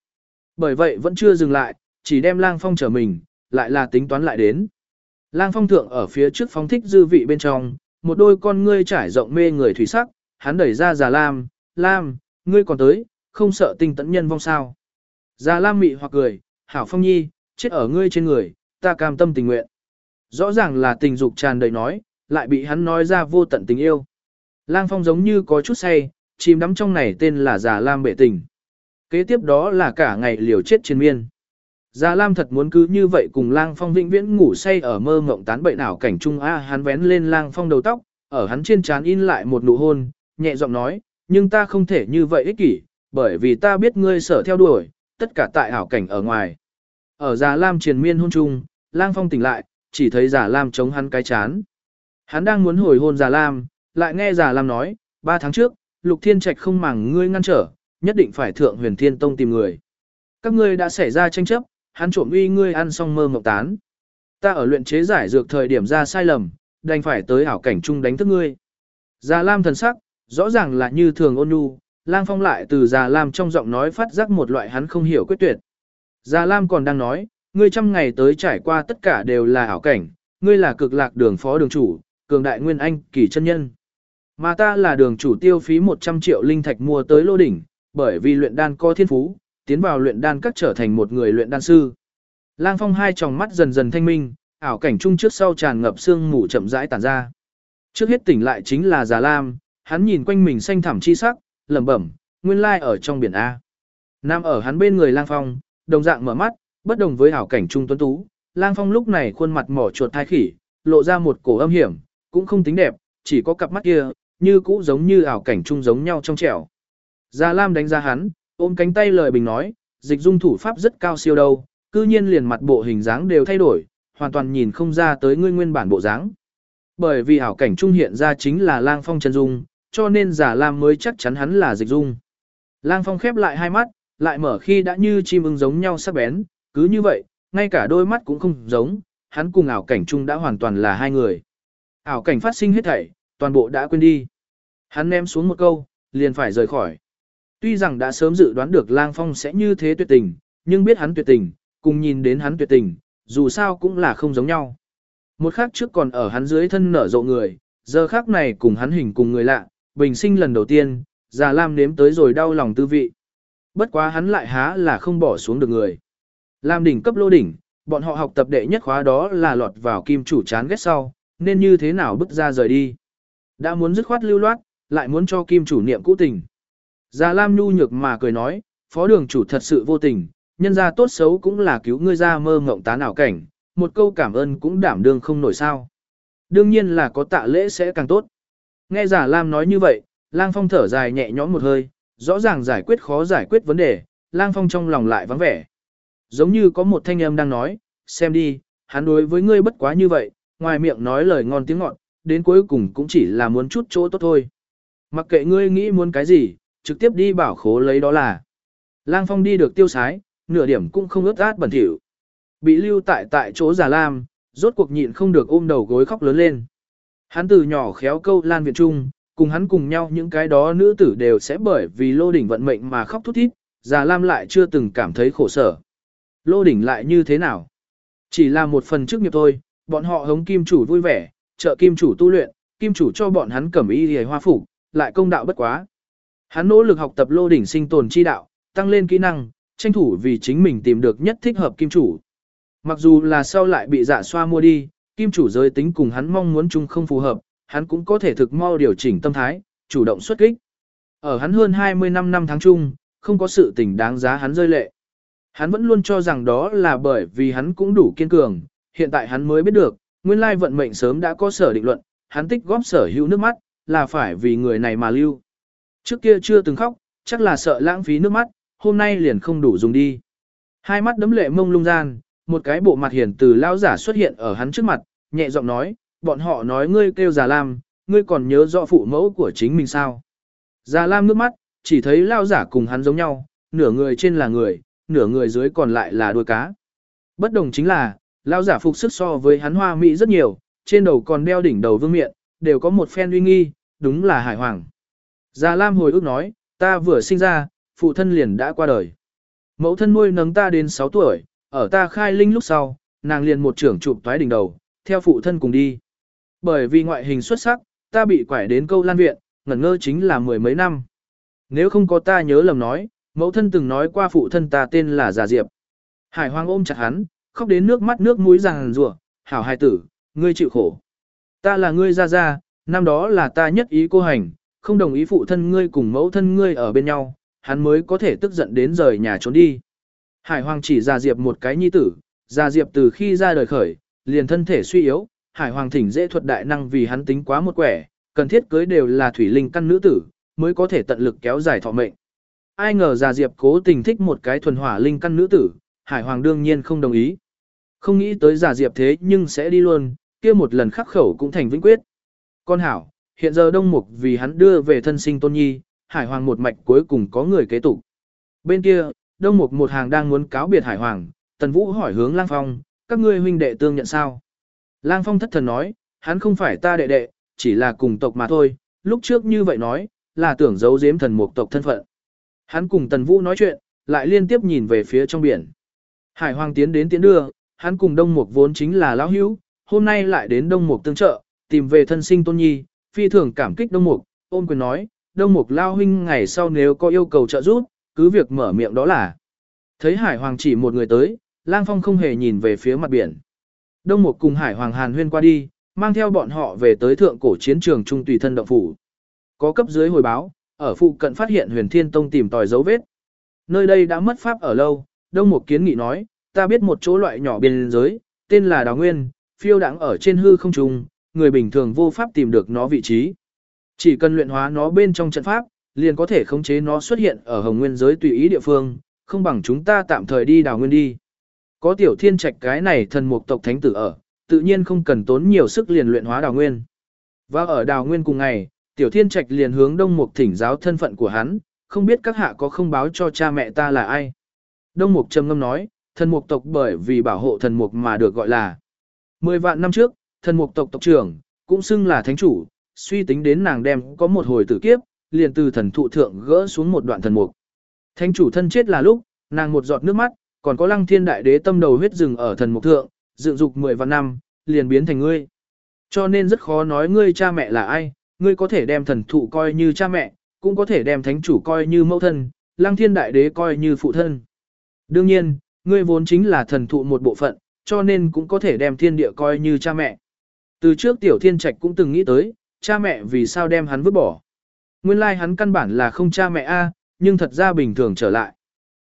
Bởi vậy vẫn chưa dừng lại, chỉ đem lang phong trở mình, lại là tính toán lại đến. Lang phong thượng ở phía trước phong thích dư vị bên trong, một đôi con ngươi trải rộng mê người thủy sắc, hắn đẩy ra già Lam, Lam, ngươi còn tới, không sợ tinh tẫn nhân vong sao. Già Lam mị hoặc cười, hảo phong nhi, chết ở ngươi trên người, ta cam tâm tình nguyện. Rõ ràng là tình dục tràn đầy nói, lại bị hắn nói ra vô tận tình yêu. Lang phong giống như có chút say, chìm đắm trong này tên là Già Lam bệ tình. Kế tiếp đó là cả ngày liều chết trên miên. Già Lam thật muốn cứ như vậy cùng Lang Phong vĩnh viễn ngủ say ở mơ mộng tán bệnh ảo cảnh trung a, hắn vén lên Lang Phong đầu tóc, ở hắn trên trán in lại một nụ hôn, nhẹ giọng nói, nhưng ta không thể như vậy ích kỷ, bởi vì ta biết ngươi sở theo đuổi, tất cả tại ảo cảnh ở ngoài. Ở Già Lam triền miên hôn chung, Lang Phong tỉnh lại, chỉ thấy Già Lam chống hắn cái chán. Hắn đang muốn hồi hôn Già Lam, lại nghe Già Lam nói, ba tháng trước, Lục Thiên Trạch không màng ngươi ngăn trở, nhất định phải thượng huyền thiên tông tìm người. Các ngươi đã xảy ra tranh chấp, hắn trộm uy ngươi ăn xong mơ mộng tán. Ta ở luyện chế giải dược thời điểm ra sai lầm, đành phải tới ảo cảnh chung đánh thức ngươi. Già Lam thần sắc, rõ ràng là như thường ôn nhu, Lang Phong lại từ Già Lam trong giọng nói phát giác một loại hắn không hiểu quyết tuyệt. Già Lam còn đang nói, ngươi trăm ngày tới trải qua tất cả đều là ảo cảnh, ngươi là cực lạc đường phó đường chủ, cường đại nguyên anh, kỳ chân nhân. Mà ta là đường chủ tiêu phí 100 triệu linh thạch mua tới lô đỉnh, bởi vì luyện đan có thiên phú, tiến vào luyện đan các trở thành một người luyện đan sư. Lang Phong hai tròng mắt dần dần thanh minh, ảo cảnh trung trước sau tràn ngập sương mù chậm rãi tản ra. Trước hết tỉnh lại chính là Già Lam, hắn nhìn quanh mình xanh thẳm chi sắc, lẩm bẩm, nguyên lai ở trong biển A. Nam ở hắn bên người Lang Phong, đồng dạng mở mắt, bất đồng với ảo cảnh trung tuấn tú, Lang Phong lúc này khuôn mặt mỏ chuột thai khỉ, lộ ra một cổ âm hiểm, cũng không tính đẹp, chỉ có cặp mắt kia, như cũ giống như ảo cảnh trung giống nhau trong trẻo. Già Lam đánh giá hắn, ôm cánh tay lời bình nói, dịch dung thủ pháp rất cao siêu đâu, cư nhiên liền mặt bộ hình dáng đều thay đổi, hoàn toàn nhìn không ra tới ngươi nguyên bản bộ dáng. Bởi vì ảo cảnh trung hiện ra chính là lang phong chân dung, cho nên giả lam mới chắc chắn hắn là dịch dung. Lang phong khép lại hai mắt, lại mở khi đã như chim ưng giống nhau sắc bén, cứ như vậy, ngay cả đôi mắt cũng không giống, hắn cùng ảo cảnh trung đã hoàn toàn là hai người. Ảo cảnh phát sinh hết thảy, toàn bộ đã quên đi. Hắn ném xuống một câu, liền phải rời khỏi. Tuy rằng đã sớm dự đoán được Lang Phong sẽ như thế tuyệt tình, nhưng biết hắn tuyệt tình, cùng nhìn đến hắn tuyệt tình, dù sao cũng là không giống nhau. Một khắc trước còn ở hắn dưới thân nở rộ người, giờ khắc này cùng hắn hình cùng người lạ, bình sinh lần đầu tiên, già Lam nếm tới rồi đau lòng tư vị. Bất quá hắn lại há là không bỏ xuống được người. Lam đỉnh cấp lô đỉnh, bọn họ học tập đệ nhất khóa đó là lọt vào kim chủ chán ghét sau, nên như thế nào bước ra rời đi. Đã muốn dứt khoát lưu loát, lại muốn cho kim chủ niệm cũ tình. Già Lam nhu nhược mà cười nói, phó đường chủ thật sự vô tình, nhân ra tốt xấu cũng là cứu ngươi ra mơ ngộng tán ảo cảnh, một câu cảm ơn cũng đảm đương không nổi sao. Đương nhiên là có tạ lễ sẽ càng tốt. Nghe giả Lam nói như vậy, Lang Phong thở dài nhẹ nhõm một hơi, rõ ràng giải quyết khó giải quyết vấn đề, Lang Phong trong lòng lại vắng vẻ. Giống như có một thanh âm đang nói, xem đi, hắn đối với ngươi bất quá như vậy, ngoài miệng nói lời ngon tiếng ngọt, đến cuối cùng cũng chỉ là muốn chút chỗ tốt thôi. Mặc kệ ngươi nghĩ muốn cái gì, trực tiếp đi bảo khố lấy đó là. Lang Phong đi được tiêu sái, nửa điểm cũng không ướt át bẩn thỉu. Bị lưu tại tại chỗ già lam, rốt cuộc nhịn không được ôm đầu gối khóc lớn lên. Hắn từ nhỏ khéo câu lan viện trung, cùng hắn cùng nhau những cái đó nữ tử đều sẽ bởi vì lô đỉnh vận mệnh mà khóc thút thít, già lam lại chưa từng cảm thấy khổ sở. Lô đỉnh lại như thế nào? Chỉ là một phần chức nghiệp thôi, bọn họ hống kim chủ vui vẻ, trợ kim chủ tu luyện, kim chủ cho bọn hắn cẩm y hề hoa phục, lại công đạo bất quá. Hắn nỗ lực học tập lô đỉnh sinh tồn chi đạo, tăng lên kỹ năng, tranh thủ vì chính mình tìm được nhất thích hợp kim chủ. Mặc dù là sau lại bị dạ xoa mua đi, kim chủ giới tính cùng hắn mong muốn chung không phù hợp, hắn cũng có thể thực mau điều chỉnh tâm thái, chủ động xuất kích. Ở hắn hơn 20 năm năm tháng chung, không có sự tình đáng giá hắn rơi lệ. Hắn vẫn luôn cho rằng đó là bởi vì hắn cũng đủ kiên cường, hiện tại hắn mới biết được, nguyên lai vận mệnh sớm đã có sở định luận, hắn tích góp sở hữu nước mắt, là phải vì người này mà lưu. Trước kia chưa từng khóc, chắc là sợ lãng phí nước mắt, hôm nay liền không đủ dùng đi. Hai mắt đấm lệ mông lung gian, một cái bộ mặt hiền từ lao giả xuất hiện ở hắn trước mặt, nhẹ giọng nói, bọn họ nói ngươi kêu già lam, ngươi còn nhớ rõ phụ mẫu của chính mình sao. Già lam nước mắt, chỉ thấy lao giả cùng hắn giống nhau, nửa người trên là người, nửa người dưới còn lại là đuôi cá. Bất đồng chính là, lao giả phục sức so với hắn hoa mỹ rất nhiều, trên đầu còn đeo đỉnh đầu vương miện, đều có một phen uy nghi, đúng là hải hoàng. Già lam hồi ước nói, ta vừa sinh ra, phụ thân liền đã qua đời. Mẫu thân nuôi nấng ta đến 6 tuổi, ở ta khai linh lúc sau, nàng liền một trưởng chụp toái đỉnh đầu, theo phụ thân cùng đi. Bởi vì ngoại hình xuất sắc, ta bị quải đến câu lan viện, ngẩn ngơ chính là mười mấy năm. Nếu không có ta nhớ lầm nói, mẫu thân từng nói qua phụ thân ta tên là Già Diệp. Hải hoang ôm chặt hắn, khóc đến nước mắt nước mũi ràng rủa hảo hài tử, ngươi chịu khổ. Ta là ngươi ra ra, năm đó là ta nhất ý cô hành, không đồng ý phụ thân ngươi cùng mẫu thân ngươi ở bên nhau, hắn mới có thể tức giận đến rời nhà trốn đi. Hải Hoàng chỉ ra Diệp một cái nhi tử, ra Diệp từ khi ra đời khởi, liền thân thể suy yếu, Hải Hoàng thỉnh dễ thuật đại năng vì hắn tính quá một quẻ, cần thiết cưới đều là thủy linh căn nữ tử, mới có thể tận lực kéo dài thọ mệnh. Ai ngờ Già Diệp cố tình thích một cái thuần hỏa linh căn nữ tử, Hải Hoàng đương nhiên không đồng ý. Không nghĩ tới Già Diệp thế nhưng sẽ đi luôn, kia một lần khắc khẩu cũng thành vĩnh quyết. Con hảo, hiện giờ Đông Mục vì hắn đưa về thân sinh tôn nhi, Hải Hoàng một mạch cuối cùng có người kế tục. Bên kia, Đông Mục một hàng đang muốn cáo biệt Hải Hoàng, Tần Vũ hỏi hướng Lang Phong, các ngươi huynh đệ tương nhận sao? Lang Phong thất thần nói, hắn không phải ta đệ đệ, chỉ là cùng tộc mà thôi, lúc trước như vậy nói, là tưởng giấu giếm thần mục tộc thân phận. Hắn cùng Tần Vũ nói chuyện, lại liên tiếp nhìn về phía trong biển. Hải Hoàng tiến đến tiến đưa, hắn cùng Đông Mục vốn chính là lão hữu, hôm nay lại đến Đông Mục tương trợ, tìm về thân sinh tôn nhi, phi thường cảm kích Đông Mục, ôm quyền nói, Đông Mục lao huynh ngày sau nếu có yêu cầu trợ giúp, cứ việc mở miệng đó là. Thấy Hải Hoàng chỉ một người tới, Lang Phong không hề nhìn về phía mặt biển. Đông Mục cùng Hải Hoàng Hàn huyên qua đi, mang theo bọn họ về tới thượng cổ chiến trường trung tùy thân động phủ. Có cấp dưới hồi báo, ở phụ cận phát hiện huyền thiên tông tìm tòi dấu vết. Nơi đây đã mất pháp ở lâu, Đông Mục kiến nghị nói, ta biết một chỗ loại nhỏ biên giới, tên là Đào Nguyên, phiêu đãng ở trên hư không trung, người bình thường vô pháp tìm được nó vị trí. Chỉ cần luyện hóa nó bên trong trận pháp, liền có thể khống chế nó xuất hiện ở hồng nguyên giới tùy ý địa phương, không bằng chúng ta tạm thời đi đào nguyên đi. Có tiểu thiên trạch cái này thần mục tộc thánh tử ở, tự nhiên không cần tốn nhiều sức liền luyện hóa đào nguyên. Và ở đào nguyên cùng ngày, tiểu thiên trạch liền hướng đông mục thỉnh giáo thân phận của hắn, không biết các hạ có không báo cho cha mẹ ta là ai. Đông mục trầm ngâm nói, thần mục tộc bởi vì bảo hộ thần mục mà được gọi là. Mười vạn năm trước, thần mục tộc tộc trưởng, cũng xưng là thánh chủ, suy tính đến nàng đem có một hồi tử kiếp, liền từ thần thụ thượng gỡ xuống một đoạn thần mục. Thánh chủ thân chết là lúc, nàng một giọt nước mắt, còn có lăng thiên đại đế tâm đầu huyết rừng ở thần mục thượng, dựng dục mười vạn năm, liền biến thành ngươi. Cho nên rất khó nói ngươi cha mẹ là ai, ngươi có thể đem thần thụ coi như cha mẹ, cũng có thể đem thánh chủ coi như mẫu thân, lăng thiên đại đế coi như phụ thân. Đương nhiên, ngươi vốn chính là thần thụ một bộ phận, cho nên cũng có thể đem thiên địa coi như cha mẹ. Từ trước tiểu thiên trạch cũng từng nghĩ tới, cha mẹ vì sao đem hắn vứt bỏ. Nguyên lai like hắn căn bản là không cha mẹ a, nhưng thật ra bình thường trở lại.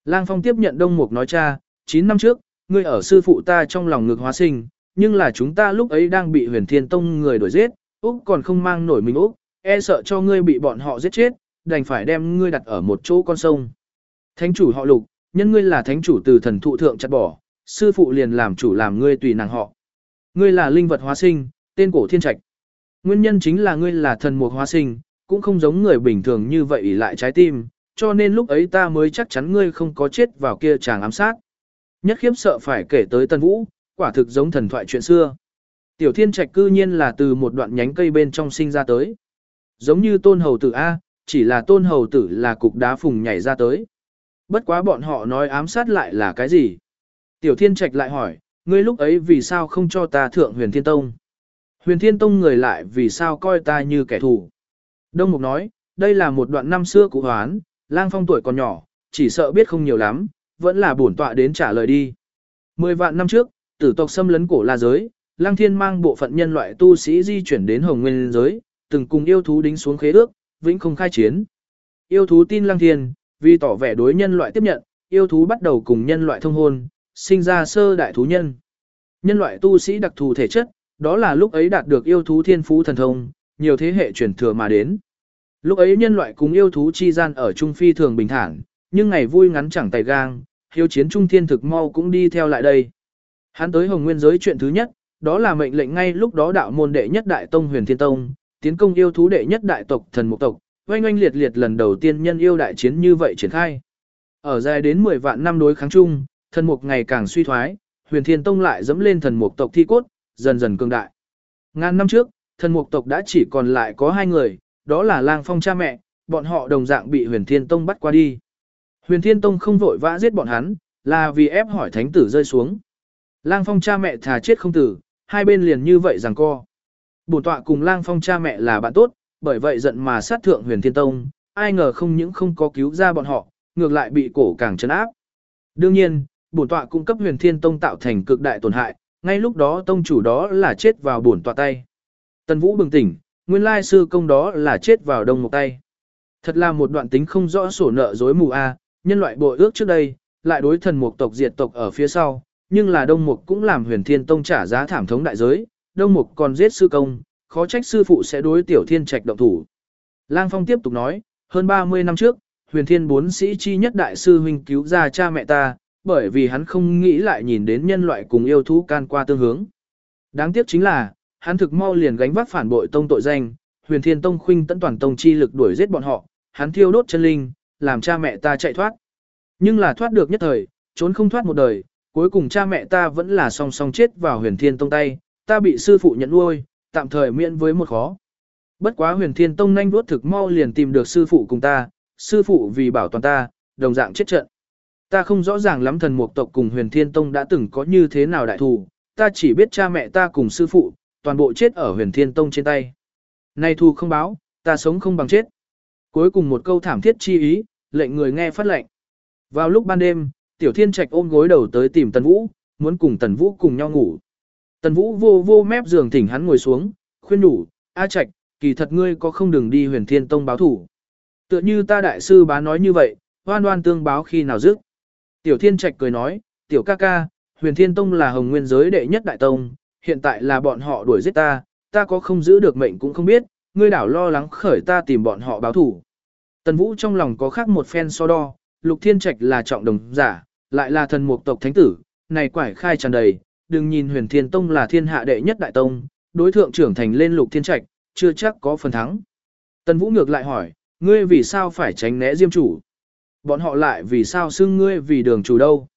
Lang Phong tiếp nhận Đông Mục nói cha, 9 năm trước, ngươi ở sư phụ ta trong lòng ngực hóa sinh, nhưng là chúng ta lúc ấy đang bị huyền thiên tông người đuổi giết, Úc còn không mang nổi mình Úc, e sợ cho ngươi bị bọn họ giết chết, đành phải đem ngươi đặt ở một chỗ con sông. Thánh chủ họ lục, nhân ngươi là thánh chủ từ thần thụ thượng chặt bỏ, sư phụ liền làm chủ làm ngươi tùy nàng họ. Ngươi là linh vật hóa sinh, tên cổ thiên trạch. Nguyên nhân chính là ngươi là thần mục hóa sinh, cũng không giống người bình thường như vậy ỷ lại trái tim, cho nên lúc ấy ta mới chắc chắn ngươi không có chết vào kia chàng ám sát. Nhất khiếp sợ phải kể tới Tân Vũ, quả thực giống thần thoại chuyện xưa. Tiểu thiên trạch cư nhiên là từ một đoạn nhánh cây bên trong sinh ra tới. Giống như tôn hầu tử A, chỉ là tôn hầu tử là cục đá phùng nhảy ra tới. Bất quá bọn họ nói ám sát lại là cái gì? Tiểu thiên trạch lại hỏi, ngươi lúc ấy vì sao không cho ta thượng huyền thiên tông? Huyền thiên tông người lại vì sao coi ta như kẻ thù? Đông Mục nói, đây là một đoạn năm xưa cụ hoán, lang phong tuổi còn nhỏ, chỉ sợ biết không nhiều lắm, vẫn là bổn tọa đến trả lời đi. Mười vạn năm trước, tử tộc xâm lấn cổ la giới, lang thiên mang bộ phận nhân loại tu sĩ di chuyển đến hồng nguyên giới, từng cùng yêu thú đính xuống khế ước, vĩnh không khai chiến. Yêu thú tin lang thiên, vì tỏ vẻ đối nhân loại tiếp nhận, yêu thú bắt đầu cùng nhân loại thông hôn, sinh ra sơ đại thú nhân. Nhân loại tu sĩ đặc thù thể chất, đó là lúc ấy đạt được yêu thú thiên phú thần thông, nhiều thế hệ truyền thừa mà đến. Lúc ấy nhân loại cùng yêu thú chi gian ở Trung Phi thường bình thản, nhưng ngày vui ngắn chẳng tay gang, hiếu chiến Trung Thiên thực mau cũng đi theo lại đây. Hắn tới Hồng Nguyên giới chuyện thứ nhất, đó là mệnh lệnh ngay lúc đó đạo môn đệ nhất đại tông huyền thiên tông, tiến công yêu thú đệ nhất đại tộc thần mục tộc, oanh oanh liệt liệt lần đầu tiên nhân yêu đại chiến như vậy triển khai. Ở dài đến 10 vạn năm đối kháng chung, thần mục ngày càng suy thoái, huyền thiên tông lại dẫm lên thần mục tộc thi cốt, dần dần cường đại. Ngàn năm trước, thần mục tộc đã chỉ còn lại có hai người, đó là lang phong cha mẹ, bọn họ đồng dạng bị huyền thiên tông bắt qua đi. Huyền thiên tông không vội vã giết bọn hắn, là vì ép hỏi thánh tử rơi xuống. Lang phong cha mẹ thà chết không tử, hai bên liền như vậy rằng co. Bổn tọa cùng lang phong cha mẹ là bạn tốt, bởi vậy giận mà sát thượng huyền thiên tông, ai ngờ không những không có cứu ra bọn họ, ngược lại bị cổ càng chấn áp. Đương nhiên, bổn tọa cung cấp huyền thiên tông tạo thành cực đại tổn hại, ngay lúc đó tông chủ đó là chết vào bổn tọa tay. Tần Vũ bừng tỉnh, nguyên lai sư công đó là chết vào đông một tay. Thật là một đoạn tính không rõ sổ nợ dối mù a, nhân loại bội ước trước đây, lại đối thần mục tộc diệt tộc ở phía sau, nhưng là đông mục cũng làm huyền thiên tông trả giá thảm thống đại giới, đông mục còn giết sư công, khó trách sư phụ sẽ đối tiểu thiên trạch động thủ. Lang Phong tiếp tục nói, hơn 30 năm trước, huyền thiên bốn sĩ chi nhất đại sư huynh cứu ra cha mẹ ta, bởi vì hắn không nghĩ lại nhìn đến nhân loại cùng yêu thú can qua tương hướng. Đáng tiếc chính là, hắn thực mau liền gánh vác phản bội tông tội danh, huyền thiên tông khuynh tận toàn tông chi lực đuổi giết bọn họ, hắn thiêu đốt chân linh, làm cha mẹ ta chạy thoát. Nhưng là thoát được nhất thời, trốn không thoát một đời, cuối cùng cha mẹ ta vẫn là song song chết vào huyền thiên tông tay, ta bị sư phụ nhận nuôi, tạm thời miễn với một khó. Bất quá huyền thiên tông nhanh đuốt thực mau liền tìm được sư phụ cùng ta, sư phụ vì bảo toàn ta, đồng dạng chết trận. Ta không rõ ràng lắm thần mục tộc cùng huyền thiên tông đã từng có như thế nào đại thù, ta chỉ biết cha mẹ ta cùng sư phụ, toàn bộ chết ở huyền thiên tông trên tay. Nay thù không báo, ta sống không bằng chết. Cuối cùng một câu thảm thiết chi ý, lệnh người nghe phát lệnh. Vào lúc ban đêm, tiểu thiên trạch ôm gối đầu tới tìm tần vũ, muốn cùng tần vũ cùng nhau ngủ. Tần vũ vô vô mép giường thỉnh hắn ngồi xuống, khuyên đủ, A trạch, kỳ thật ngươi có không đừng đi huyền thiên tông báo thủ. Tựa như ta đại sư bá nói như vậy, hoan đoan tương báo khi nào dứt. Tiểu thiên trạch cười nói, tiểu ca ca, huyền thiên tông là hồng nguyên giới đệ nhất đại tông, hiện tại là bọn họ đuổi giết ta, ta có không giữ được mệnh cũng không biết, ngươi đảo lo lắng khởi ta tìm bọn họ báo thủ. Tần vũ trong lòng có khác một phen so đo, lục thiên trạch là trọng đồng giả, lại là thần mục tộc thánh tử, này quải khai tràn đầy, đừng nhìn huyền thiên tông là thiên hạ đệ nhất đại tông, đối thượng trưởng thành lên lục thiên trạch, chưa chắc có phần thắng. Tần vũ ngược lại hỏi, ngươi vì sao phải tránh né diêm chủ? Bọn họ lại vì sao xưng ngươi vì đường chủ đâu?